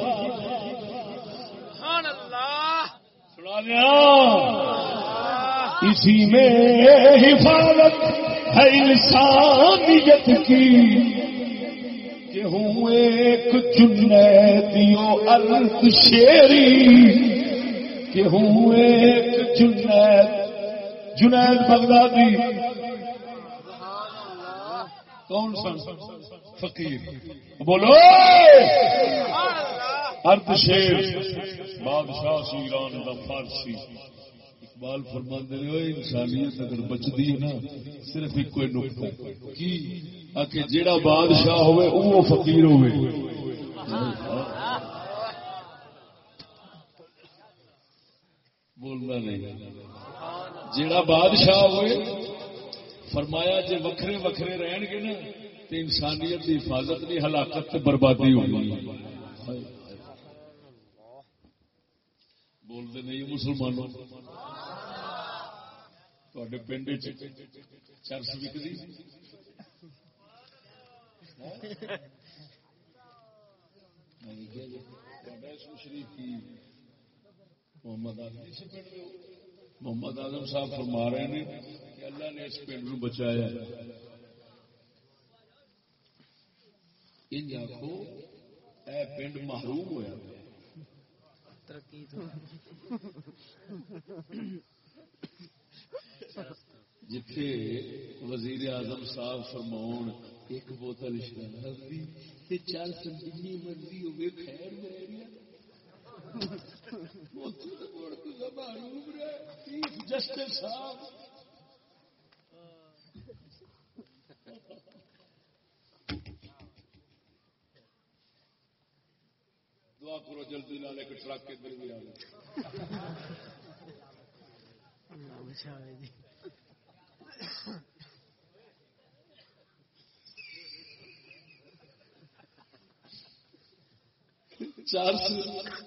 اسی میں حفاظت ہے انسانیت کی۔ کہ ہوں ایک چنیدیو الگ شیری کہ ہوں ایک جنید جنید بغدادی۔ کون سن؟ فقیر۔ بولو! ارد شیر بادشاہ سی ایران دا فارسی۔ اقبال فرماندے نے وہ انسانیت اگر بچتی ہے نا، صرف ایک کوئی نقطہ کی؟ آ کہ جیڑا بادشاہ ہوئے وہ فقیر ہوئے۔ بولنا نہیں۔ جیڑا بادشاہ ہوئے، فرمایا جے وکھرے وکھرے رہن گے نا تو انسانیت کی حفاظت نہیں ہلاکت تے بربادی ہوگی بولتے نہیں مسلمانوں۔ تے پنڈ چرس وکتی شریف کی محمد آدم سے پڑھ رہے ہو محمد آدم صاحب فرما رہے ہیں کہ اللہ نے اس پنڈ نو بچایا ان آخو اے پنڈ محروم ہوا ترقی جتھے وزیر اعظم صاحب فرماؤن، ایک بوتل شراب دی تے چل سنجنی مرضی ہوگی، خیر میری جسٹس صاحب۔ دعا کرو جلدی نال ایک ٹرک کے ادھر بھی آ چار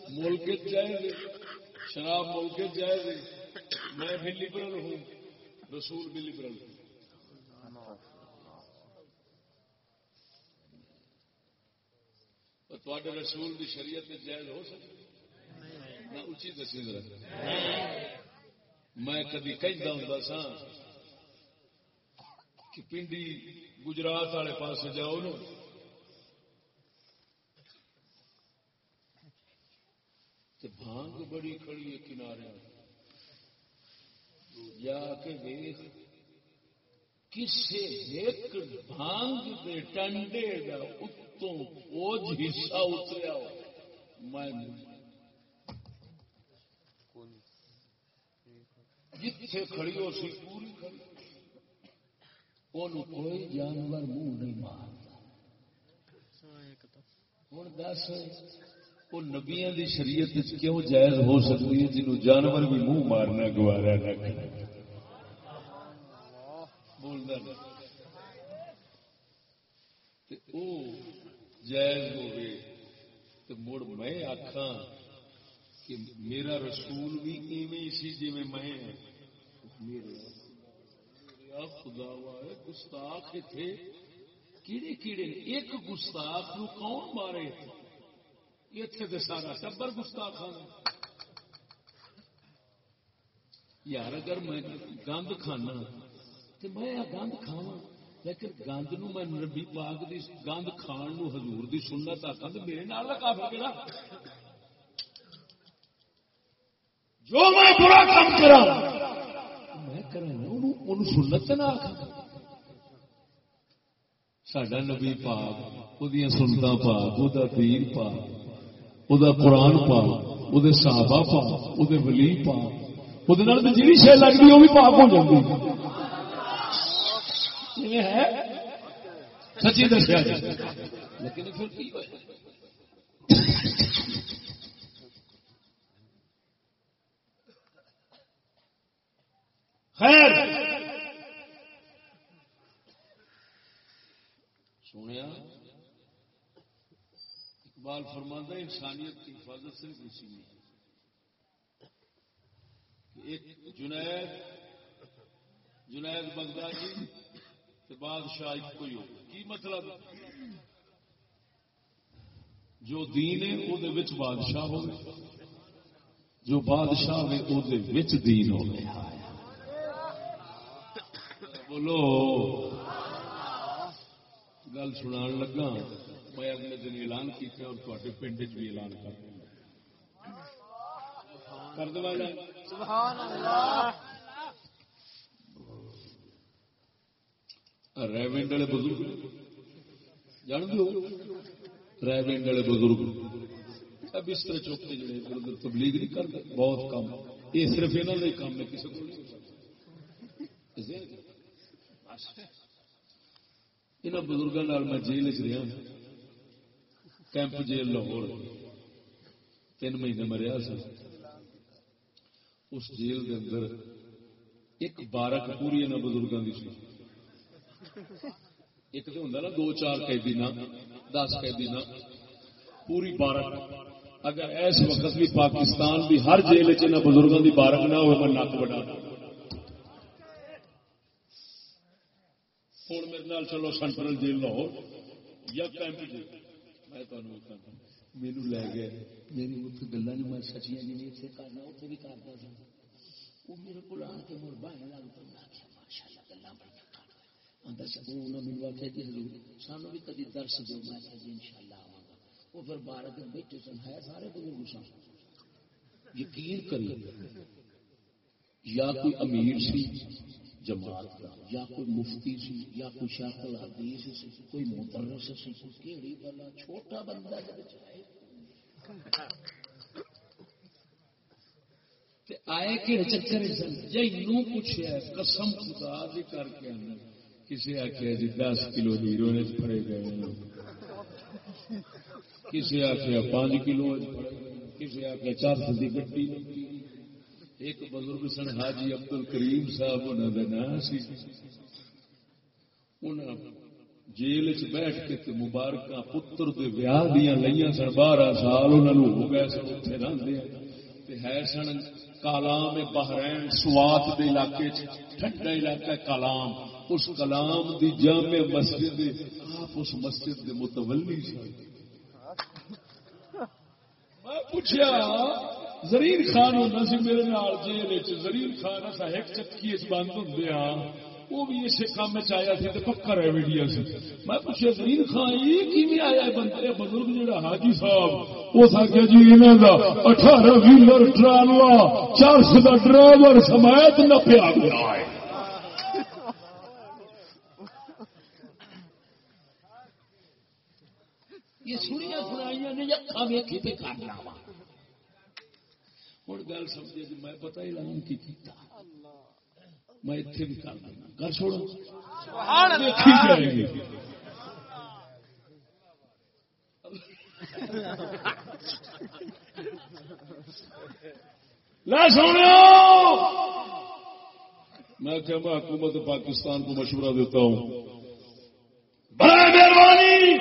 ملک جائے شراب ملک جائے میں بھی لبرل ہوں، رسول بھی لبرل ہوں۔ تے رسول کی شریعت جائز ہو سکتی میں اچھی دسی ذرا۔ میں کدی کہہ ہوں سا کہ پنڈی گجرات والے پاس جاؤ نا تو بھانگ بڑی کھڑی ہے کنارے جا کے دیکھ کسے ایک بھانگ دے ٹنڈے دا اتوں اوج حصہ اتریا ہو میں جتھے کھڑی ہو سی پوری کھڑی کوئی جانور منہ نہیں مارتا۔ ہوں دس وہ نبیا دی شریعت کیوں جائز ہو سکتی ہے جنہوں جانور بھی منہ مارنا گوارا نہ کرے؟ بولنا او جائز ہوئے۔ تو مڑ میں آخا کہ میرا رسول بھی ایویں سی جی میں ہاں۔ میں ہاں۔ خدا وا گستاخ تھے کیڑے کیڑے ایک گستاخ نو کون مارے اتنے تو سارا ٹبر گستاخ یار اگر میں گند کھانا تو میں گند کھاوا لیکن گند نو میں نبی پاک دی گند کھان نو حضور دی سنت آخا تو میرے نال کا کافر کہڑا جو میں برا کام کرا میں کرا انہوں سنت نہ آخا سڈا نبی پاک وہ سنتا پاک وہ پیر پاک وہ قرآن پاک وہ صحابہ پاک وہ ولی پاک وہ جی شہ لگتی وہ بھی پاک ہو جاتی ہے سچی دسیا لیکن پھر کی ہویا؟ خیر. سنیا، اقبال فرماندہ انسانیت کی حفاظت صرف اسی میں ہے ایک جنید جنید بغدادی کے بادشاہ ایک کوئی ہو کی مطلب؟ جو دین ہے وہ بادشاہ ہو جو بادشاہ ہے وہ دین ہو بولو۔ گل سنا لگا۔ میں اگلے دن اعلان کیا اور تے پنڈ چ بھی اعلان کر دوں کر سبحان اللہ ریونڈ والے بزرگ۔ جان دو ریونڈ والے بزرگ۔ بستر چوکتے جڑے ادھر ادھر تبلیغ نہیں کرتے بہت کم۔ یہ صرف یہاں کا ہی کام ہے، کسی کو نہیں ہو یہاں بزرگوں میں جیل چ رہا کیمپ جیل لاہور تین مہینے میں رہا سا اس جیل کے اندر ایک بارک پوری یہاں بزرگوں کی سی ایک تو ہوں نا دو چار قیدی نہ دس قیدی نہ پوری بارک اگر اس وقت بھی پاکستان بھی ہر جیل چ بزرگوں کی بارک نہ ہو میں نک بڑا ہوں میرے نال چلو سینٹرل جیل لاہور یا کیمپ جیل۔ میں تمہیں میرے لے گئے۔ میری اتنے گلا نہیں میں سچیاں جی اتنے کرنا اتنے بھی کرتا سا وہ میرے کو آ کے مڑ بہن لگ پہ میں آخیا ماشاء اللہ گلا بڑی کر اندر سب انہوں نے مینو آخیا جی حضور سانو بھی کدی درس دو۔ میں آخیا جی ان شاء اللہ آواں گا۔ وہ پھر بارہ دن بیٹھے سن، ہے سارے بزرگ سن۔ یقین کریے، یا کوئی امیر سی جماعت کا، یا کوئی مفتی سی، یا کوئی شیخ الحدیث سی، کوئی مدرس سی، کوئی کیڑی بلا چھوٹا بندہ جب چاہے تے آئے چکر جنوں جی قسم خدا دی کر کے کسی آخیا جی دس کلو ہیرو نے گئے کسی آخیا پانچ کلو گئے کسی آخیا چار سو کی گڈی ایک بزرگ سن حاجی عبد ال کریم صاحب انہوں کا نام سی۔ انہاں جیل چ بیٹھ کے تے مبارک پتر دے ویاہ دیا لئیاں سن۔ بارہ سال انہوں ہو گئے سن اتنے رہتے تے ہے سن کالام بحرین سوات دے علاقے چ ٹھنڈا علاقہ کلام اس کلام دی جامع مسجد آپ اس مسجد دے متولی سن۔ میں پوچھا زرین خان ہونا سی میرے نال جیل چ زرین خان ایسا ایک چکی اس بند ہوں ہاں وہ بھی اسے کام آیا سی پکا رہ ویڈیا سی۔ میں پوچھا زرین خان، یہ کی آیا بندے؟ بزرگ جہاں حاجی صاحب، وہ سا کہ جی انہوں کا اٹھارہ ویلر ٹرالا چار سو کا ڈرائیور سمایت نہ پیا گیا ہے۔ یہ سنیا سنائی نے اکھا ویکھی پہ کرنا وا گل سمجھے جی میں پتہ اعلان کی کیتا۔ میں اتنے بھی کر لینا۔ گھر چھوڑو دیکھی جائے گی۔ لا سونے میں کہ میں حکومت پاکستان کو مشورہ دیتا ہوں۔ برائے مہربانی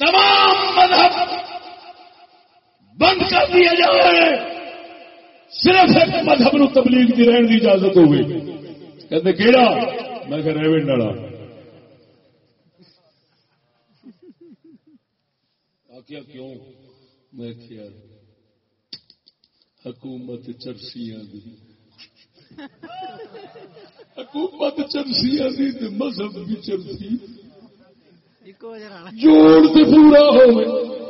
تمام مذہب بند کر دیا جائے۔ صرف ایک مذہب نو تبلیغ کی رہن کی اجازت ہوگی۔ کہتے کہڑا میں کہ ریونڈ والا آخیا کیوں؟ میں کیا حکومت چرسیاں دی۔ حکومت چرسیاں دی تے مذہب بھی چرسی۔ جوڑ تے پورا ہوئے۔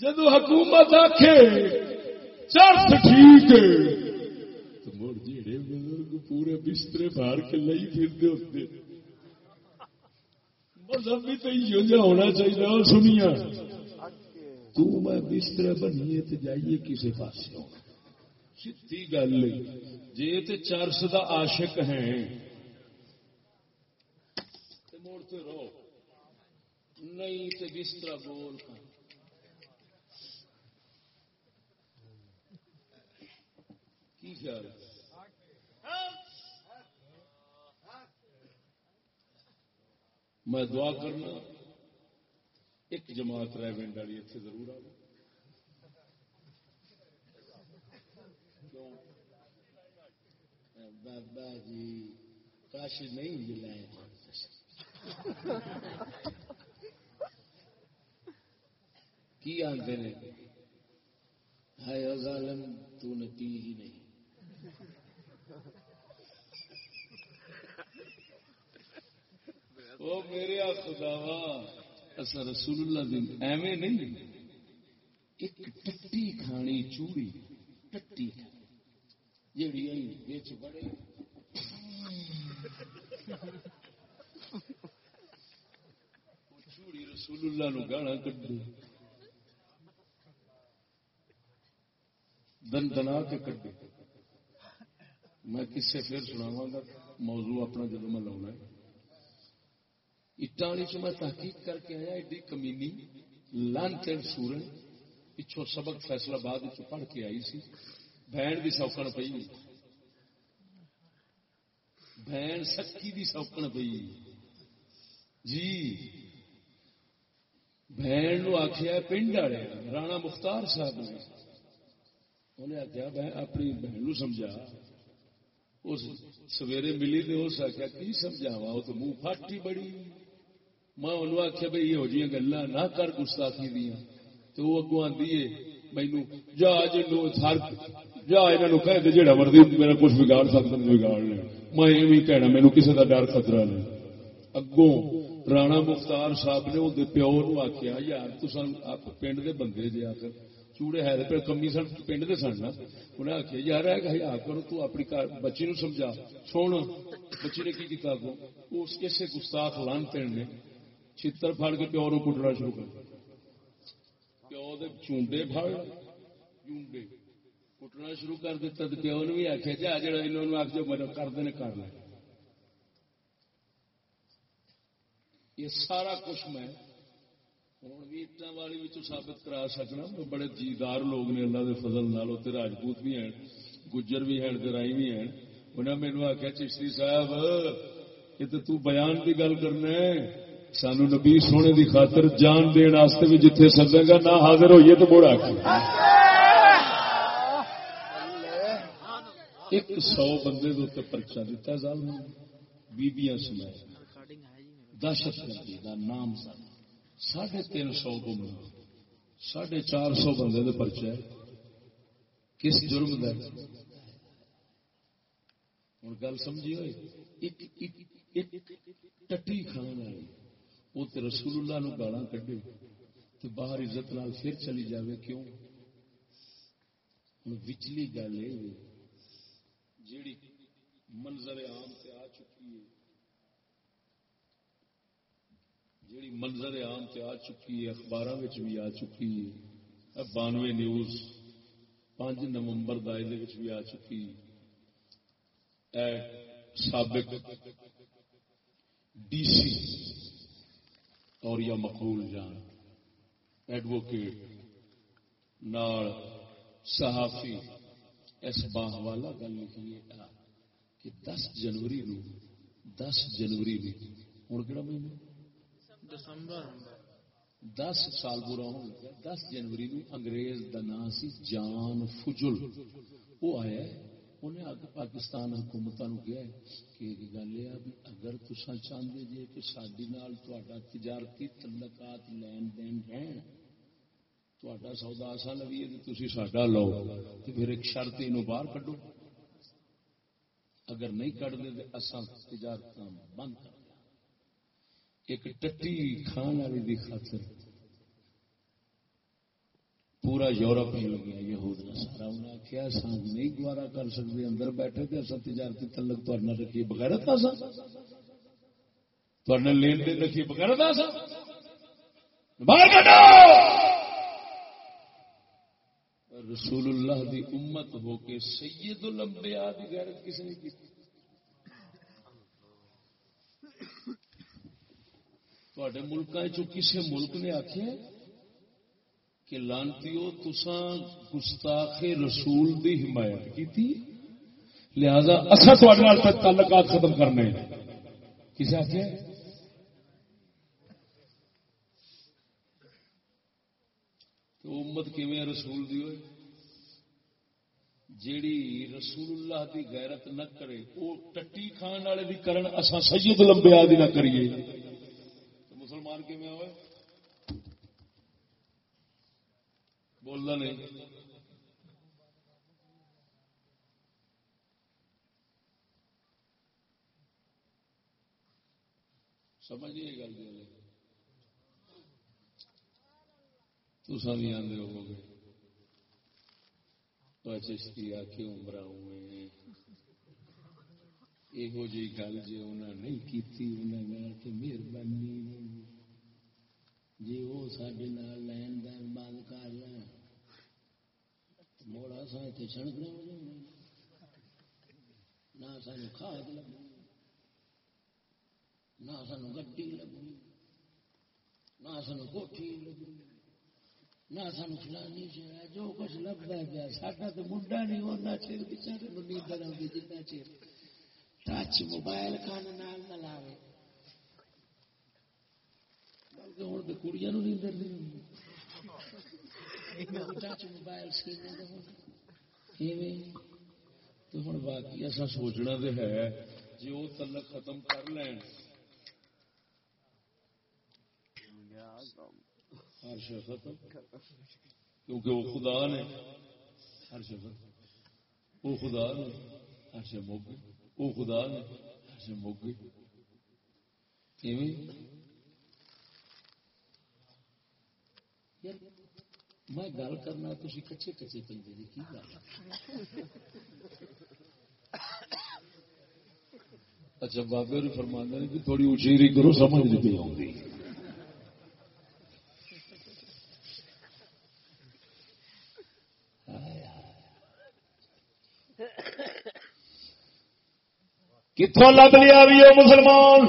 جدو حکومت آکھے، چرس ٹھیک تو مڑ جیڑے بزرگ پورے بسترے باہر کے لئی پھرتے ہوتے۔ مذہب بھی تو یہ جا ہونا چاہیے اور سنیا تو میں بستر بنیے تو جائیے کسی پاس سی گل جی تے چرس دا عاشق ہیں۔ تے موڑتے رہو۔ نہیں تے بستر بول کر۔ کی خیال میں دعا کرنا ایک جماعت رہ ونڈ والی اتنے ضرور آ بابا جی کاش نہیں جلائے کی آتے نے؟ ہے ظالم، تو نے پی ہی نہیں۔ وہ میرے خداوا اصا رسول اللہ دن ایویں نہیں ایک ٹٹی کھانی چوڑی ٹٹی جیڑی آئی بچ بڑے۔ چوڑی رسول اللہ نو گانا کڈے دن دنا کے کٹے میں کسے پھر سناواں گا؟ موضوع اپنا جب میں لاؤنا ہے۔ اٹالی چ میں تحقیق کر کے آیا، ایڈی کمینی لان تین سورن پچھو سبق فیصلہ باد پڑھ کے آئی سی۔ بہن دی سوکن پئی۔ بہن سکی دی سوکن پئی۔ جی۔ بہن نو آخیا پنڈ والے، رانا مختار صاحب نے۔ انہیں آخیا بہن اپنی بہن نو سمجھا۔ اس سویرے ملی تو اس آخیا کی سمجھاوا وہ تو منہ پھاٹی بڑی۔ میں انہوں آخیا بھائی یہ جی گلا نہ کر گستاخی دیا تو وہ اگو آدھی ہے مینو جا جنو سر، جا یہ کہ جہاں مرضی میرا کچھ بگاڑ سکتا بگاڑ لے۔ میں یہ کہنا مینو کسی کا ڈر خطرہ نہیں اگوں رانا مختار صاحب نے وہ پیو نو آخیا یار تسان پنڈ دے بندے جے آ کر چوڑے ہے پہ کمی سن پنڈ دے سن انہیں آخیا یار ہے کہ آ کرو تو اپنی بچی نو سمجھا سن بچی نے کی کیا کو اس کسے گستاخ لان پنڈ نے چھتر پھڑ کے پیو نو کٹنا شروع کر پیو دے چونڈے پھڑ چونڈے کٹنا شروع کر دیتا تو پیو نے بھی آخیا جا جا انہوں آخ جو میرے کرتے نے کر لیں یہ سارا کچھ میں ہوں بھی اٹان والی بھی ثابت کرا سکنا بڑے جیدار لوگ نے اللہ کے فضل نال اتنے راجپوت بھی ہیں گجر بھی ہیں درائی بھی ہیں انہیں مینو آخیا چشتی صاحب یہ تو تو بیان کی گل کرنا ہے سانو نبی سونے دی خاطر جان دین واسطے بھی جتھے سدے گا نہ حاضر ہوئیے تو موڑا ایک سو بندے دے پرچا دیتا ہے ظالم بیبیاں سنائے دہشت گردی کا نام سن ساڑھے تین سو گمنا ساڑھے چار سو بندے دے پرچے۔ کس جرم دا ہوں گل سمجھی ہوئے ایک ایک ٹٹی کھان والی وہ تے رسول اللہ نو گالاں کڈے۔ تے باہر عزت نال پھر چلی جاوے، کیوں؟ ہن وچلی گل اے جیڑی منظر عام تے آ چکی ہے جیڑی منظر عام تے آ چکی ہے، اخباراں وچ بھی آ چکی ہے۔ بانوے نیوز، پانچ نومبر دائرے وچ بھی آ چکی۔ اے سابق ڈی سی اور یا مقبول جان، ایڈوکیٹ نال صحافی اس باہ والا گل لکھی ہے کہ دس جنوری نو، دس جنوری نو ہوں کہڑا مہینہ دسمبر دس سال برا ہو گیا۔ دس جنوری نو انگریز دا نام سی جان فجل۔ وہ آیا ہے۔ انہیں اگ پاکستان حکومت نو کیا کہ گل یہ بھی اگر تسا چاہتے جی کہ ساری نال تہاڈا تجارتی تعلقات لین دین رہن تہاڈا سودا آسان بھی ہے تھی ساڈا لو تو پھر ایک شرط یہ باہر کڈو۔ اگر نہیں کڈتے تو اصا تجارت بند کر ایک ٹٹی کھان والی دی خاطر۔ پورا یورپ ہی لگیا یہود نے سارا انہیں آخیا اصا نہیں گوارا کر سکتے، اندر بیٹھے تو اصل تجارتی تعلق تو رکھیے بغیر لین دین رکھیے بغیر رسول اللہ دی امت ہو کے سید الانبیاء دی غیرت کس نے کی تھوڑے ملک کسی ملک نے آخیا کہ لانتیو تساں گستاخ رسول دی حمایت کی تھی لہذا اصا تھوڑے تعلقات ختم کرنے کسے آخیا تو امت کیویں رسول دی ہوئے؟ جیڑی رسول اللہ دی غیرت نہ کرے وہ ٹٹی کھان والے دی کرن اسا سید لمبیا دی نہ کریے۔ مسلمان کیویں ہوئے؟ بولنا نہیں۔ سمجھیے گل جی۔ تو سبھی آدھے ہو گئے چشتی آ کے عمر ہوئے۔ یہو جی گل جی انہیں نہیں کی مہربانی۔ جی وہ سڈے لین دین بند کر لین موڑا سا اتنے چھڑکنے نہ سانو کھاد لگنی نہ سانو گڈی لگنی نہ سانو کوٹھی لگنی نہ سانو فلانی چاہیے جو کچھ لگتا ہے پیا، ساڈا تو منڈا نہیں ہونا چیر بچارے نیندر آتی جنا چیر۔ ٹچ موبائل کان نہ لاوے بلکہ ہوں تو کڑیاں نیندر نہیں ہوندی ٹچ موبائل تو ہوں باقی ایسا سوچنا تو ہے جی وہ تلک ختم کر لین۔ ہر شے ختم۔ کیونکہ وہ خدا نے۔ ہر شے ختم۔ وہ خدا نے۔ ہر شے وہ خدا نے۔ ہر شے گئی ایویں یار میں گل کرنا تھی کچے کچے پنجے کی کی گل اچھا بابے اور فرمانے کہ تھوڑی اچیری جی کرو، سمجھ نہیں پی آؤں کتوں لب لیا بھی ہو مسلمان؟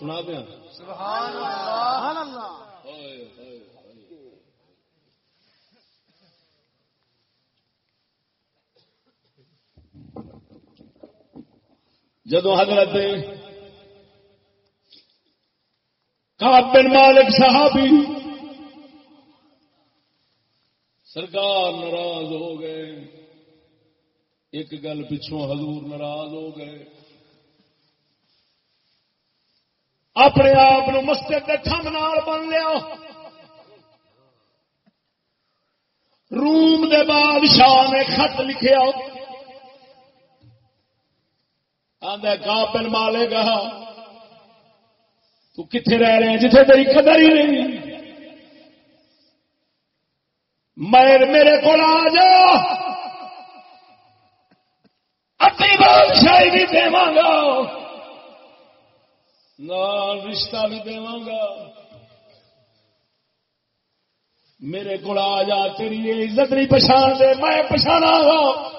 سنا دیا سبحان اللہ جدو حضرت بن مالک صحابی سرکار ناراض ہو گئے، ایک گل پچھوں حضور ناراض ہو گئے۔ اپنے آپ مسجد کے تھم نال بن لیا۔ روم دے بادشاہ نے خط لکھیا۔ آدھا کابل مالے گا۔ تو کتنے رہ رہے ہیں؟ جتنے تیری قدر ہی نہیں۔ میں میرے کو آ جا۔ اپنی بادشاہی بھی دے گا۔ نال رشتہ بھی دے گا۔ میرے کو آ جا، تیری عزت نہیں پچھان دے، میں پچھانا گا۔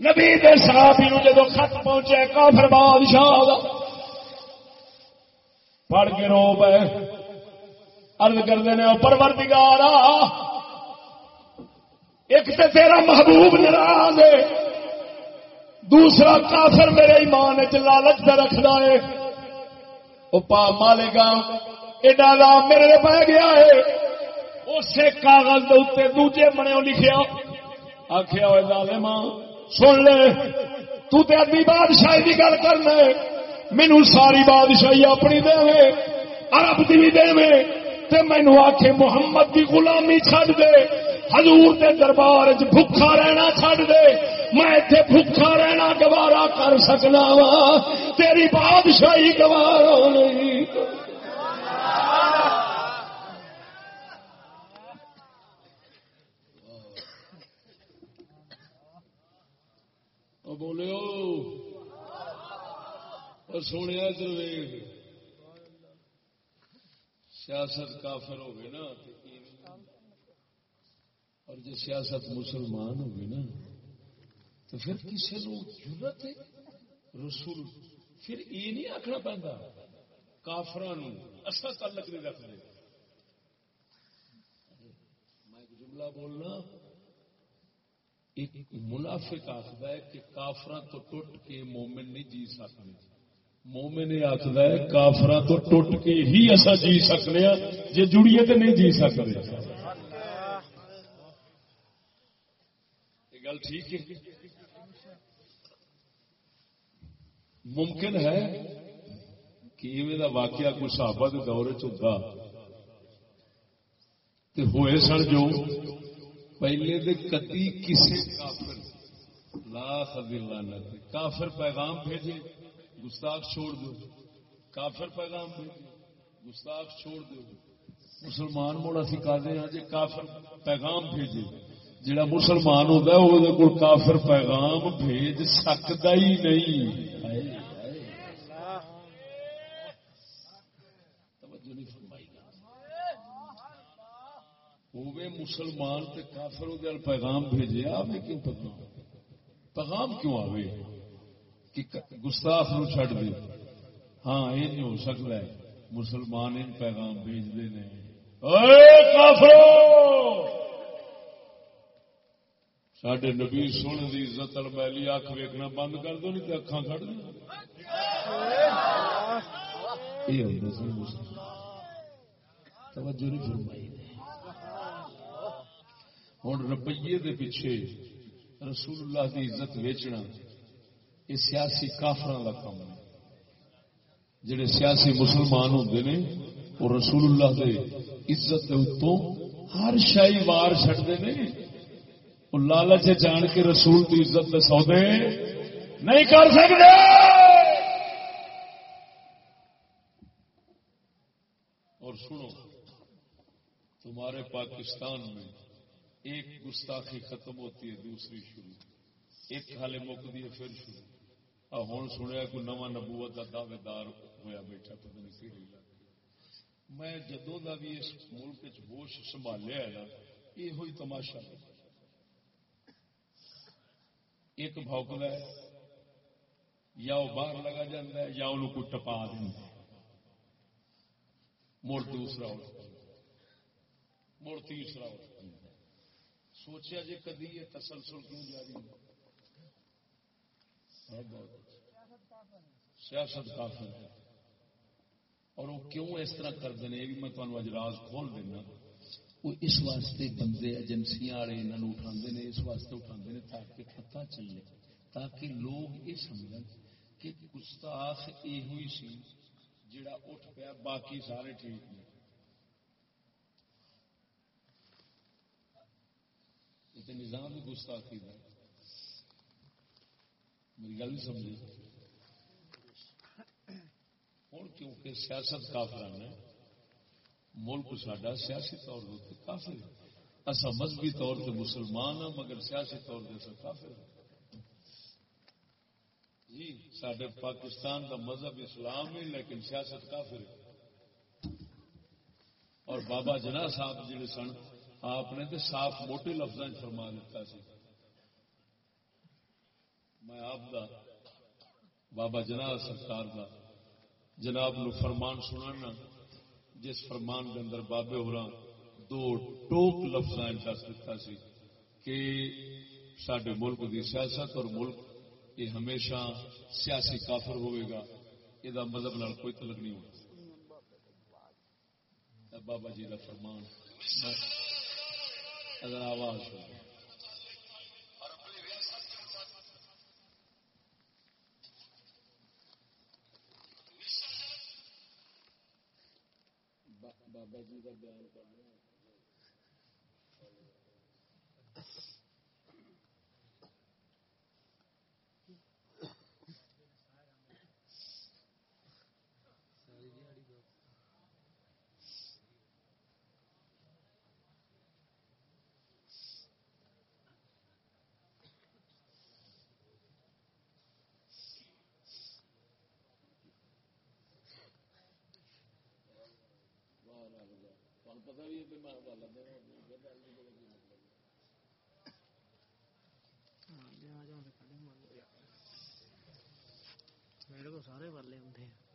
نبی دے صحابی نو جدو خط پہنچے، کافر بادشاہ دا۔ پڑھ کے رو پے۔ ارد کرتے ہیں پروردگارا، ایک تے تیرا محبوب ناراض ہے۔ دوسرا کافر میرے ایمان چ لالچ پہ رکھنا ہے۔ وہ پا مالے گا ایڈا نام میرے پہ گیا ہے۔ اسے کاغذ دے اتنے دوجے بنے لکھیا۔ آخیا ہوئے ظالما سن لے۔ تو تے ادی بادشاہی کی گل کرنا مینو ساری بادشاہی اپنی دے۔ عرب دی بھی دے۔ تے مینو آخ محمد کی غلامی چھڈ دے۔ حضور دے دربار چ بھوکا رہنا چھڈ دے۔ میں اتنے بھوکا رہنا گوارا کر سکنا وا تیری بادشاہی گوارا نہیں۔ بولو اور سونے ادھر سیاست کافر ہو نا اور جی سیاست مسلمان ہو گئی نا، تو پھر کسی کو ضرورت رسول، پھر یہ نہیں آخنا پہنتا کافران اصل تعلق نہیں رکھتے میں جملہ بولنا۔ ایک منافق آخر ہے کہ کافر تو ٹوٹ کے مومن نہیں جی سکتے مومن یہ آخر ہے کافر تو ٹوٹ کے ہی اصا جی سکنے جی جڑیے تو نہیں جی سکتے گل ٹھیک ہے؟ ممکن ہے کہ ایویں دا واقعہ کوئی صحابہ کے دورے چ ہوئے سن جو پہلے دے کتی کسی کافر، لا خبر کافر پیغام بھیجے، گستاخ چھوڑ دو کافر پیغام بھیجے، گستاخ چھوڑ دو مسلمان موڑا سکھا دے ہاں جی کافر پیغام بھیجے۔ جڑا مسلمان ہوتا ہے وہ کافر پیغام بھیج سکتا ہی نہیں۔ ہوے مسلمان تے کافر وہ پیغام بھیجے آوے کیوں پیغام پیغام کیوں آوے؟ کہ گستاخ نو چھڈ دے۔ ہاں یہ نہیں ہو سکتا ہے۔ مسلمان ان پیغام بھیجتے ہیں سڈے نبی سن دی عزت المیلی اکھ ویکنا بند کر دو نہیں تو اکھان کھڑ دو۔ یہ ہوتا سن مسلمان۔ توجہ نہیں فرمائی۔ ہوں روپیے دے پیچھے رسول اللہ دی عزت ویچنا، یہ سیاسی کافر کا کام ہے۔ جڑے سیاسی مسلمان ہوں نے، وہ رسول اللہ دے عزت دے اتوں ہر شاہی وار چڑھتے ہیں وہ لالچ جان کے رسول کی عزت دے سودے نہیں کر سکتے۔ اور سنو، تمہارے پاکستان میں ایک گستاخی ختم ہوتی ہے، دوسری شروع۔ ایک حالے مکتی ہے، پھر شروع۔ ہوں سنیا کوئی نواں نبوت کا دعوے دار ہوا بیٹھا، پتہ نہیں کہڑی میں۔ جدوں کا بھی اس ملک ہوش سنبھالیا ہے نا یہ تماشا ایک بوکل ہے، یا وہ باہر لگا جا یا انہوں کو ٹپا دینا مڑ دوسرا مڑ تیسرا سوچیا جی کدی یہ تسلسل کیوں جاری اچھا۔ سیاست کافی ہے۔ اور وہ کیوں اس طرح کرتے ہیں؟ یہ بھی میں تمہیں اج راز کھول دینا۔ وہ اس واسطے بندے ایجنسیاں والے انہوں اٹھا اس واسطے اٹھا تاکہ پتہ چلے، تاکہ لوگ یہ سمجھ کہ گستاخ یہ ہوئی سی جڑا اٹھ پیا، باقی سارے ٹھیک نے۔ یہ نظام بھی گستاخی ہے۔ میری گل نہیں سمجھی۔ ہوں کیونکہ سیاست کافر ہے ملک سڈا سیاسی طور پر کافر اصا مذہبی طور سے مسلمان ہاں مگر سیاسی طور سے کافر ہاں۔ جی سڈے پاکستان کا مذہب اسلام ہی لیکن سیاست کافر ہے۔ اور بابا جنا صاحب جڑے سن آپ نے تو صاف موٹے لفظ فرما دیتا سی۔ میں آپ دا، بابا جناب سرکار دا، جناب نو فرمان سنانا، جس فرمان کے اندر بابے ہو دو ٹوک لفظ دس دیتا سی کہ سڈے ملک کی سیاست اور ملک یہ ہمیشہ سیاسی کافر ہوئے گا۔ یہ مذہب نال کوئی تلک نہیں ہوگا بابا جی کا فرمان۔ اگر آواز ہو۔ بابا جی کا بیان کرنا پتا بھی ہے میں میرے کو سارے والے ہوں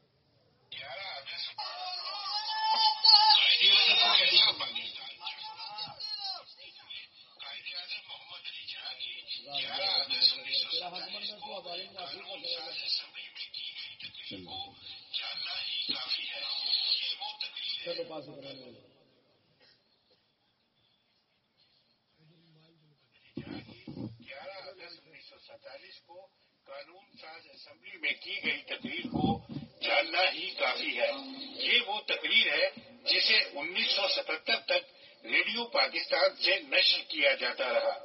نشر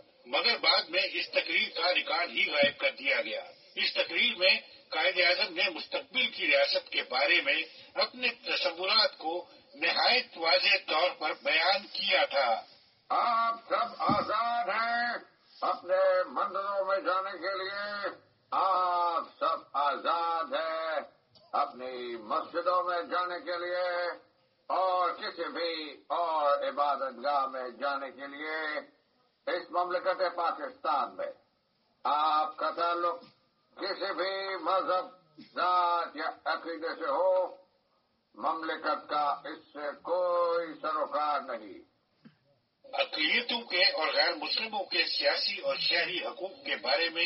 کے سیاسی اور شہری حقوق کے بارے میں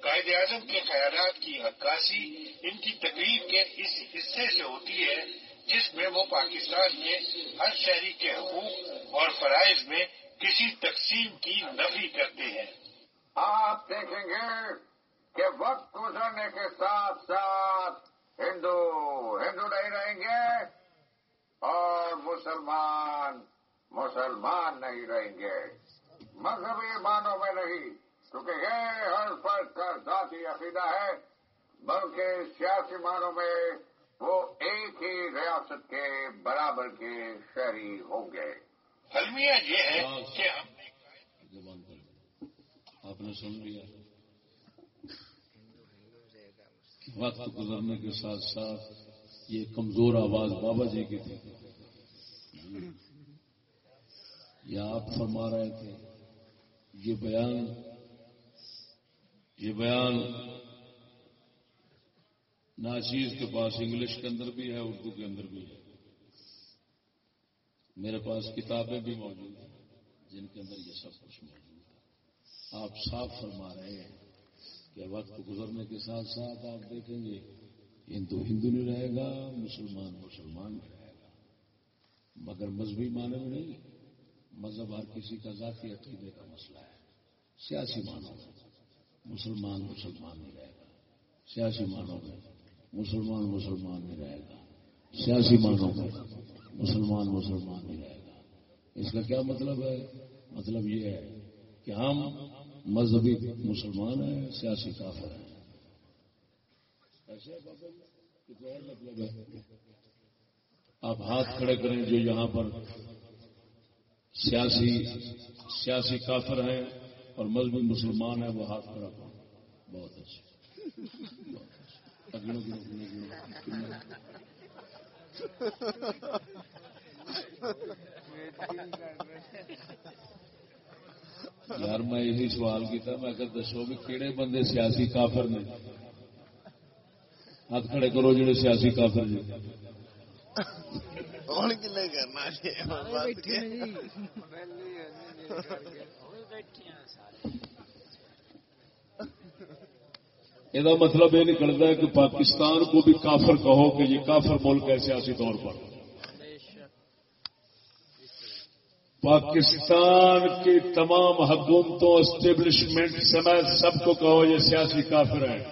قائد اعظم کے خیالات کی عکاسی ان کی تقریب کے اس حصے سے ہوتی ہے، جس میں وہ پاکستان کے ہر شہری کے حقوق اور فرائض میں کسی تقسیم کی نفی کرتے ہیں۔ آپ دیکھیں گے کہ وقت گزرنے کے ساتھ ساتھ ہندو ہندو نہیں رہیں گے اور مسلمان مسلمان نہیں رہیں گے۔ مذہبی معنوں میں نہیں کیونکہ یہ ہر فرد کا ذاتی عقیدہ ہے بلکہ سیاسی معنوں میں وہ ایک ہی ریاست کے برابر کے شہری ہوں گے۔ المیہ یہ ہے کہ ہم نے زبان پر۔ آپ نے سن لیا۔ وقت گزرنے کے ساتھ ساتھ یہ کمزور آواز بابا جی کی تھی۔ یا آپ فرما رہے تھے۔ یہ بیان یہ بیان ناچیز کے پاس انگلش کے اندر بھی ہے، اردو کے اندر بھی ہے۔ میرے پاس کتابیں بھی موجود ہیں، جن کے اندر یہ سب کچھ موجود ہے۔ آپ صاف فرما رہے ہیں کہ وقت گزرنے کے ساتھ ساتھ آپ دیکھیں گے، ہندو ہندو نہیں رہے گا، مسلمان مسلمان نہیں رہے گا۔ مگر مذہبی معنی میں نہیں۔ مذہب ہر کسی کا ذاتی عقیدے کا مسئلہ ہے۔ سیاسی معنوں میں۔ مسلمان مسلمان نہیں رہے گا۔ سیاسی معنوں میں۔ مسلمان مسلمان نہیں رہے گا۔ سیاسی معنوں میں۔ مسلمان مسلمان نہیں رہے گا۔ اس کا کیا مطلب ہے؟ مطلب یہ ہے کہ ہم مذہبی مسلمان ہیں، سیاسی کافر ہیں۔ ایسے جی، مطلب ہے۔ آپ ہاتھ کھڑے کریں جو یہاں پر سیاسی سیاسی کافر ہیں اور مذہبی مسلمان ہیں، وہ ہاتھ کھڑا کریں اچھا۔ بہت اچھا۔ یار، میں یہی سوال کیا میں کہ دسو بھی کہڑے بندے سیاسی کافر نے؟ ہاتھ کھڑے کرو، جڑے سیاسی کافر جی کلے کرنا یہ مطلب یہ نکلتا ہے کہ پاکستان کو بھی کافر کہو کہ یہ کافر ملک ہے سیاسی طور پر بے شک پاکستان کی تمام حکومتوں اسٹیبلشمنٹ سمیت سب کو کہو یہ سیاسی کافر ہیں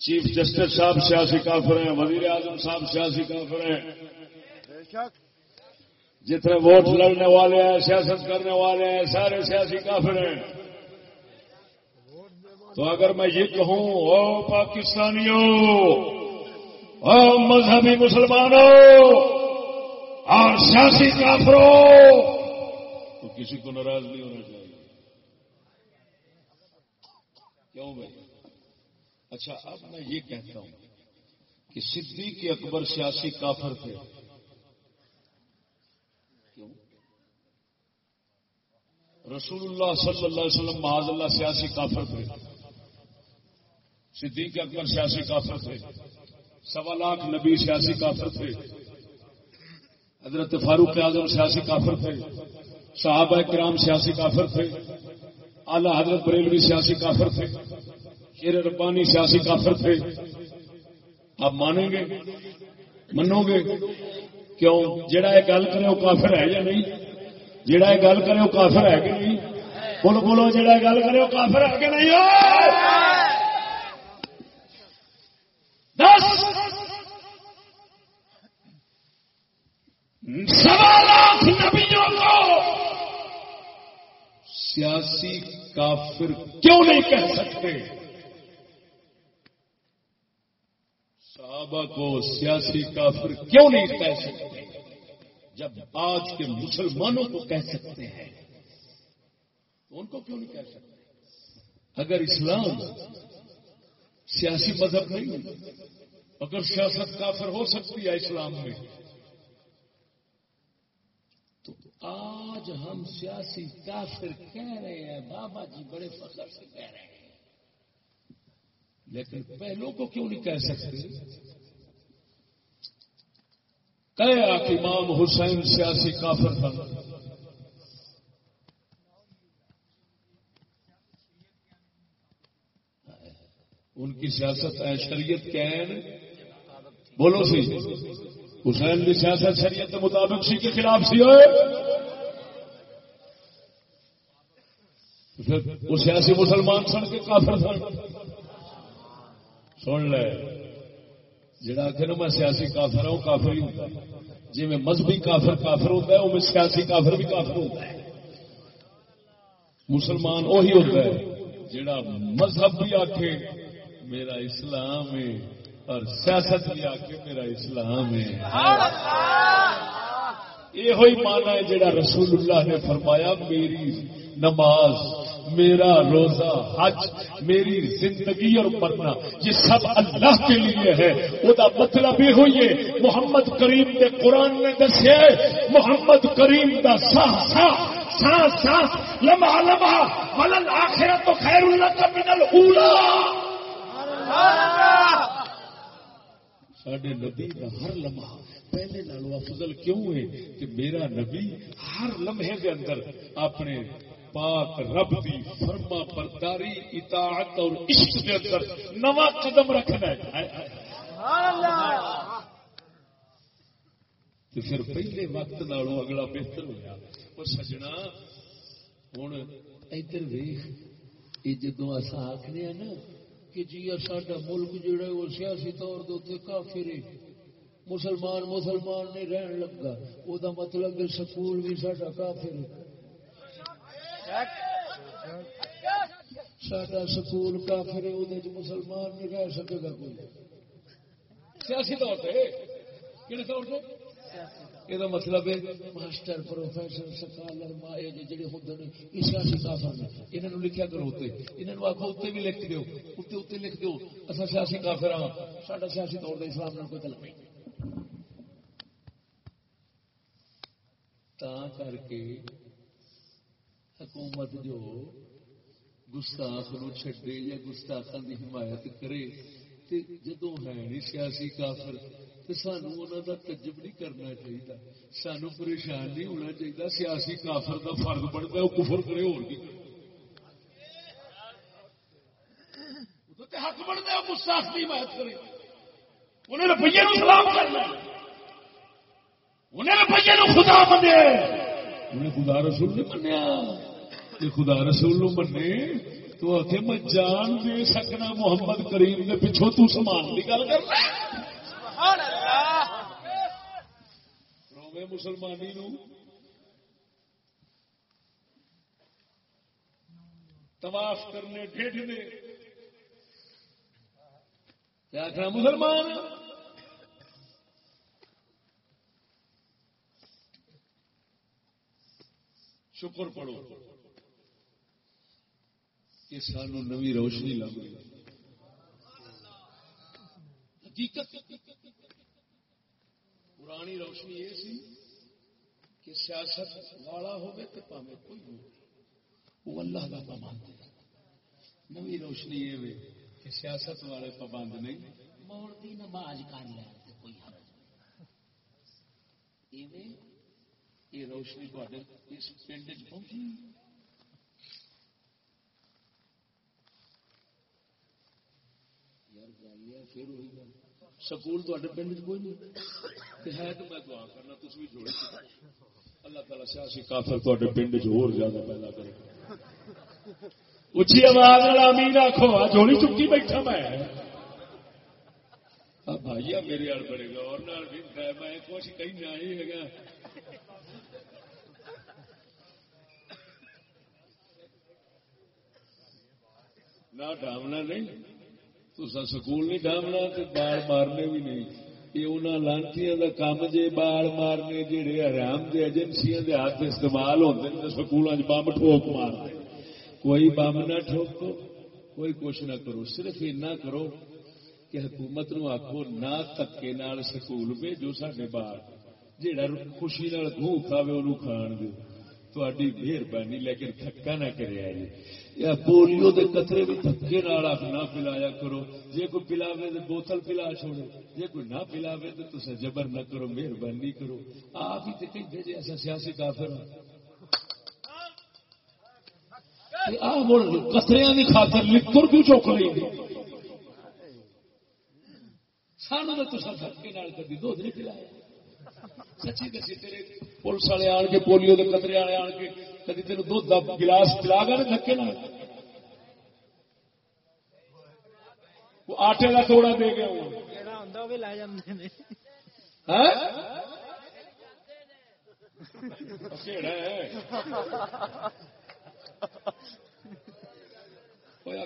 چیف جسٹس صاحب سیاسی کافر ہیں، وزیر اعظم صاحب سیاسی کافر ہیں۔ جتنے ووٹ لڑنے والے ہیں، سیاست کرنے والے ہیں، سارے سیاسی کافر ہیں۔ تو اگر میں یہ کہوں، او پاکستانیوں، او مذہبی مسلمانوں، اور سیاسی کافروں، تو کسی کو ناراض نہیں ہونا چاہیے۔ کیوں بھائی؟ اچھا اب میں یہ کہتا ہوں کہ صدیق اکبر سیاسی کافر تھے۔ کیوں؟ رسول اللہ صلی اللہ علیہ وسلم معاذ اللہ سیاسی کافر تھے۔ صدیق اکبر سیاسی کافر تھے۔ سوا لاکھ نبی سیاسی کافر تھے۔ حضرت فاروق اعظم سیاسی کافر تھے۔ صحابہ کرام سیاسی کافر تھے۔ اعلی حضرت بریلوی سیاسی کافر تھے۔ شیر ربانی سیاسی کافر تھے۔ آپ مانیں گے؟ منو گے؟ کیوں؟ جڑا یہ گل کرے وہ کافر ہے یا نہیں؟ جڑا یہ گل کرے وہ کافر ہے کہ نہیں؟ بولو بولو جڑا یہ گل کرے وہ کافر ہے کہ نہیں؟ دس۔ سوا لاکھ نبیوں کو۔ سیاسی کافر کیوں نہیں کہہ سکتے؟ صحابہ کو سیاسی کافر کیوں نہیں کہہ سکتے؟ جب آج کے مسلمانوں کو کہہ سکتے ہیں، تو ان کو کیوں نہیں کہہ سکتے؟ اگر اسلام سیاسی مذہب نہیں اگر سیاست کافر ہو سکتی ہے اسلام میں، تو آج ہم سیاسی کافر کہہ رہے ہیں، بابا جی بڑے فخر سے کہہ رہے ہیں۔ لیکن پہلوں کو کیوں نہیں کہہ سکتے؟ کہ امام حسین سیاسی کافر تھا ان کی سیاست ہے شریعت کیا ہے بولو سی۔ حسین کی سیاست شریعت کے مطابق سی کے خلاف سی ہوئے؟ وہ سیاسی مسلمان سن کے کافر سن۔ سن لے۔ جڑا آخر میں سیاسی کافر ہوں، کافر ہی ہوتا ہے۔ جی میں مذہبی کافر کافر ہوتا ہے وہ میں سیاسی کافر بھی کافر ہوتا ہے۔ مسلمان وہی ہوتا ہے جڑا مذہب بھی آخے میرا اسلام ہے، اور سیاست بھی آخے میرا اسلام ہے۔ یہ ہوئی مانا ہے جڑا رسول اللہ نے فرمایا، میری نماز میرا روزہ حج، میری زندگی اور مرنا، یہ سب اللہ کے لیے ہے۔ وہ مطلب یہ ہوئی ہے، محمد کریم کے قرآن نے دسے محمد کریم کا سا سا سا سا لمحہ لمحہ ملن آخر تو خیر اللہ کا منل اولا سڈے نبی کا ہر لمحہ، پہلے نالو افضل کیوں ہے کہ میرا نبی ہر لمحے کے اندر اپنے پاک رب دی فرما برداری اطاعت اور عشق کے اندر نوا قدم رکھنا ہے۔ تو پھر پہلے وقت نالوں اگلا بہتر ہوا اور سجنا ہوں ادھر ویخ یہ جدو اصا آخنے نا کہ جی ساڈا ملک جڑا وہ سیاسی طور دے کافر مسلمان مسلمان نہیں رہن لگا۔ وہ مطلب سکول بھی ساڈا کافر ساڈا سکول کافر مسلمان نہیں رہ سکے گا کوئی۔ سیاسی طور پہ کہڑے طور پہ یہ مطلب ہے، ماسٹر، پروفیسر، سکالر، مائے جی، جڑے ہوتے ہیں یہ سیاسی کافر نے۔ انہوں لکھیا کرو اتنے انہوں آخو اتنے بھی لکھ دو اتنے اتنے لکھ دو اصل سیاسی کافر ہاں۔ ساڈا سیاسی طور پر اسلام نہ کوئی تعلق نہیں۔ تا کر کے حکومت جو گستاخ نو چھڈے یا گستاخان کی حمایت کرے جدو ہے نہیں سیاسی کافر سانو کا تجب نہیں کرنا چاہیے سانو پریشان نہیں ہونا چاہیے سیاسی کافر کا فرق پڑتا ہے کفر کرے اور حق بنتا ہے گستاخ کی حمایت کرے۔ انہیں روپیے سلام کرنا۔ انہیں روپیے خدا انہیں خدا رسول نہیں منیا۔ خدا رسول منے تو آخ میں جان دے سکنا محمد کریم نے پچھو تو سامان کی گل کر روے مسلمانی نو۔ طواف کرنے ڈیڈ کیا آخنا مسلمان؟ شکر پڑھو۔ کہ سانو نوی روشنی لگ گئی حقیقت، پرانی روشنی یہ سی کہ سیاست والا ہوگی تو پاوے کوئی ہو وہ اللہ کا پابند ہے۔ نوی روشنی یہ کہ سیاست والے پابند نہیں۔ موڑ دی نماز کر لے کوئی حرج یہ روشنی اس پنڈ پہنچی۔ سکول تے پنڈ کوئی نہیں ہے تو میں دعا کرنا تم بھی جوڑے اللہ تعالی سیاسی کافر تے پنڈ چ زیادہ پیدا کرے۔ اچھی آواز امین آخو جوڑی چکی بیٹھا میں۔ بھائی میرے آل بڑے گا اور میں کچھ کہیں نہ ہی ہے نہ ڈامنا نہیں۔ تو سکول نہیں ڈامنا بال مارنے بھی نہیں۔ یہ انہوں کا کام جے بال مارنے جہے آرام دے ایجنسیاں دے ہاتھ استعمال ہوتے ہیں سکولوں بمب ٹھوک مارتے کوئی بمب نہ ٹھوکو، کوئی کچھ نہ کرو، صرف اینا کرو کہ حکومت نو آخو نہ تکے نال سکول بھیجو سڈے باہر جہاں خوشی نال گھو کھاوے انہوں کھان دو تھوڑی مہربانی، لیکن تھکا نہ کرے جی یا پولیو دے قطرے بھی تھکے نال نہ پلایا کرو۔ جے کوئی پلاوے تو بوتل پلا چھوڑے، جے کوئی نہ پلاوے تو تصا جبر نہ کرو، مہربانی کرو۔ آپ ہی تو کہیں جی سیاسی کافر قطریا کی خاطر لکڑ کیوں چوک لیں سانو تو تصا تھکے نال کبھی دودھ نہیں پلایا۔ سچی دسی تیرے پولیس والے آن کے پولیو کے قطرے والے آن کے کدی تین دھد کا گلاس پلا گا دھکے نہ آٹے کا توڑا دے گیا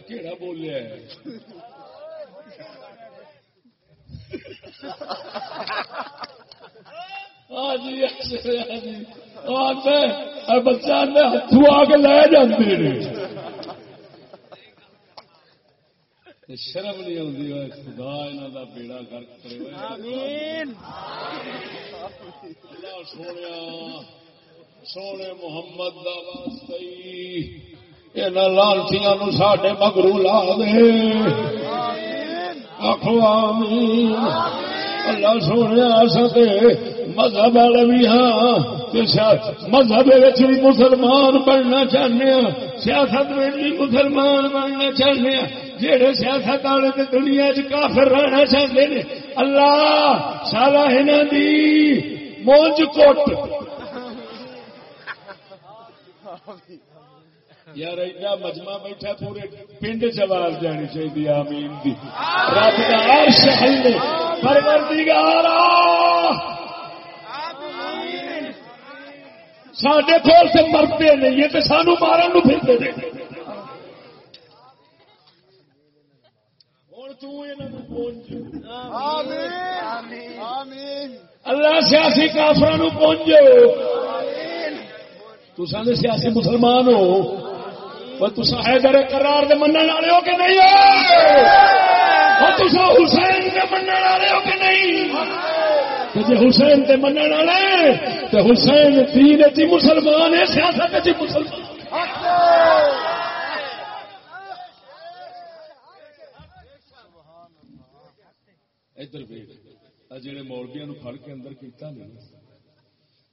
کہڑا بولیا بچہ ہاتھوں آ کے لے شرم نہیں آتی خدا کا بیڑا گرک کرے سونے سونے محمد دا واسطے ساڈے مگرو لا دے۔ آخو آمین۔ اللہ سونے سکے مذہب والے بھی ہاں مذہب بھی مسلمان بننا چاہتے ہیں سیاست میں بھی مسلمان بننا چاہتے ہیں جہے سیاست والے تو دنیا چ کافر رہنا چاہتے ہیں اللہ سارا انہوں دی مونج کوٹ۔ یار ایڈا مجمع بیٹھا پورے پنڈ چوال جانی چاہیے آمین دی۔ رب کا عرش پروردگارا۔ سڈے کول سے مرتے نہیں ہے تو سانو مارن نو پھرتے ہیں اللہ سیاسی کافر پہنچو تو سیاسی مسلمان ہو۔ حیدر کرار دے من والے ہو کہ نہیں حسین کے من والے ہو کہ نہیں جی حسین کے من والے تو حسین دین چی مسلمان ہے سیاست چی مسلمان ادھر جڑے مولبیا پڑ کے اندر کیتا نہیں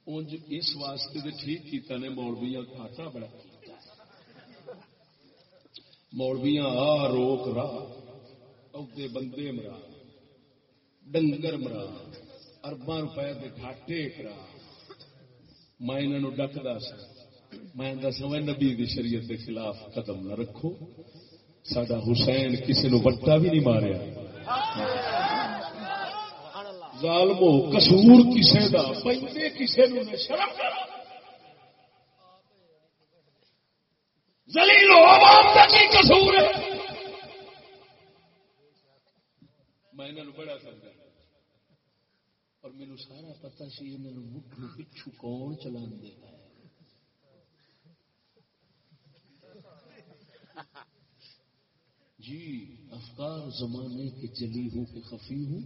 انج اس واسطے ٹھیک کیتا نے مولبیا گھاٹا بڑا مولویاں آ روک راہ ادے بندے مرا ڈنگر مرا ارباں روپے کے گھاٹے کرا میں انہوں ڈکدا سا میں دسا نبی دی شریعت کے خلاف قدم نہ رکھو سڈا حسین کسی نو وٹا بھی نہیں ماریا ظالمو کسور کسے دا بندے کسے نو شرم کرا زلیل عوام کا کی قصور ہے؟ میں انہوں بڑا سمجھا۔ اور میرے سارا پتا سی انہوں مٹھ پچھو کون چلا دے جی افکار زمانے کے جلی ہوں کہ خفی ہوں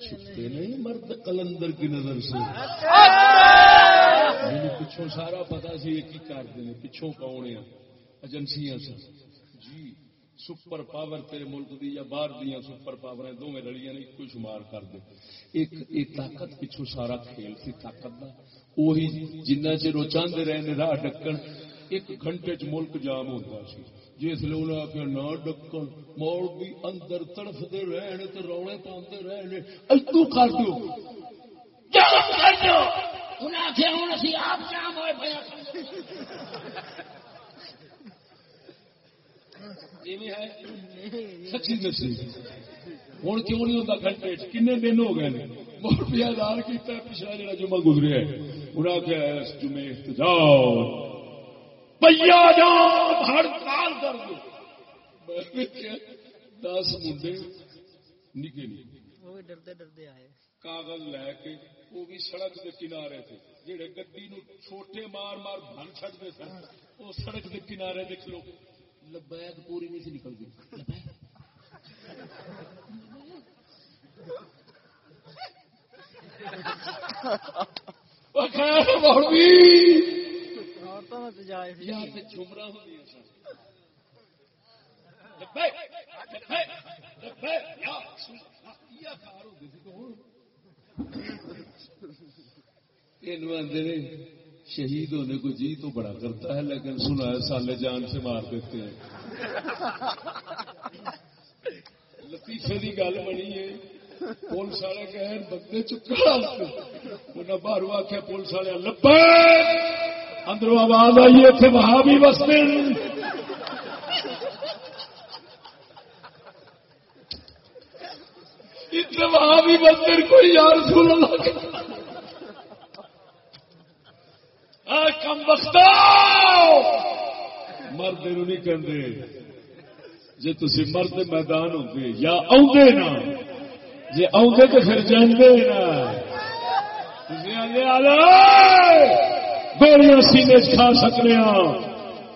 چھپتے نہیں مرد کلندر کی نظر سے۔ میرے پچھوں سارا پتا سی ایک ہی کر دیں پچھوں کون ہے ایجنسیاں سن جی سپر پاور تیرے ملک دی یا باہر دیا سپر پاور دونوں رلیاں نے کوئی شمار کر دے۔ ایک ایک طاقت پچھو سارا کھیل سی طاقت دا۔ وہی جنہ چر وہ چاہتے رہے راہ ڈکن۔ ایک گھنٹے چ ملک جام ہوتا سی۔ جس لیے انہیں آخیا نہ ڈکن مول بھی اندر تڑفتے رہنے تو روڑے پاتے رہنے۔ اتو کر دو انہیں آخیا ہوں آپ جام ہوئے سچی دسی۔ ہوں کیوں نہیں ہوتا گھنٹے کن دن ہو گئے روپیہ دار کیا پچھلا جڑا جمعہ گزریا انہیں آخیا جمعے جاؤ۔ پیا ہڑتال کر دو دس منڈے نکے نکے کاغذ لے کے وہ بھی سڑک کے کنارے تھے جہے گی چھوٹے مار مار بن چڑتے سن وہ سڑک کے کنارے دیکھ لو۔ لبیک پوری نہیں سی نکلتی۔ جمرا یہ شہید ہونے کو جی تو بڑا کرتا ہے، لیکن سنا ہے سالے جان سے مار دیتے ہیں۔ لطیفے کی گل بنی ہے۔ پولیس والے کہ بندے چکا انہیں باہر آخیا پولیس والے لبا اندروں آواز آئی اتنے وہاں بھی وستے اتنے وہاں بھی بستے کوئی یار سن لگ کم وقت مرد نہیں کہتے جی تھی مرد میدان ہوتے یا آدھے نا جی آدھے تو پھر جانے نا گولیاں سینے کھا سکنے ہاں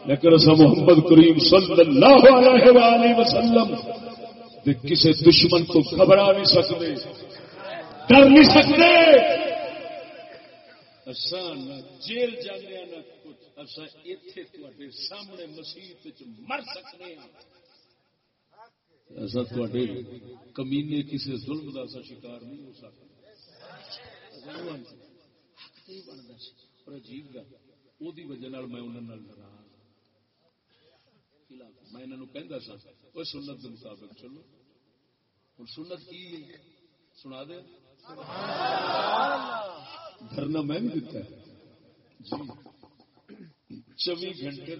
لیکن اصا محمد کریم صلی اللہ علیہ وآلہ وسلم دے کسے دشمن کو گھبرا نہیں سکتے۔ ڈر نہیں سکتے۔ اصا نہ جیل جانے نہ کچھ اصا اتے تے سامنے مسیح مر سکتے ہیں ایسا تے کمینے کسی ظلم کا ایسا شکار نہیں ہو سکتا پر عجیب گل وہ وجہ نال میں انہوں نے لڑا میں انہوں کہہ سا وہ سنت کے مطابق چلو ہوں سنت کی سنا دے دھرنا میں بھی دیتا ہے۔ جی۔ چوبی گھنٹے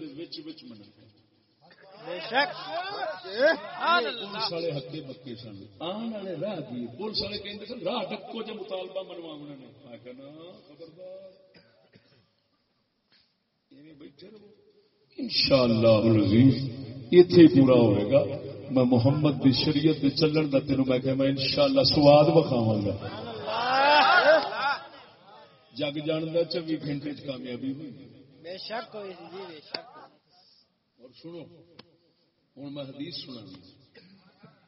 پولیس والے ہکے بکے سن۔ آن والے راہ دی۔ پولیس والے کہتے سن راہ ڈکو جو مطالبہ منوا نے۔ میں کہنا خبردار۔ ایویں بیٹھے رہو۔ انشاءاللہ العزیز ایتھے پورا ہوئے گا۔ میں محمد دی شریعت دے چلن دا تینوں میں کہ میں انشاءاللہ سواد بخاواں گا۔ جگ جان دا 24 گھنٹے کامیابی ہوئی۔ بے شک کوئی جی بے شک اور سنو ہوں میں حدیث سنا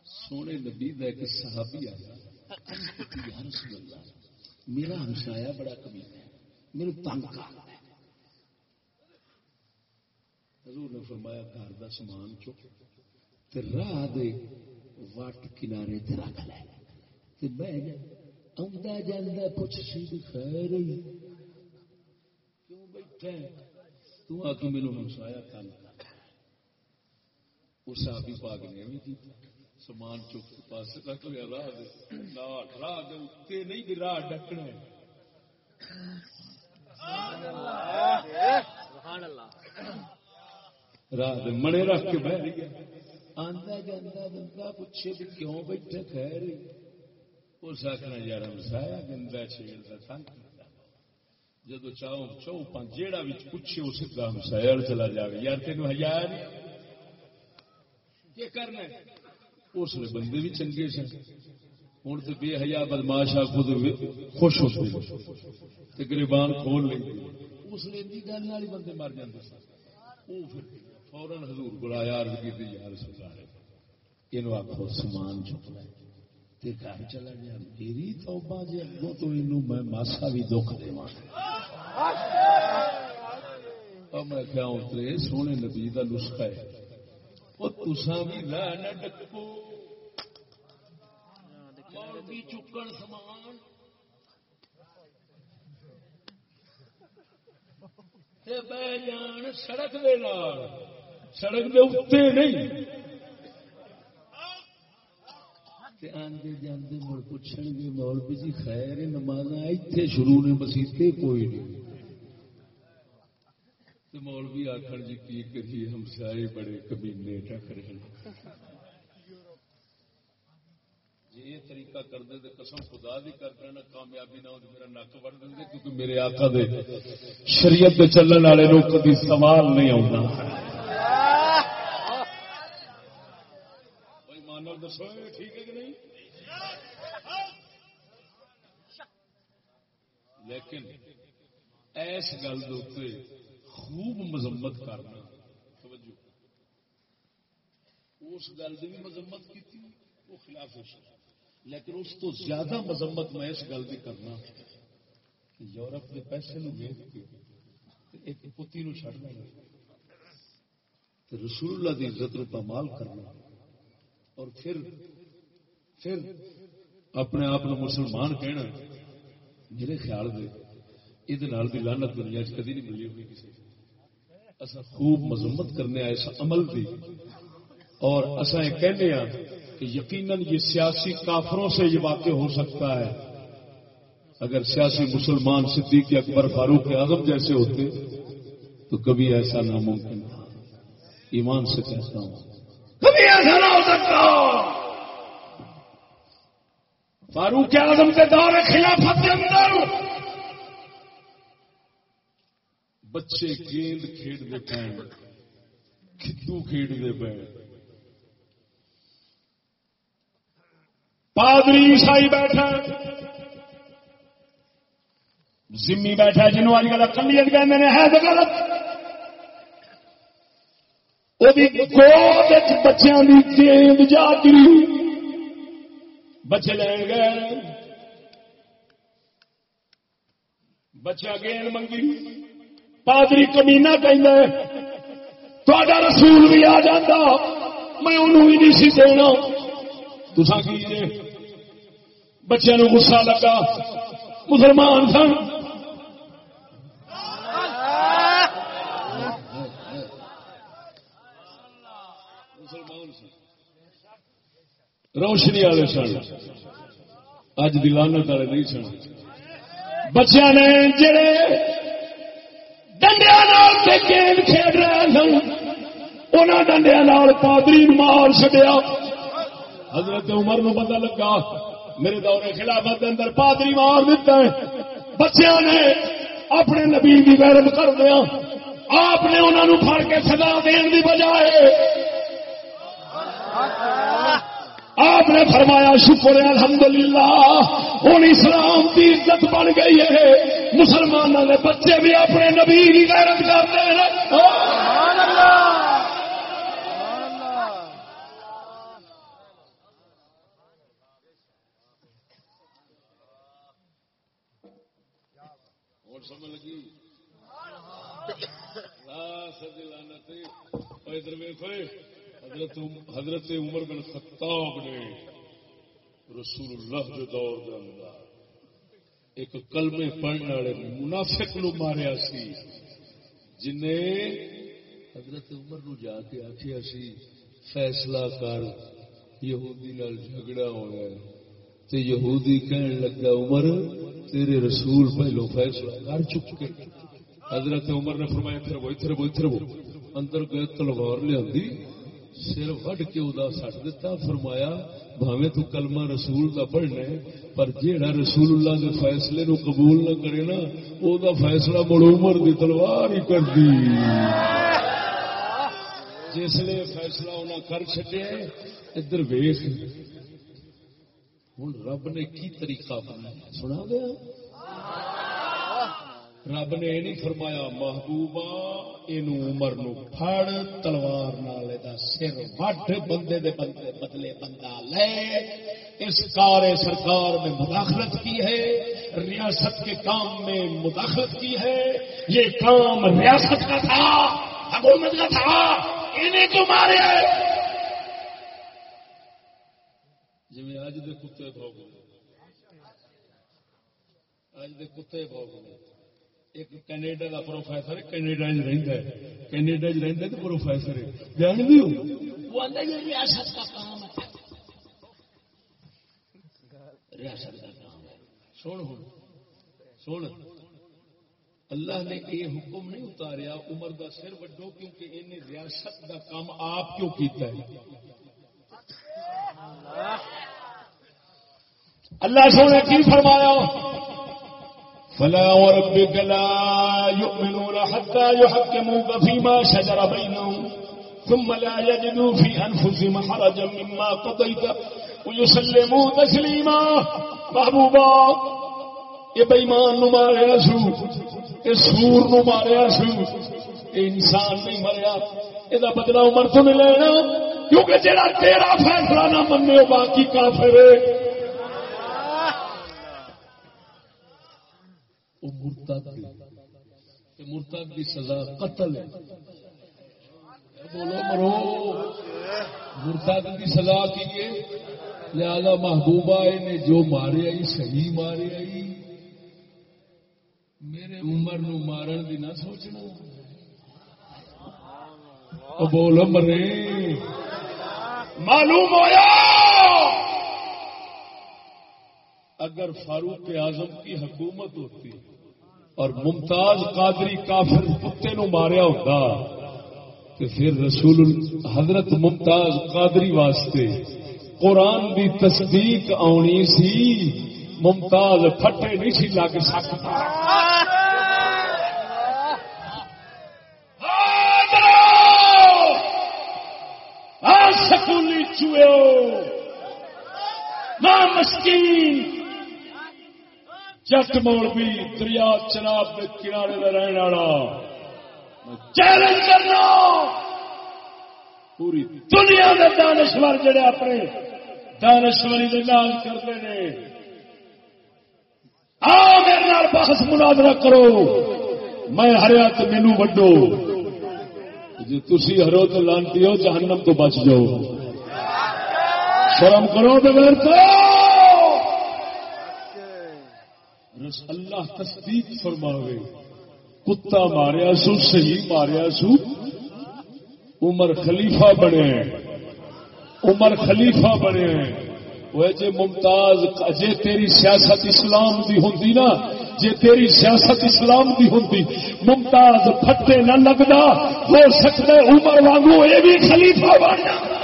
سونے نبی دا ایک صحابی آیا۔ یا رسول اللہ میرا ہمسایا بڑا کمی ہے۔ میرے تنگ حضور نے فرمایا گھر دا سامان چک تے راہ دے وٹ کنارے تے رکھ لے۔ تے بہ جا آندا جاندا پوچھ خیر کیوں بیٹھا ہے؟ تو آ کے ہمسایا کر اس صحابی پاک نے بھی کیتا سامان چک کے پاس رکھ لیا راہ دے۔ نال راہ دے تے نہیں راہ ڈکنا ہے۔ سبحان اللہ۔ راہ دے رکھ کے گیا۔ آندا بندہ پوچھے بھی کیوں بیٹھے اس آخنا یار ہمسایا گندا دا تنگ جدو چاہو جیڑا بھی پوچھے وہ ہمسایا چلا جائے یار تینوں ہزا نہیں یہ کرنا؟ اس لیے بندے بھی چنگے سن۔ ہوں تو بے حیا بدماش آ خود خوش ہوتے گریبان کھول لیں اس انی گل والی بندے مر جاتے سن۔ وہ پھر فورن حضور کو آیا عرض کی تھی یار سرکار یہ آخو سامان چکنا تے گھر چلا گیا۔ میری توبہ جی اگوں تو اینو میں ماسا بھی دکھ دوا میں کیا اترے؟ سونے نبی کا نسخہ ہے۔ وہ تسا بھی راہ نہ ڈکو مولوی چکن سامان۔ بہ جان، سڑک دے نال۔ سڑک دے اتنے نہیں۔ تے آندے جاندے مڑ پوچھن گے، مولوی جی خیر نماز ایتھے شروع نے مسیتے کوئی نہیں۔ مولوی آخر جی کی کریے ہم سارے بڑے کمینے ٹک رہے ہیں۔ جی یہ طریقہ کر دے تے قسم خدا دی کر دینا کامیابی نہ ہوتی میرا نک وڑ دیں کیونکہ میرے آقا دے شریعت دے چلن والے لوگ کبھی سوال نہیں آتا بھائی دسو ٹھیک ہے کہ نہیں؟ لیکن ایس گل دے خوب مذمت کرنا، توجہ۔ اس گل کی بھی مذمت کی وہ خلاف ہو سکتا لیکن اس تو زیادہ مذمت میں اس گل کی کرنا کہ یورپ کے پیسے نو ویچ کے ایک پتی نو چھڑ رسول اللہ دی عزت نو پامال کرنا۔ اور پھر پھر اپنے آپ کو مسلمان کہنا میرے خیال دے یہ لانت دنیا چ کدی نہیں ملی ہوئی کسی اصا خوب مذمت کرنے آئے اس عمل دی۔ اور اصا یہ کہنے ہاں کہ یقیناً یہ سیاسی کافروں سے یہ واقع ہو سکتا ہے۔ اگر سیاسی مسلمان صدیق اکبر فاروق اعظم جیسے ہوتے، تو کبھی ایسا ناممکن تھا ایمان سے کہتا ہوں۔ کبھی ایسا نہ فاروق اعظم کے دور خلافت کے اندر بچے گیند کھیڈتے پے کھدو کھیڈتے پے پادری عیسائی بیٹھا۔ زمی بیٹھا جنوب اج کل کلیت کہتے ہیں ہے غلط۔ گود بچوں کی گیند جا بچے لین گئے. بچہ گیند منگی. پادری کمینا کہ رسول بھی آ جاتا میں انہوں ہی نہیں سی دینا. تسا کی بچے گسا لگا، مسلمان سن روشنی والے سن۔ اج دلانت والے نہیں سن۔ بچیا نے جڑے ڈنڈیا گیم کھیل رہے سن ان ڈنڈیا پادری مار چڈیا حضرت عمر نو پتا لگا، میرے دور خلافت اندر پادری مار دیتا ہے۔ بچیا نے اپنے نبی کی غیرت کر دیا۔ آپ نے انہوں پھڑ کے سزا دین کی بجائے۔ آپ نے فرمایا، شکر الحمدللہ ہوں اسلام کی عزت بن گئی ہے۔ مسلمانوں کے بچے بھی اپنے نبی کی غیرت کرتے ہیں۔ حضرت حضرت عمر بن خطاب نے رسول اللہ کے دور کے اندر ایک کلمے پڑھنے والے منافق نو ماریا سی جن حضرت عمر نو جا کے آخیا سی، فیصلہ کر، یہودی نال جھگڑا ہونا ہے۔ تے یہودی کہن لگا، عمر، تیرے رسول پہلو فیصلہ کر چکے۔ حضرت عمر نے فرمایا اتر وہ اتر اندر گئے تلوار لیا سر وڈ کے ادا سٹ دتا، فرمایا بھاوے تو کلمہ رسول کا پڑھنا ہے، پر جیڑا رسول اللہ کے فیصلے نو قبول نہ کرے نا، او دا فیصلہ مڑ عمر دی تلوار ہی کر دی۔ جس جسے فیصلہ انہیں کر چکے ادھر ویخ ہوں رب نے کی طریقہ بنایا؟ سنا دیا؟ رب نے یہ نہیں فرمایا، محبوبہ یہ عمر نو پھڑ، تلوار نال سر وٹ بندے دے بندے بدلے بندہ لے. اس کار سرکار میں مداخلت کی ہے، ریاست کے کام میں مداخلت کی ہے، یہ کام ریاست کا تھا، حکومت کا تھا، انہیں کیوں مارے؟ جی اج دے کتے بھوگ اج دے کتے بھوگ ایک کینیڈا کا پروفیسر کینیڈا رہتا کینیڈا رہتا تو پروفیسر جان بھی ریاست کا کام ہے۔ ریاست کا کام ہے۔ سن ہوں سن۔ اللہ نے یہ حکم نہیں اتاریا عمر دا سر وڈو کیونکہ ان ریاست دا کام آپ کیوں کیتا ہے؟ اللہ سونے کی فرمایا فلا وربك لا يؤمنون حتى يحكموك فيما شجر بينهم، ثم لا يجدوا في أنفسهم حرجا مما قضيت ويسلموا تسليما. محبوبا یہ بےمان نو ماریا سو یہ سور نو ماریا سو یہ انسان نہیں مریا یہ بدلا عمر تو نہیں لینا، کیونکہ جہاں تیرا فیصلہ نہ منو باقی کافر ہے۔ مرتد کہ مرتد کی سزا قتل ہے۔ بولو مرو۔ مرتد کی سزا کی ہے لہذا محبوبہ نے جو مارے آئی، صحیح مارے آئی۔ میرے عمر نو مارن دی نہ سوچنا۔ او بول مرے۔ معلوم ہویا۔ اگر فاروق اعظم کی حکومت ہوتی۔ اور ممتاز قادری کافر کتے نو ماریا ہوتا تو پھر رسول حضرت ممتاز قادری واسطے قرآن دی تصدیق آنی سی، ممتاز پھٹے نہیں سی، لگ سکتا سکولی چوئو ماں مسکین جٹ موڑ بھی دریا چناب کے کنارے کا رہنے والا۔ چیلنج کرنا۔ پوری دنیا کے دانشور جڑے اپنے دانشوری کے نام کرتے ہیں آ میرے نال بحث مناظرہ کرو۔ میں ہریا تو مینو وڈو۔ جی تھی ہرو تو لانتی ہو، جہنم تو بچ جاؤ۔ شرم کرو بغیر تو اللہ تصدیق فرماوے۔ کتا ماریا سو صحیح ماریا سو۔ عمر خلیفہ بنے۔ عمر خلیفہ بنے۔ وہ جے ممتاز، جے تیری سیاست اسلام دی ہوندی نا، جے تیری سیاست اسلام دی ہوندی، ممتاز پھٹے نہ لگدا، ہو سکتا عمر وانگو یہ بھی خلیفہ بن جاتا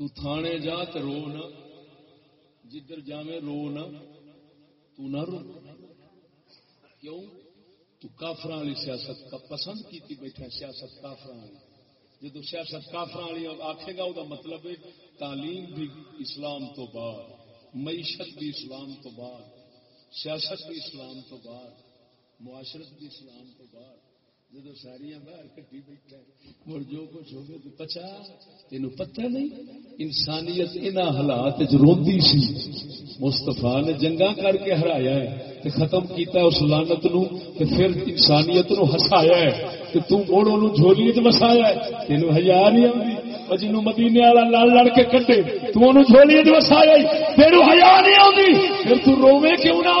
تو تھانے جا تو رو نہ، جدھر جاوے رو نہ، تو نہ رو۔ کیوں؟ تو کافر والی سیاست کا پسند کی بیٹھا سیاست کافر والی جدو سیاست کافر والی آخے گا وہ مطلب ہے تعلیم بھی اسلام تو بعد، معیشت بھی اسلام تو بعد، سیاست بھی اسلام تو بعد، معاشرت بھی اسلام تو بعد۔ جب ساری باہر کٹی بیٹھا مڑ جو کچھ ہوگا تو پچا تین پتہ نہیں، انسانیت ان حالات روی سی۔ مستفا نے جنگا کر کے ہرایا ہے تے ختم کیتا اس لانت نو، تے پھر انسانیت نو ہسایا ہے۔ تے تو مڑ انہوں جھولی چ وسایا ہے۔ تین ہزار نہیں آتی اور جنو مدینے والا لڑ لڑ کے کٹے، تو انہوں جھولی چ وسایا تین ہزار نہیں آتی پھر تو روے کیوں نہ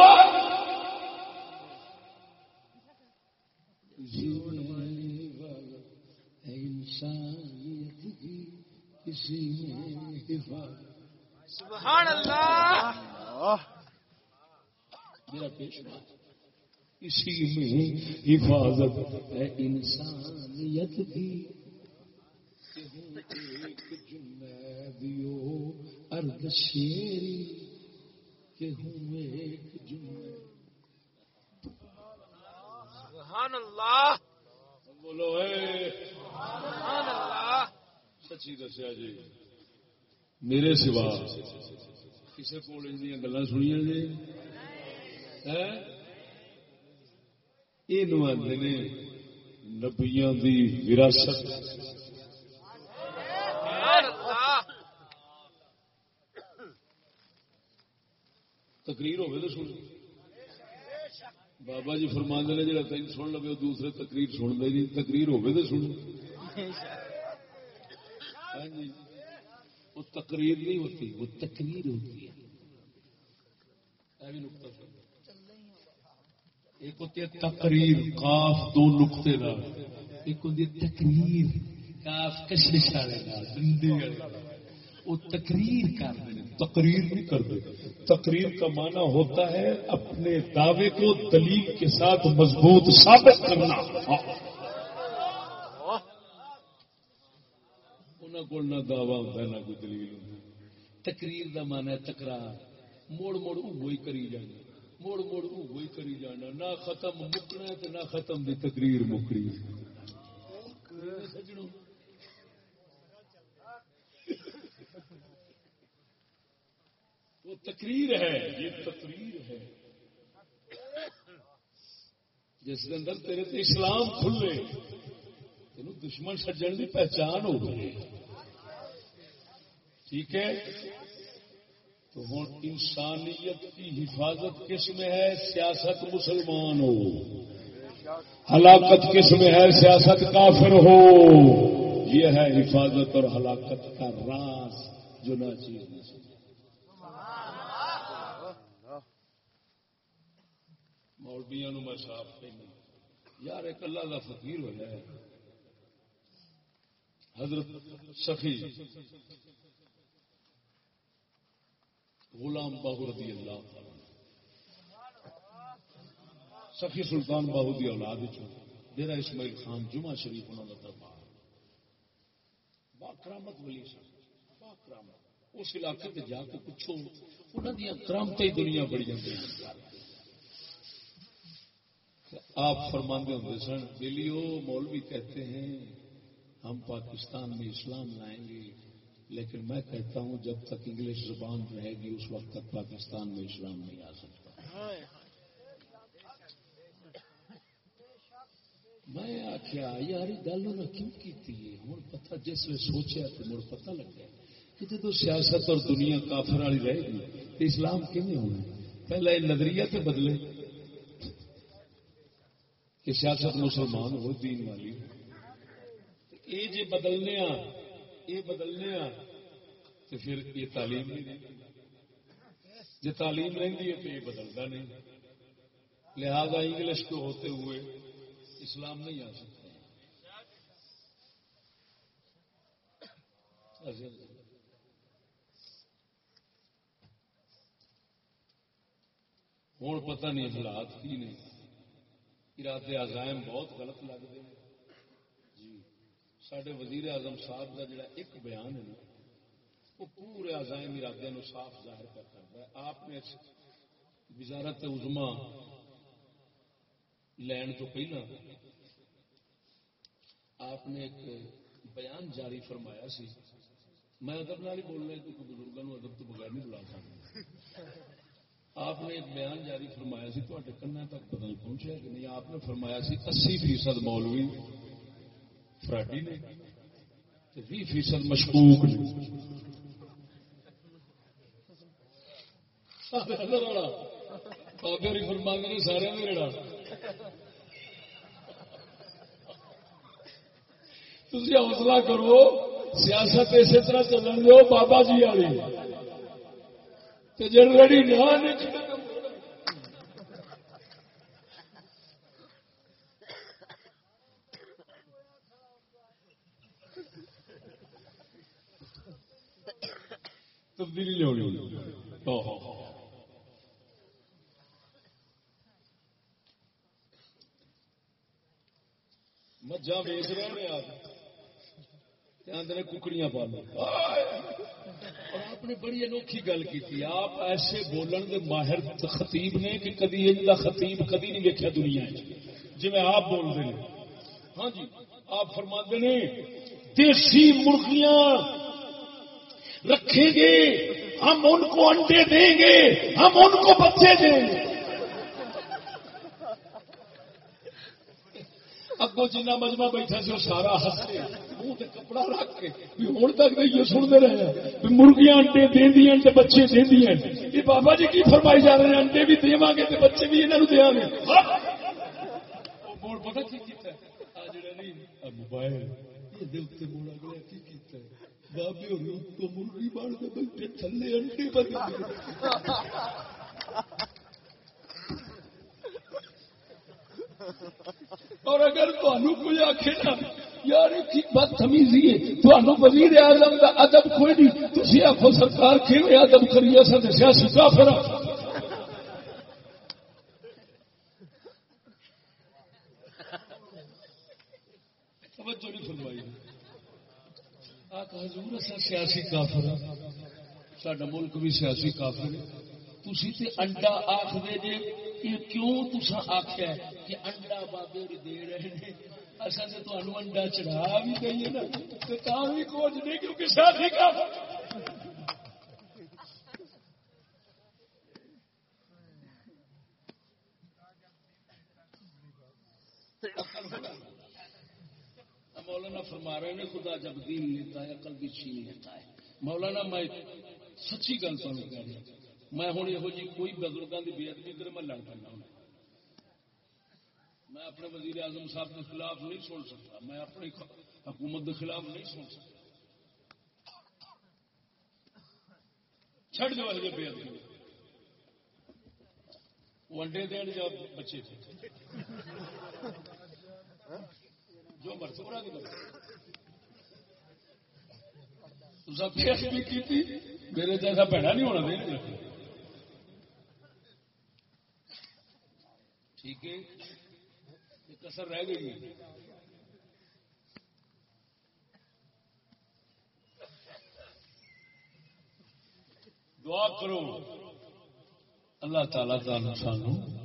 سبحان اللہ. میرا پیشوا اسی میں حفاظت ہے انسانیت کی. ایک جنیدیو ارد شیری. کہ ہوں ایک جنید سبحان اللہ. بولو اے. سبحان اللہ. سچی دسیا جی۔ میرے سوا کسی کو گلا سنیا جی؟ یہ آدھے نے نبیا دی وراثت۔ تقریر ہوگی تو سن۔ بابا جی فرماندے نے جڑا تین سن لو دوسرے تقریر سن لے جی تقریر ہوگی تو سن۔ ہاں جی وہ تقریر نہیں ہوتی، وہ تقریر ہوتی ہے۔ ایک ہوتی ہے تقریر کاف دو نقطے کا ایک ہوتی ہے تقریر کاف کشش والے دندے والے وہ تقریر کر رہے تقریر نہیں کرتے۔ تقریر کا معنی ہوتا ہے اپنے دعوے کو دلیل کے ساتھ مضبوط ثابت کرنا۔ ہاں۔ انہوں کو نہ دعوی ہوتا ہے، نہ کوئی دلیل ہوتی تقریر کا مانا ہے تکرار۔ موڑ موڑ وہی کری جانا۔ موڑ موڑ وہی کری جانا۔ نہ ختم مکنا ہے تو نہ ختم دی تقریر مکری سجنوں وہ تقریر ہے، یہ تقریر ہے۔ جس کے اندر تیرے تے اسلام کھلے تین دشمن سجن کی پہچان ہو گئی ٹھیک ہے؟ تو ہوں انسانیت کی حفاظت کس میں ہے؟ سیاست مسلمان ہو۔ ہلاکت کس میں ہے؟ سیاست کافر ہو۔ یہ ہے حفاظت اور ہلاکت کا راز جو نہ چیز مولبیا میں صاف کہنا۔ یار ایک اللہ کا فقیر ہوا ہے۔ حضرت سخی غلام باہو رضی اللہ سخی سلطان باہو کی اولاد ڈیرا اسماعیل خان جمعہ شریف انہوں کا دربار۔ با کرامت ولی سن، با کرامت۔ اس علاقے میں جا کے پوچھو انہوں دیا کرامت ہی دنیا بڑی جاتی آپ فرماندے ہوتے سن دلیو مولوی کہتے ہیں، ہم پاکستان میں اسلام لائیں گے۔ لیکن میں کہتا ہوں جب تک انگلش زبان رہے گی، اس وقت تک پاکستان میں اسلام نہیں آ سکتا۔ میں آخیا یار گل انہیں کیوں کی ہوں پتا جس نے سوچا تو مڑ پتا لگ گیا کہ جب سیاست اور دنیا کافر والی رہے گی تو اسلام کیون ہونا پہلے یہ نظریہ تو بدلے۔ کہ سیاست مسلمان ہو، دین والی یہ جی بدلنے یہ بدلنے تو پھر یہ تعلیم نہیں جی تعلیم رہتی ہے تو یہ بدلتا نہیں۔ لہذا انگلش کو ہوتے ہوئے اسلام نہیں آ سکتا۔ ہوں پتہ نہیں حالات کی نہیں۔ ارادے عزائم بہت غلط لگتے ہیں۔ سڈے وزیر اعظم صاحب کا جڑا ایک بیان ہے نا، وہ پورے عزائم ارادے نو صاف ظاہر کر کرتا ہے۔ آپ نے وزارت عظما لین تو پہلا آپ نے ایک بیان جاری فرمایا سی۔ میں ادب نال ہی بول رہا کیونکہ بزرگوں ادب تو بغیر نہیں بلا سکتا۔ آپ نے ایک بیان جاری فرمایا سی تے کنا تک بدل پہنچا کہ نہیں۔ آپ نے فرمایا سی، اسی فیصد مولوی فراڈی نے بھی فیصد مشکوک نے۔ بابے فرما نے سارے تھی حوصلہ کرو، سیاست اسی طرح چلن دو بابا جی والی جن ریڑی نہ تبدیلی مجھا ویچ رہے ہیں آدھے ککڑیاں پالو اور آپ نے بڑی انوکھی گل کی آپ ایسے بولن کے ماہر خطیب نے کہ کدی ان خطیب کدی نہیں ویکیا دنیا جی میں آپ بول رہے ہیں ہاں جی آپ فرما نے دیسی مرغیاں رکھیں گے۔ ہم ان کو انڈے دیں گے۔ ہم ان کو بچے دیں گے۔ اگو جنا مجمع بیٹھا سی، وہ سارا ہسے منہ سے کپڑا رکھ کے بھی ہوں تک تو یہ سنتے رہے ہیں۔ بھی مرغیاں انڈے دیا بچے دیا یہ بابا جی کی فرمائی جا رہے ہیں، انڈے بھی دے گے تو بچے بھی یہاں دیا گے ہاں۔ پتا کی موبائل۔ بابے تو مرغی بڑھ کے بیٹھے تھلے انڈے بن اور اگر تمہیں کوئی آخے نا، یار بد تمیزی ہے۔ تمہیں وزیر اعظم کا ادب کوئی نہیں۔ تھی آخو سرکار کیوں ادب کریے سر سیاسی کافر حضور سیاسی کافر ہاں۔ سڈا ملک بھی سیاسی کافر تھی انڈا آخر جی یہ کیوں تسا آخیا کہ انڈا بابے دے رہے ہیں اصل تو تمہیں انڈا چڑھا بھی گئی نا۔ تو بھی کچھ نہیں کیونکہ ساتھی کا مولانا فرما رہے ہیں، خدا جب دین لیتا ہے، عقل بھی چھین لیتا ہے۔ مولانا، میں سچی گل تمہیں کہہ رہا میں ہوں یہ جی کوئی بزرگوں کی بےعدبی کرے میں لڑ پڑنا ہوں۔ میں اپنے وزیر اعظم صاحب کے خلاف نہیں سن سکتا۔ میں اپنی حکومت کے خلاف نہیں سن سکتا۔ چھڑ دو یہ بے ادبی۔ وہ انڈے دین جا بچے۔ تھے جو مرض برا کی بھی کی میرے جیسا بہنا نہیں ہونا دے ٹھیک ہے؟ ایک اثر رہ گئی۔ دعا کرو۔ اللہ تعالی تعالی سانو۔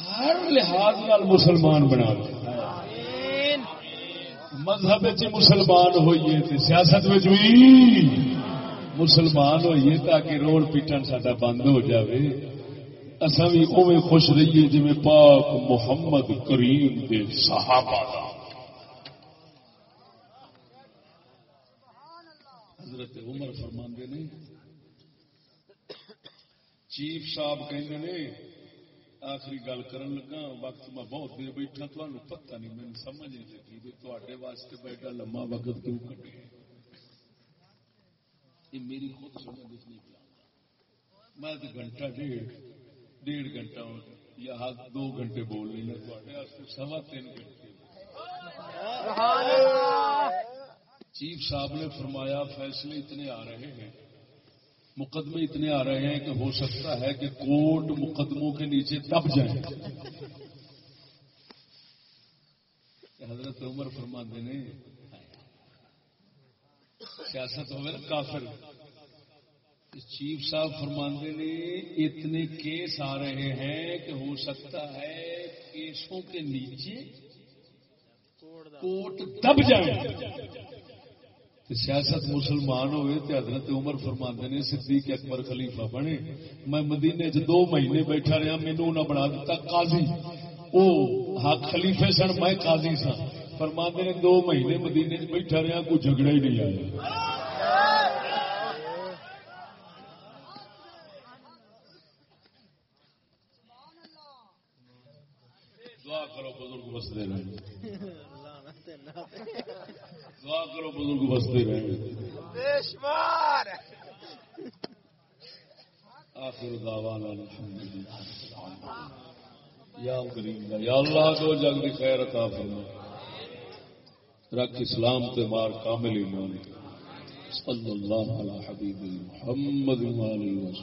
ہر لحاظ نال مسلمان بنا دے۔ مذہب چ مسلمان ہوئیے تے سیاست میں بھی مسلمان ہوئیے تاکہ روڑ پیٹن ساڈا بند ہو جاوے۔ اساں بھی اوے خوش رہیے جی پاک محمد کریم دے صحابہ دا۔ حضرت عمر فرماندے نے چیف صاحب کہندے نے آخری گل کرن لگا وقت میں بہت دیر بیٹھا تو پتہ نہیں میں سمجھ نہیں لگی بھی تے واسطے بیٹھا لما وقت کیوں کٹے۔ یہ میری خود سمجھ نہیں پیا میں تو گھنٹہ ڈیڑھ ڈیڑھ گھنٹہ یا ہاتھ دو گھنٹے بول رہی ہوں سوا تین گھنٹے۔ چیف صاحب نے فرمایا فیصلے اتنے آ رہے ہیں۔ مقدمے اتنے آ رہے ہیں کہ ہو سکتا ہے کہ کوٹ مقدموں کے نیچے دب جائیں۔ حضرت عمر فرماندے نے سیاست ہوئے کافر۔ چیف صاحب فرماندے نے اتنے کیس آ رہے ہیں کہ ہو سکتا ہے کیسوں کے نیچے کوٹ دب جائیں۔ سیاست مسلمان ہوئے تے حضرت عمر فرماندے نے صدیق اکبر خلیفہ بنے۔ میں مدینے چ دو مہینے بیٹھا رہا مینو نہ بنا دیتا قاضی۔ او ہاں خلیفے سن، میں قاضی سا فرماندے نے دو مہینے مدینے چ بیٹھا رہا کوئی جھگڑا ہی نہیں آیا۔ دعا کرو بزرگ بستے رہے۔ دعا کرو بزرگ بستے رہے بےشمار آخر دعوانا الحمدللہ۔ یا کریم یا اللہ کو جگ دی خیر عطا فرما۔ رکھ اسلام تے مار کامل ایمان۔ صلی اللہ علی حبیب محمد و وسلم